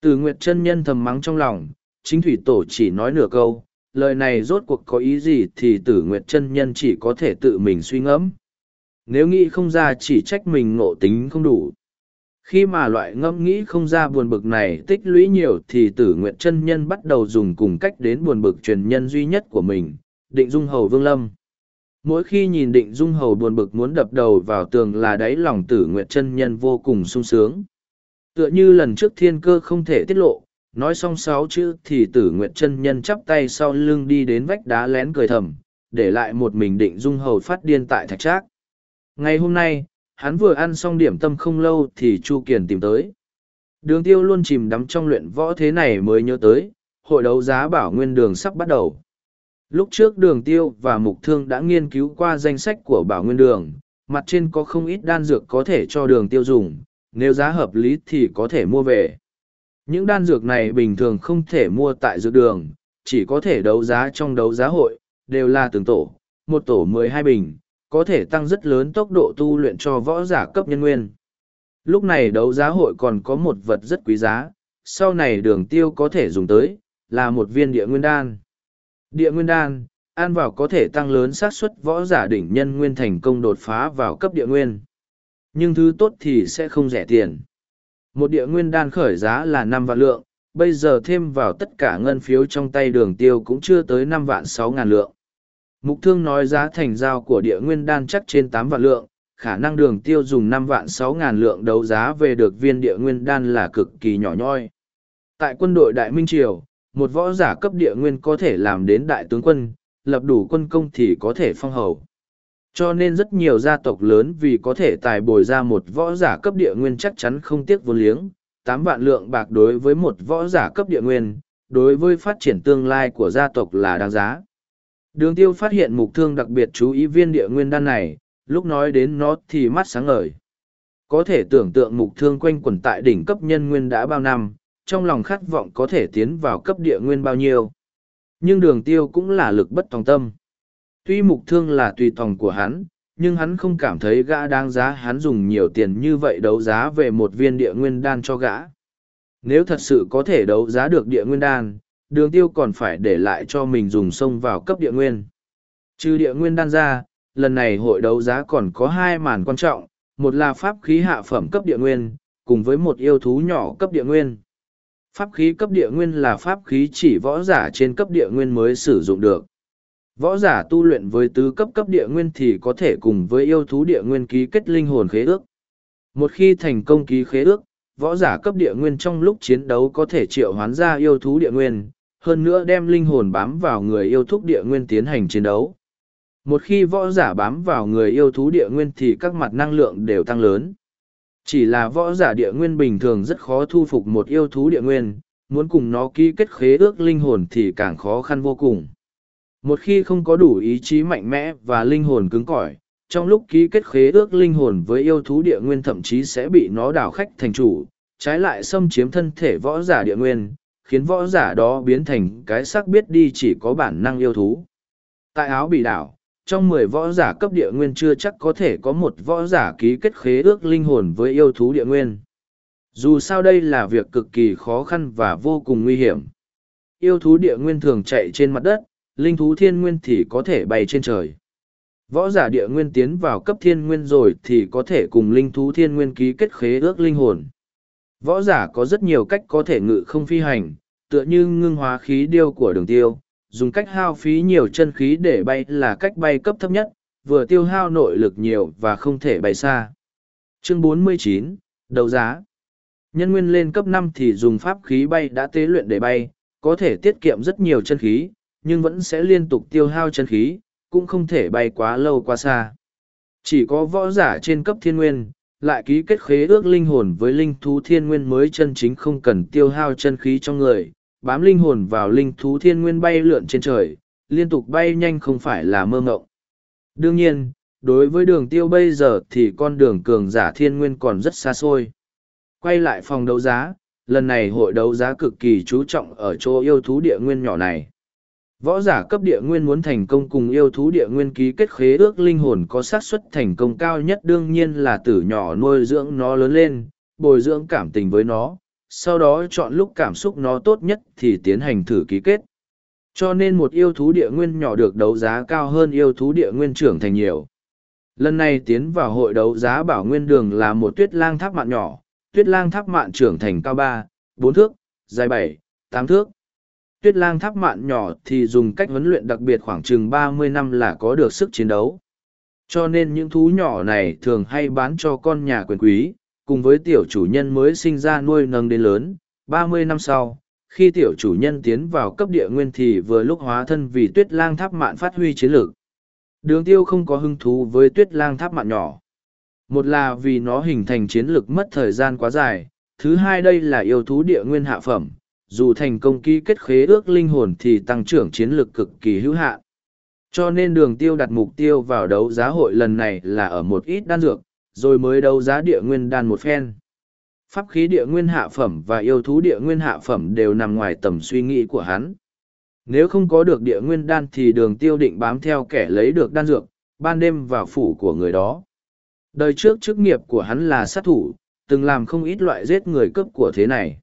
Từ nguyệt chân nhân thầm mắng trong lòng, chính thủy tổ chỉ nói nửa câu, lời này rốt cuộc có ý gì thì tử nguyệt chân nhân chỉ có thể tự mình suy ngẫm. Nếu nghĩ không ra chỉ trách mình ngộ tính không đủ. Khi mà loại ngẫm nghĩ không ra buồn bực này tích lũy nhiều thì tử nguyệt chân nhân bắt đầu dùng cùng cách đến buồn bực truyền nhân duy nhất của mình, định dung hầu vương lâm mỗi khi nhìn định dung hầu buồn bực muốn đập đầu vào tường là đáy lòng tử nguyệt chân nhân vô cùng sung sướng. Tựa như lần trước thiên cơ không thể tiết lộ, nói xong sáu chữ thì tử nguyệt chân nhân chắp tay sau lưng đi đến vách đá lén cười thầm, để lại một mình định dung hầu phát điên tại thạch trác. Ngày hôm nay, hắn vừa ăn xong điểm tâm không lâu thì chu kiền tìm tới. Đường tiêu luôn chìm đắm trong luyện võ thế này mới nhớ tới, hội đấu giá bảo nguyên đường sắp bắt đầu. Lúc trước đường tiêu và mục thương đã nghiên cứu qua danh sách của bảo nguyên đường, mặt trên có không ít đan dược có thể cho đường tiêu dùng, nếu giá hợp lý thì có thể mua về. Những đan dược này bình thường không thể mua tại dược đường, chỉ có thể đấu giá trong đấu giá hội, đều là từng tổ, một tổ mười hai bình, có thể tăng rất lớn tốc độ tu luyện cho võ giả cấp nhân nguyên. Lúc này đấu giá hội còn có một vật rất quý giá, sau này đường tiêu có thể dùng tới, là một viên địa nguyên đan. Địa nguyên đan, ăn vào có thể tăng lớn xác suất võ giả đỉnh nhân nguyên thành công đột phá vào cấp địa nguyên. Nhưng thứ tốt thì sẽ không rẻ tiền. Một địa nguyên đan khởi giá là năm vạn lượng, bây giờ thêm vào tất cả ngân phiếu trong tay đường tiêu cũng chưa tới năm vạn sáu ngàn lượng. Mục thương nói giá thành giao của địa nguyên đan chắc trên tám vạn lượng, khả năng đường tiêu dùng năm vạn sáu ngàn lượng đấu giá về được viên địa nguyên đan là cực kỳ nhỏ nhoi. Tại quân đội Đại Minh Triều, một võ giả cấp địa nguyên có thể làm đến đại tướng quân, lập đủ quân công thì có thể phong hầu. Cho nên rất nhiều gia tộc lớn vì có thể tài bồi ra một võ giả cấp địa nguyên chắc chắn không tiếc vốn liếng, tám vạn lượng bạc đối với một võ giả cấp địa nguyên, đối với phát triển tương lai của gia tộc là đáng giá. Đường tiêu phát hiện mục thương đặc biệt chú ý viên địa nguyên đan này, lúc nói đến nó thì mắt sáng ngời. Có thể tưởng tượng mục thương quanh quẩn tại đỉnh cấp nhân nguyên đã bao năm, trong lòng khát vọng có thể tiến vào cấp địa nguyên bao nhiêu. Nhưng đường tiêu cũng là lực bất tòng tâm. Tuy mục thương là tùy tòng của hắn, nhưng hắn không cảm thấy gã đáng giá hắn dùng nhiều tiền như vậy đấu giá về một viên địa nguyên đan cho gã. Nếu thật sự có thể đấu giá được địa nguyên đan, đường tiêu còn phải để lại cho mình dùng sông vào cấp địa nguyên. Trừ địa nguyên đan ra, lần này hội đấu giá còn có hai màn quan trọng, một là pháp khí hạ phẩm cấp địa nguyên, cùng với một yêu thú nhỏ cấp địa nguyên. Pháp khí cấp địa nguyên là pháp khí chỉ võ giả trên cấp địa nguyên mới sử dụng được. Võ giả tu luyện với tứ cấp cấp địa nguyên thì có thể cùng với yêu thú địa nguyên ký kết linh hồn khế ước. Một khi thành công ký khế ước, võ giả cấp địa nguyên trong lúc chiến đấu có thể triệu hoán ra yêu thú địa nguyên, hơn nữa đem linh hồn bám vào người yêu thú địa nguyên tiến hành chiến đấu. Một khi võ giả bám vào người yêu thú địa nguyên thì các mặt năng lượng đều tăng lớn. Chỉ là võ giả địa nguyên bình thường rất khó thu phục một yêu thú địa nguyên, muốn cùng nó ký kết khế ước linh hồn thì càng khó khăn vô cùng. Một khi không có đủ ý chí mạnh mẽ và linh hồn cứng cỏi, trong lúc ký kết khế ước linh hồn với yêu thú địa nguyên thậm chí sẽ bị nó đảo khách thành chủ, trái lại xâm chiếm thân thể võ giả địa nguyên, khiến võ giả đó biến thành cái xác biết đi chỉ có bản năng yêu thú. Tại áo bị đảo, trong mười võ giả cấp địa nguyên chưa chắc có thể có một võ giả ký kết khế ước linh hồn với yêu thú địa nguyên. Dù sao đây là việc cực kỳ khó khăn và vô cùng nguy hiểm. Yêu thú địa nguyên thường chạy trên mặt đất, linh thú thiên nguyên thì có thể bay trên trời. Võ giả địa nguyên tiến vào cấp thiên nguyên rồi thì có thể cùng linh thú thiên nguyên ký kết khế ước linh hồn. Võ giả có rất nhiều cách có thể ngự không phi hành, tựa như ngưng hóa khí điêu của đường tiêu, dùng cách hao phí nhiều chân khí để bay là cách bay cấp thấp nhất, vừa tiêu hao nội lực nhiều và không thể bay xa. Chương 49, Đấu giá Nhân nguyên lên cấp năm thì dùng pháp khí bay đã tế luyện để bay, có thể tiết kiệm rất nhiều chân khí, nhưng vẫn sẽ liên tục tiêu hao chân khí, cũng không thể bay quá lâu quá xa. Chỉ có võ giả trên cấp thiên nguyên, lại ký kết khế ước linh hồn với linh thú thiên nguyên mới chân chính không cần tiêu hao chân khí trong người, bám linh hồn vào linh thú thiên nguyên bay lượn trên trời, liên tục bay nhanh không phải là mơ ngộng. Đương nhiên, đối với đường tiêu bây giờ thì con đường cường giả thiên nguyên còn rất xa xôi. Quay lại phòng đấu giá, lần này hội đấu giá cực kỳ chú trọng ở chỗ yêu thú địa nguyên nhỏ này. Võ giả cấp địa nguyên muốn thành công cùng yêu thú địa nguyên ký kết khế ước linh hồn có xác suất thành công cao nhất đương nhiên là từ nhỏ nuôi dưỡng nó lớn lên, bồi dưỡng cảm tình với nó, sau đó chọn lúc cảm xúc nó tốt nhất thì tiến hành thử ký kết. Cho nên một yêu thú địa nguyên nhỏ được đấu giá cao hơn yêu thú địa nguyên trưởng thành nhiều. Lần này tiến vào hội đấu giá bảo nguyên đường là một tuyết lang tháp mạn nhỏ, tuyết lang tháp mạn trưởng thành cao ba, bốn thước, dài bảy, tám thước. Tuyết lang tháp mạn nhỏ thì dùng cách huấn luyện đặc biệt khoảng chừng ba mươi năm là có được sức chiến đấu. Cho nên những thú nhỏ này thường hay bán cho con nhà quyền quý, cùng với tiểu chủ nhân mới sinh ra nuôi nâng đến lớn, ba mươi năm sau, khi tiểu chủ nhân tiến vào cấp địa nguyên thì vừa lúc hóa thân vì tuyết lang tháp mạn phát huy chiến lược. Đường tiêu không có hứng thú với tuyết lang tháp mạn nhỏ. Một là vì nó hình thành chiến lược mất thời gian quá dài, thứ hai đây là yêu thú địa nguyên hạ phẩm, dù thành công ký kết khế ước linh hồn thì tăng trưởng chiến lược cực kỳ hữu hạn. Cho nên đường tiêu đặt mục tiêu vào đấu giá hội lần này là ở một ít đan dược, rồi mới đấu giá địa nguyên đan một phen. Pháp khí địa nguyên hạ phẩm và yêu thú địa nguyên hạ phẩm đều nằm ngoài tầm suy nghĩ của hắn. Nếu không có được địa nguyên đan thì đường tiêu định bám theo kẻ lấy được đan dược, ban đêm vào phủ của người đó. Đời trước chức nghiệp của hắn là sát thủ, từng làm không ít loại giết người cướp của thế này.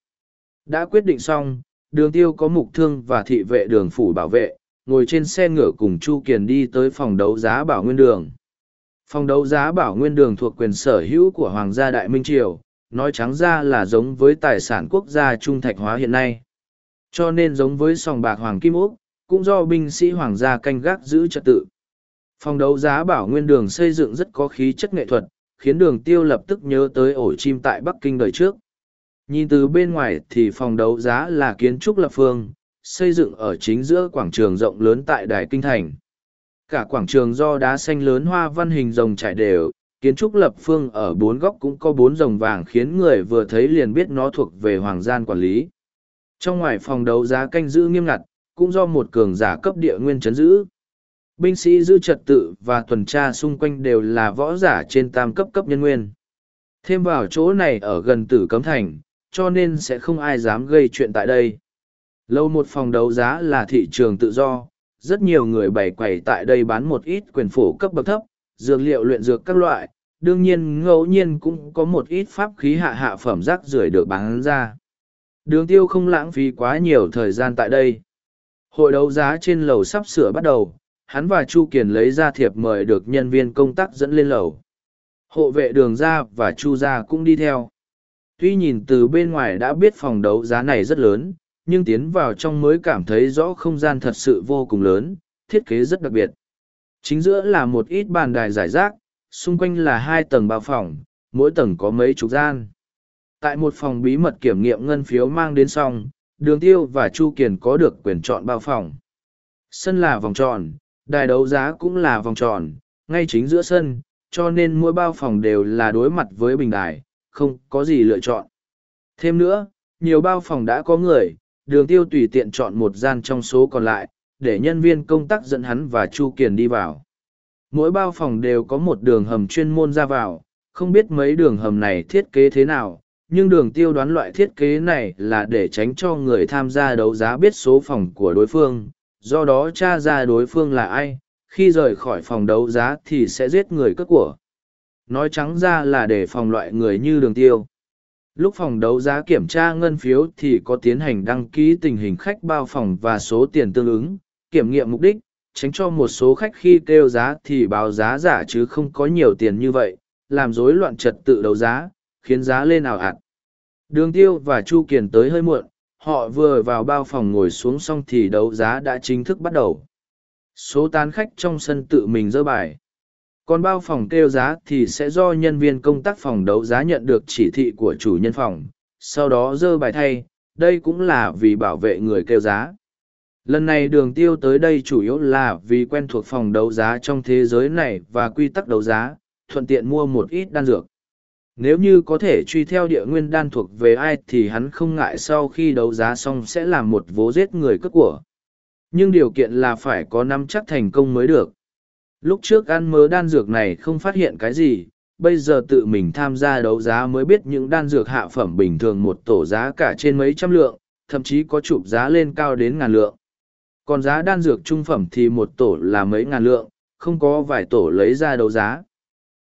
Đã quyết định xong, đường tiêu có mục thương và thị vệ đường phủ bảo vệ, ngồi trên xe ngựa cùng Chu Kiền đi tới phòng đấu giá bảo nguyên đường. Phòng đấu giá bảo nguyên đường thuộc quyền sở hữu của Hoàng gia Đại Minh Triều, nói trắng ra là giống với tài sản quốc gia trung thạch hóa hiện nay. Cho nên giống với sòng bạc Hoàng Kim Úc, cũng do binh sĩ Hoàng gia canh gác giữ trật tự. Phòng đấu giá bảo nguyên đường xây dựng rất có khí chất nghệ thuật, khiến đường tiêu lập tức nhớ tới ổ chim tại Bắc Kinh đời trước. Nhìn từ bên ngoài thì phòng đấu giá là kiến trúc lập phương, xây dựng ở chính giữa quảng trường rộng lớn tại Đài Kinh Thành. Cả quảng trường do đá xanh lớn hoa văn hình rồng trải đều, kiến trúc lập phương ở bốn góc cũng có bốn rồng vàng khiến người vừa thấy liền biết nó thuộc về hoàng gian quản lý. Trong ngoài phòng đấu giá canh giữ nghiêm ngặt, cũng do một cường giả cấp địa nguyên chấn giữ. Binh sĩ giữ trật tự và tuần tra xung quanh đều là võ giả trên tam cấp cấp nhân nguyên. Thêm vào chỗ này ở gần tử cấm thành, cho nên sẽ không ai dám gây chuyện tại đây. Lâu một phòng đấu giá là thị trường tự do, rất nhiều người bày quầy tại đây bán một ít quyền phổ cấp bậc thấp, dược liệu luyện dược các loại, đương nhiên ngẫu nhiên cũng có một ít pháp khí hạ hạ phẩm rác rưởi được bán ra. Đường tiêu không lãng phí quá nhiều thời gian tại đây. Hội đấu giá trên lầu sắp sửa bắt đầu, hắn và Chu Kiền lấy ra thiệp mời được nhân viên công tác dẫn lên lầu. Hộ vệ đường ra và Chu ra cũng đi theo. Tuy nhìn từ bên ngoài đã biết phòng đấu giá này rất lớn, nhưng tiến vào trong mới cảm thấy rõ không gian thật sự vô cùng lớn, thiết kế rất đặc biệt. Chính giữa là một ít bàn đài giải rác, xung quanh là hai tầng bao phòng, mỗi tầng có mấy chục gian. Tại một phòng bí mật kiểm nghiệm ngân phiếu mang đến xong, Đường Tiêu và Chu Kiền có được quyền chọn bao phòng. Sân là vòng tròn, đài đấu giá cũng là vòng tròn, ngay chính giữa sân, cho nên mỗi bao phòng đều là đối mặt với bình đài, không có gì lựa chọn. Thêm nữa, nhiều bao phòng đã có người, đường tiêu tùy tiện chọn một gian trong số còn lại, để nhân viên công tác dẫn hắn và Chu Kiền đi vào. Mỗi bao phòng đều có một đường hầm chuyên môn ra vào, không biết mấy đường hầm này thiết kế thế nào, nhưng đường tiêu đoán loại thiết kế này là để tránh cho người tham gia đấu giá biết số phòng của đối phương, do đó tra ra đối phương là ai, khi rời khỏi phòng đấu giá thì sẽ giết người cất của. Nói trắng ra là để phòng loại người như đường tiêu. Lúc phòng đấu giá kiểm tra ngân phiếu thì có tiến hành đăng ký tình hình khách bao phòng và số tiền tương ứng, kiểm nghiệm mục đích, tránh cho một số khách khi kêu giá thì báo giá giả chứ không có nhiều tiền như vậy, làm rối loạn trật tự đấu giá, khiến giá lên ảo ạt. Đường tiêu và Chu Kiền tới hơi muộn, họ vừa vào bao phòng ngồi xuống xong thì đấu giá đã chính thức bắt đầu. Số tán khách trong sân tự mình dơ bài. Còn bao phòng kêu giá thì sẽ do nhân viên công tác phòng đấu giá nhận được chỉ thị của chủ nhân phòng, sau đó dơ bài thay, đây cũng là vì bảo vệ người kêu giá. Lần này đường tiêu tới đây chủ yếu là vì quen thuộc phòng đấu giá trong thế giới này và quy tắc đấu giá, thuận tiện mua một ít đan dược. Nếu như có thể truy theo địa nguyên đan thuộc về ai thì hắn không ngại sau khi đấu giá xong sẽ làm một vố giết người cướp của. Nhưng điều kiện là phải có năm chắc thành công mới được. Lúc trước ăn mớ đan dược này không phát hiện cái gì, bây giờ tự mình tham gia đấu giá mới biết những đan dược hạ phẩm bình thường một tổ giá cả trên mấy trăm lượng, thậm chí có chụp giá lên cao đến ngàn lượng. Còn giá đan dược trung phẩm thì một tổ là mấy ngàn lượng, không có vài tổ lấy ra đấu giá.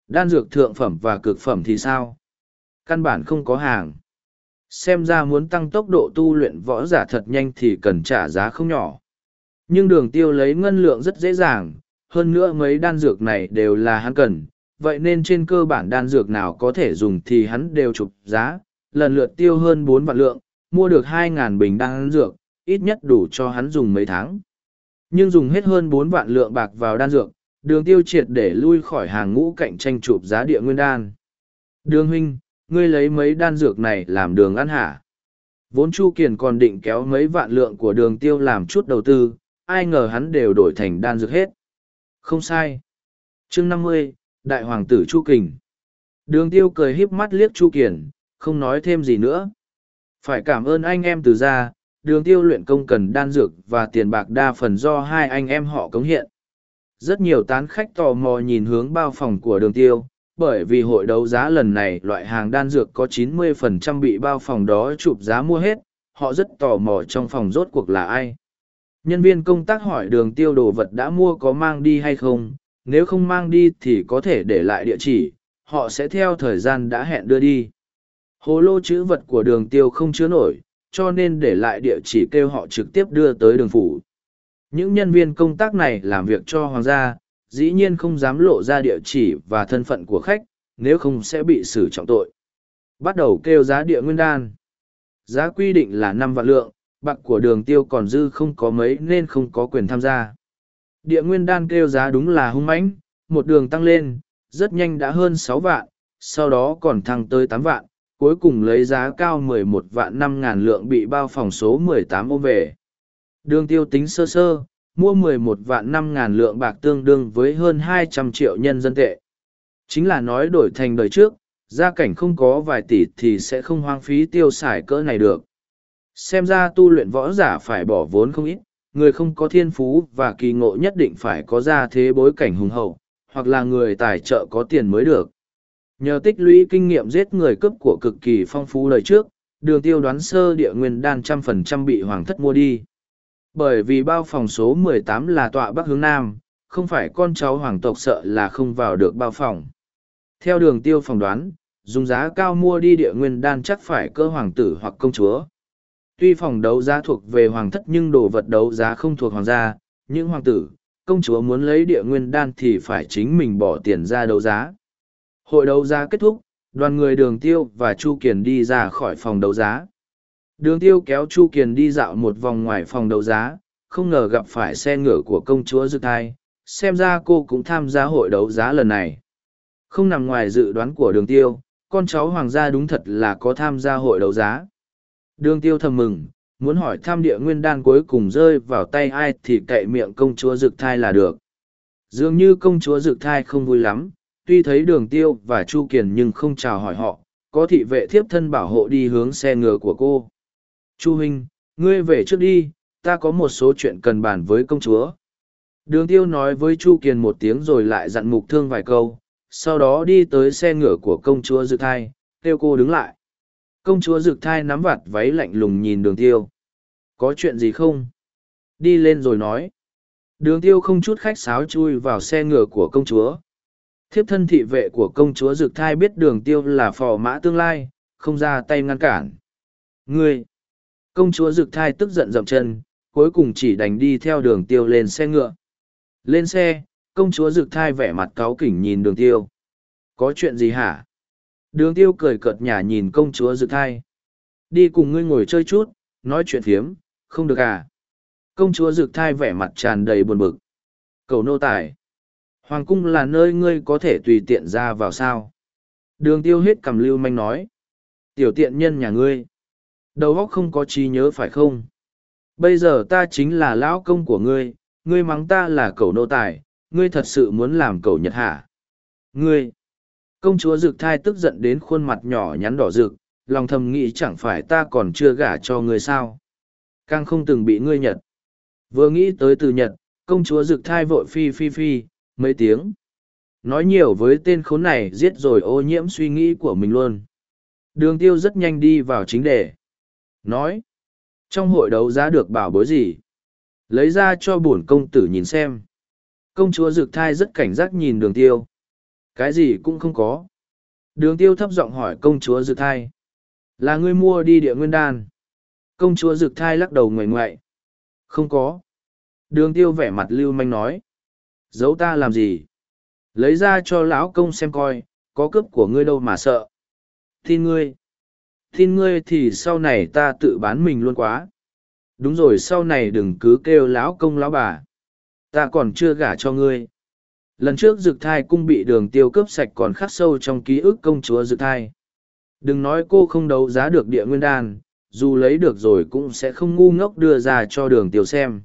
Đan dược thượng phẩm và cực phẩm thì sao? Căn bản không có hàng. Xem ra muốn tăng tốc độ tu luyện võ giả thật nhanh thì cần trả giá không nhỏ. Nhưng đường tiêu lấy ngân lượng rất dễ dàng, hơn nữa mấy đan dược này đều là hắn cần, vậy nên trên cơ bản đan dược nào có thể dùng thì hắn đều chụp giá, lần lượt tiêu hơn bốn vạn lượng, mua được hai ngàn bình đan dược, ít nhất đủ cho hắn dùng mấy tháng. Nhưng dùng hết hơn bốn vạn lượng bạc vào đan dược, đường tiêu triệt để lui khỏi hàng ngũ cạnh tranh chụp giá địa nguyên đan. Đường huynh, ngươi lấy mấy đan dược này làm đường ăn hả? Vốn Chu Kiền còn định kéo mấy vạn lượng của đường tiêu làm chút đầu tư, ai ngờ hắn đều đổi thành đan dược hết. Không sai. chương năm mươi Đại Hoàng tử Chu Kình. Đường tiêu cười híp mắt liếc Chu Kiền, không nói thêm gì nữa. Phải cảm ơn anh em từ gia đường tiêu luyện công cần đan dược và tiền bạc đa phần do hai anh em họ cống hiện. Rất nhiều tán khách tò mò nhìn hướng bao phòng của đường tiêu, bởi vì hội đấu giá lần này loại hàng đan dược có 90% bị bao phòng đó chụp giá mua hết, họ rất tò mò trong phòng rốt cuộc là ai. Nhân viên công tác hỏi đường tiêu đồ vật đã mua có mang đi hay không, nếu không mang đi thì có thể để lại địa chỉ, họ sẽ theo thời gian đã hẹn đưa đi. Hồ lô chữ vật của đường tiêu không chứa nổi, cho nên để lại địa chỉ kêu họ trực tiếp đưa tới đường phủ. Những nhân viên công tác này làm việc cho hoàng gia, dĩ nhiên không dám lộ ra địa chỉ và thân phận của khách, nếu không sẽ bị xử trọng tội. Bắt đầu kêu giá địa nguyên đan. Giá quy định là năm vạn lượng, bạc của đường tiêu còn dư không có mấy nên không có quyền tham gia. Địa nguyên đan kêu giá đúng là hung mãnh, một đường tăng lên, rất nhanh đã hơn sáu vạn, sau đó còn thăng tới tám vạn, cuối cùng lấy giá cao mười một vạn năm ngàn lượng bị bao phòng số mười tám ôm về. Đường tiêu tính sơ sơ, mua mười một vạn năm ngàn lượng bạc tương đương với hơn hai trăm triệu nhân dân tệ. Chính là nói đổi thành đời trước, gia cảnh không có vài tỷ thì sẽ không hoang phí tiêu xài cỡ này được. Xem ra tu luyện võ giả phải bỏ vốn không ít, người không có thiên phú và kỳ ngộ nhất định phải có ra thế bối cảnh hùng hậu, hoặc là người tài trợ có tiền mới được. Nhờ tích lũy kinh nghiệm giết người cướp của cực kỳ phong phú lời trước, đường tiêu đoán sơ địa nguyên đan trăm phần trăm bị hoàng thất mua đi. Bởi vì bao phòng số 18 là tọa bắc hướng nam, không phải con cháu hoàng tộc sợ là không vào được bao phòng. Theo đường tiêu phỏng đoán, dùng giá cao mua đi địa nguyên đan chắc phải cơ hoàng tử hoặc công chúa. Tuy phòng đấu giá thuộc về hoàng thất nhưng đồ vật đấu giá không thuộc hoàng gia, những hoàng tử, công chúa muốn lấy địa nguyên đan thì phải chính mình bỏ tiền ra đấu giá. Hội đấu giá kết thúc, đoàn người đường tiêu và Chu Kiền đi ra khỏi phòng đấu giá. Đường tiêu kéo Chu Kiền đi dạo một vòng ngoài phòng đấu giá, không ngờ gặp phải xe ngựa của công chúa Dư Thai, xem ra cô cũng tham gia hội đấu giá lần này. Không nằm ngoài dự đoán của đường tiêu, con cháu hoàng gia đúng thật là có tham gia hội đấu giá. Đường tiêu thầm mừng, muốn hỏi tham địa nguyên đan cuối cùng rơi vào tay ai thì cậy miệng công chúa Dực Thai là được. Dường như công chúa Dực Thai không vui lắm, tuy thấy đường tiêu và Chu Kiền nhưng không chào hỏi họ, có thị vệ thiếp thân bảo hộ đi hướng xe ngựa của cô. Chu Huynh, ngươi về trước đi, ta có một số chuyện cần bàn với công chúa. Đường tiêu nói với Chu Kiền một tiếng rồi lại dặn mục thương vài câu, sau đó đi tới xe ngựa của công chúa Dực Thai, kêu cô đứng lại. Công chúa Dực Thai nắm vạt váy lạnh lùng nhìn đường tiêu. Có chuyện gì không? Đi lên rồi nói. Đường tiêu không chút khách sáo chui vào xe ngựa của công chúa. Thiếp thân thị vệ của công chúa Dực Thai biết đường tiêu là phò mã tương lai, không ra tay ngăn cản. Ngươi! Công chúa Dực Thai tức giận dậm chân, cuối cùng chỉ đành đi theo đường tiêu lên xe ngựa. Lên xe, công chúa Dực Thai vẻ mặt cáu kỉnh nhìn đường tiêu. Có chuyện gì hả? Đường tiêu cười cợt nhả nhìn công chúa dự Thai. Đi cùng ngươi ngồi chơi chút, nói chuyện thiếm, không được à? Công chúa Dực Thai vẻ mặt tràn đầy buồn bực. Cầu nô tài. Hoàng cung là nơi ngươi có thể tùy tiện ra vào sao. Đường tiêu hết cầm lưu manh nói. Tiểu tiện nhân nhà ngươi. Đầu óc không có trí nhớ phải không? Bây giờ ta chính là lão công của ngươi, ngươi mắng ta là cầu nô tài, ngươi thật sự muốn làm cầu nhật hả? Ngươi! Công chúa rực thai tức giận đến khuôn mặt nhỏ nhắn đỏ rực, lòng thầm nghĩ chẳng phải ta còn chưa gả cho ngươi sao? Càng không từng bị ngươi nhật. Vừa nghĩ tới từ nhật, công chúa rực thai vội phi phi phi, mấy tiếng. Nói nhiều với tên khốn này giết rồi ô nhiễm suy nghĩ của mình luôn. Đường tiêu rất nhanh đi vào chính đề. Nói, trong hội đấu giá được bảo bối gì? Lấy ra cho bổn công tử nhìn xem. Công chúa Dực Thai rất cảnh giác nhìn đường tiêu. Cái gì cũng không có. Đường tiêu thấp giọng hỏi công chúa Dược Thai. Là ngươi mua đi địa nguyên đan. Công chúa Dược Thai lắc đầu ngoại ngoại. Không có. Đường tiêu vẻ mặt lưu manh nói. Giấu ta làm gì? Lấy ra cho lão công xem coi, có cướp của ngươi đâu mà sợ. Tin ngươi. Tin ngươi thì sau này ta tự bán mình luôn quá. Đúng rồi sau này đừng cứ kêu lão công lão bà. Ta còn chưa gả cho ngươi. Lần trước dực thai cung bị đường tiêu cướp sạch còn khắc sâu trong ký ức công chúa dực thai. Đừng nói cô không đấu giá được địa nguyên đan, dù lấy được rồi cũng sẽ không ngu ngốc đưa ra cho đường tiêu xem.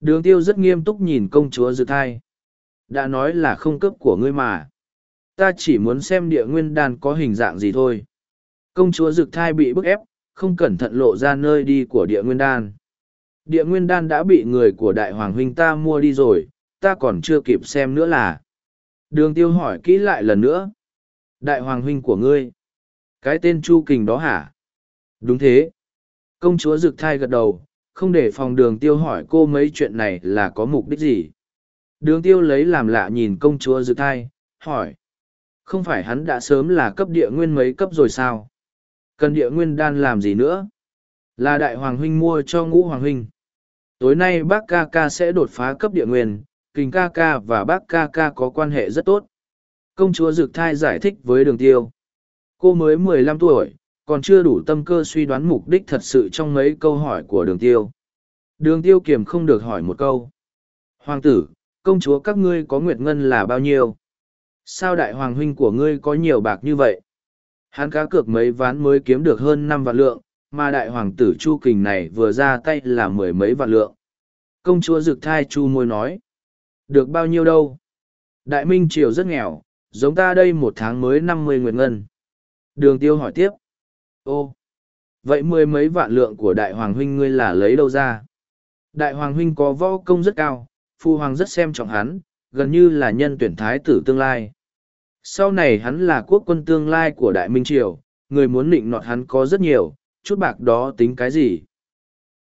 Đường tiêu rất nghiêm túc nhìn công chúa dực thai. Đã nói là không cấp của ngươi mà. Ta chỉ muốn xem địa nguyên đan có hình dạng gì thôi. Công chúa dực thai bị bức ép, không cẩn thận lộ ra nơi đi của địa nguyên đan. Địa nguyên đan đã bị người của đại hoàng huynh ta mua đi rồi, ta còn chưa kịp xem nữa là. Đường tiêu hỏi kỹ lại lần nữa. Đại hoàng huynh của ngươi. Cái tên Chu Kình đó hả? Đúng thế. Công chúa rực thai gật đầu, không để phòng đường tiêu hỏi cô mấy chuyện này là có mục đích gì. Đường tiêu lấy làm lạ nhìn công chúa rực thai, hỏi. Không phải hắn đã sớm là cấp địa nguyên mấy cấp rồi sao? Cần địa nguyên đan làm gì nữa? Là đại hoàng huynh mua cho ngũ hoàng huynh. Tối nay bác ca ca sẽ đột phá cấp địa nguyên, kình ca ca và bác ca ca có quan hệ rất tốt. Công chúa Dực Thai giải thích với đường tiêu. Cô mới mười lăm tuổi, còn chưa đủ tâm cơ suy đoán mục đích thật sự trong mấy câu hỏi của đường tiêu. Đường tiêu kiềm không được hỏi một câu. Hoàng tử, công chúa các ngươi có nguyệt ngân là bao nhiêu? Sao đại hoàng huynh của ngươi có nhiều bạc như vậy? Hắn cá cược mấy ván mới kiếm được hơn năm vạn lượng, mà đại hoàng tử Chu Kình này vừa ra tay là mười mấy vạn lượng. Công chúa Dực Thai Chu môi nói. Được bao nhiêu đâu? Đại Minh Triều rất nghèo, giống ta đây một tháng mới năm mươi nguyệt ngân. Đường tiêu hỏi tiếp. Ô, vậy mười mấy vạn lượng của đại hoàng huynh ngươi là lấy đâu ra? Đại hoàng huynh có võ công rất cao, phu hoàng rất xem trọng hắn, gần như là nhân tuyển thái tử tương lai. Sau này hắn là quốc quân tương lai của Đại Minh Triều, người muốn định nọt hắn có rất nhiều, chút bạc đó tính cái gì?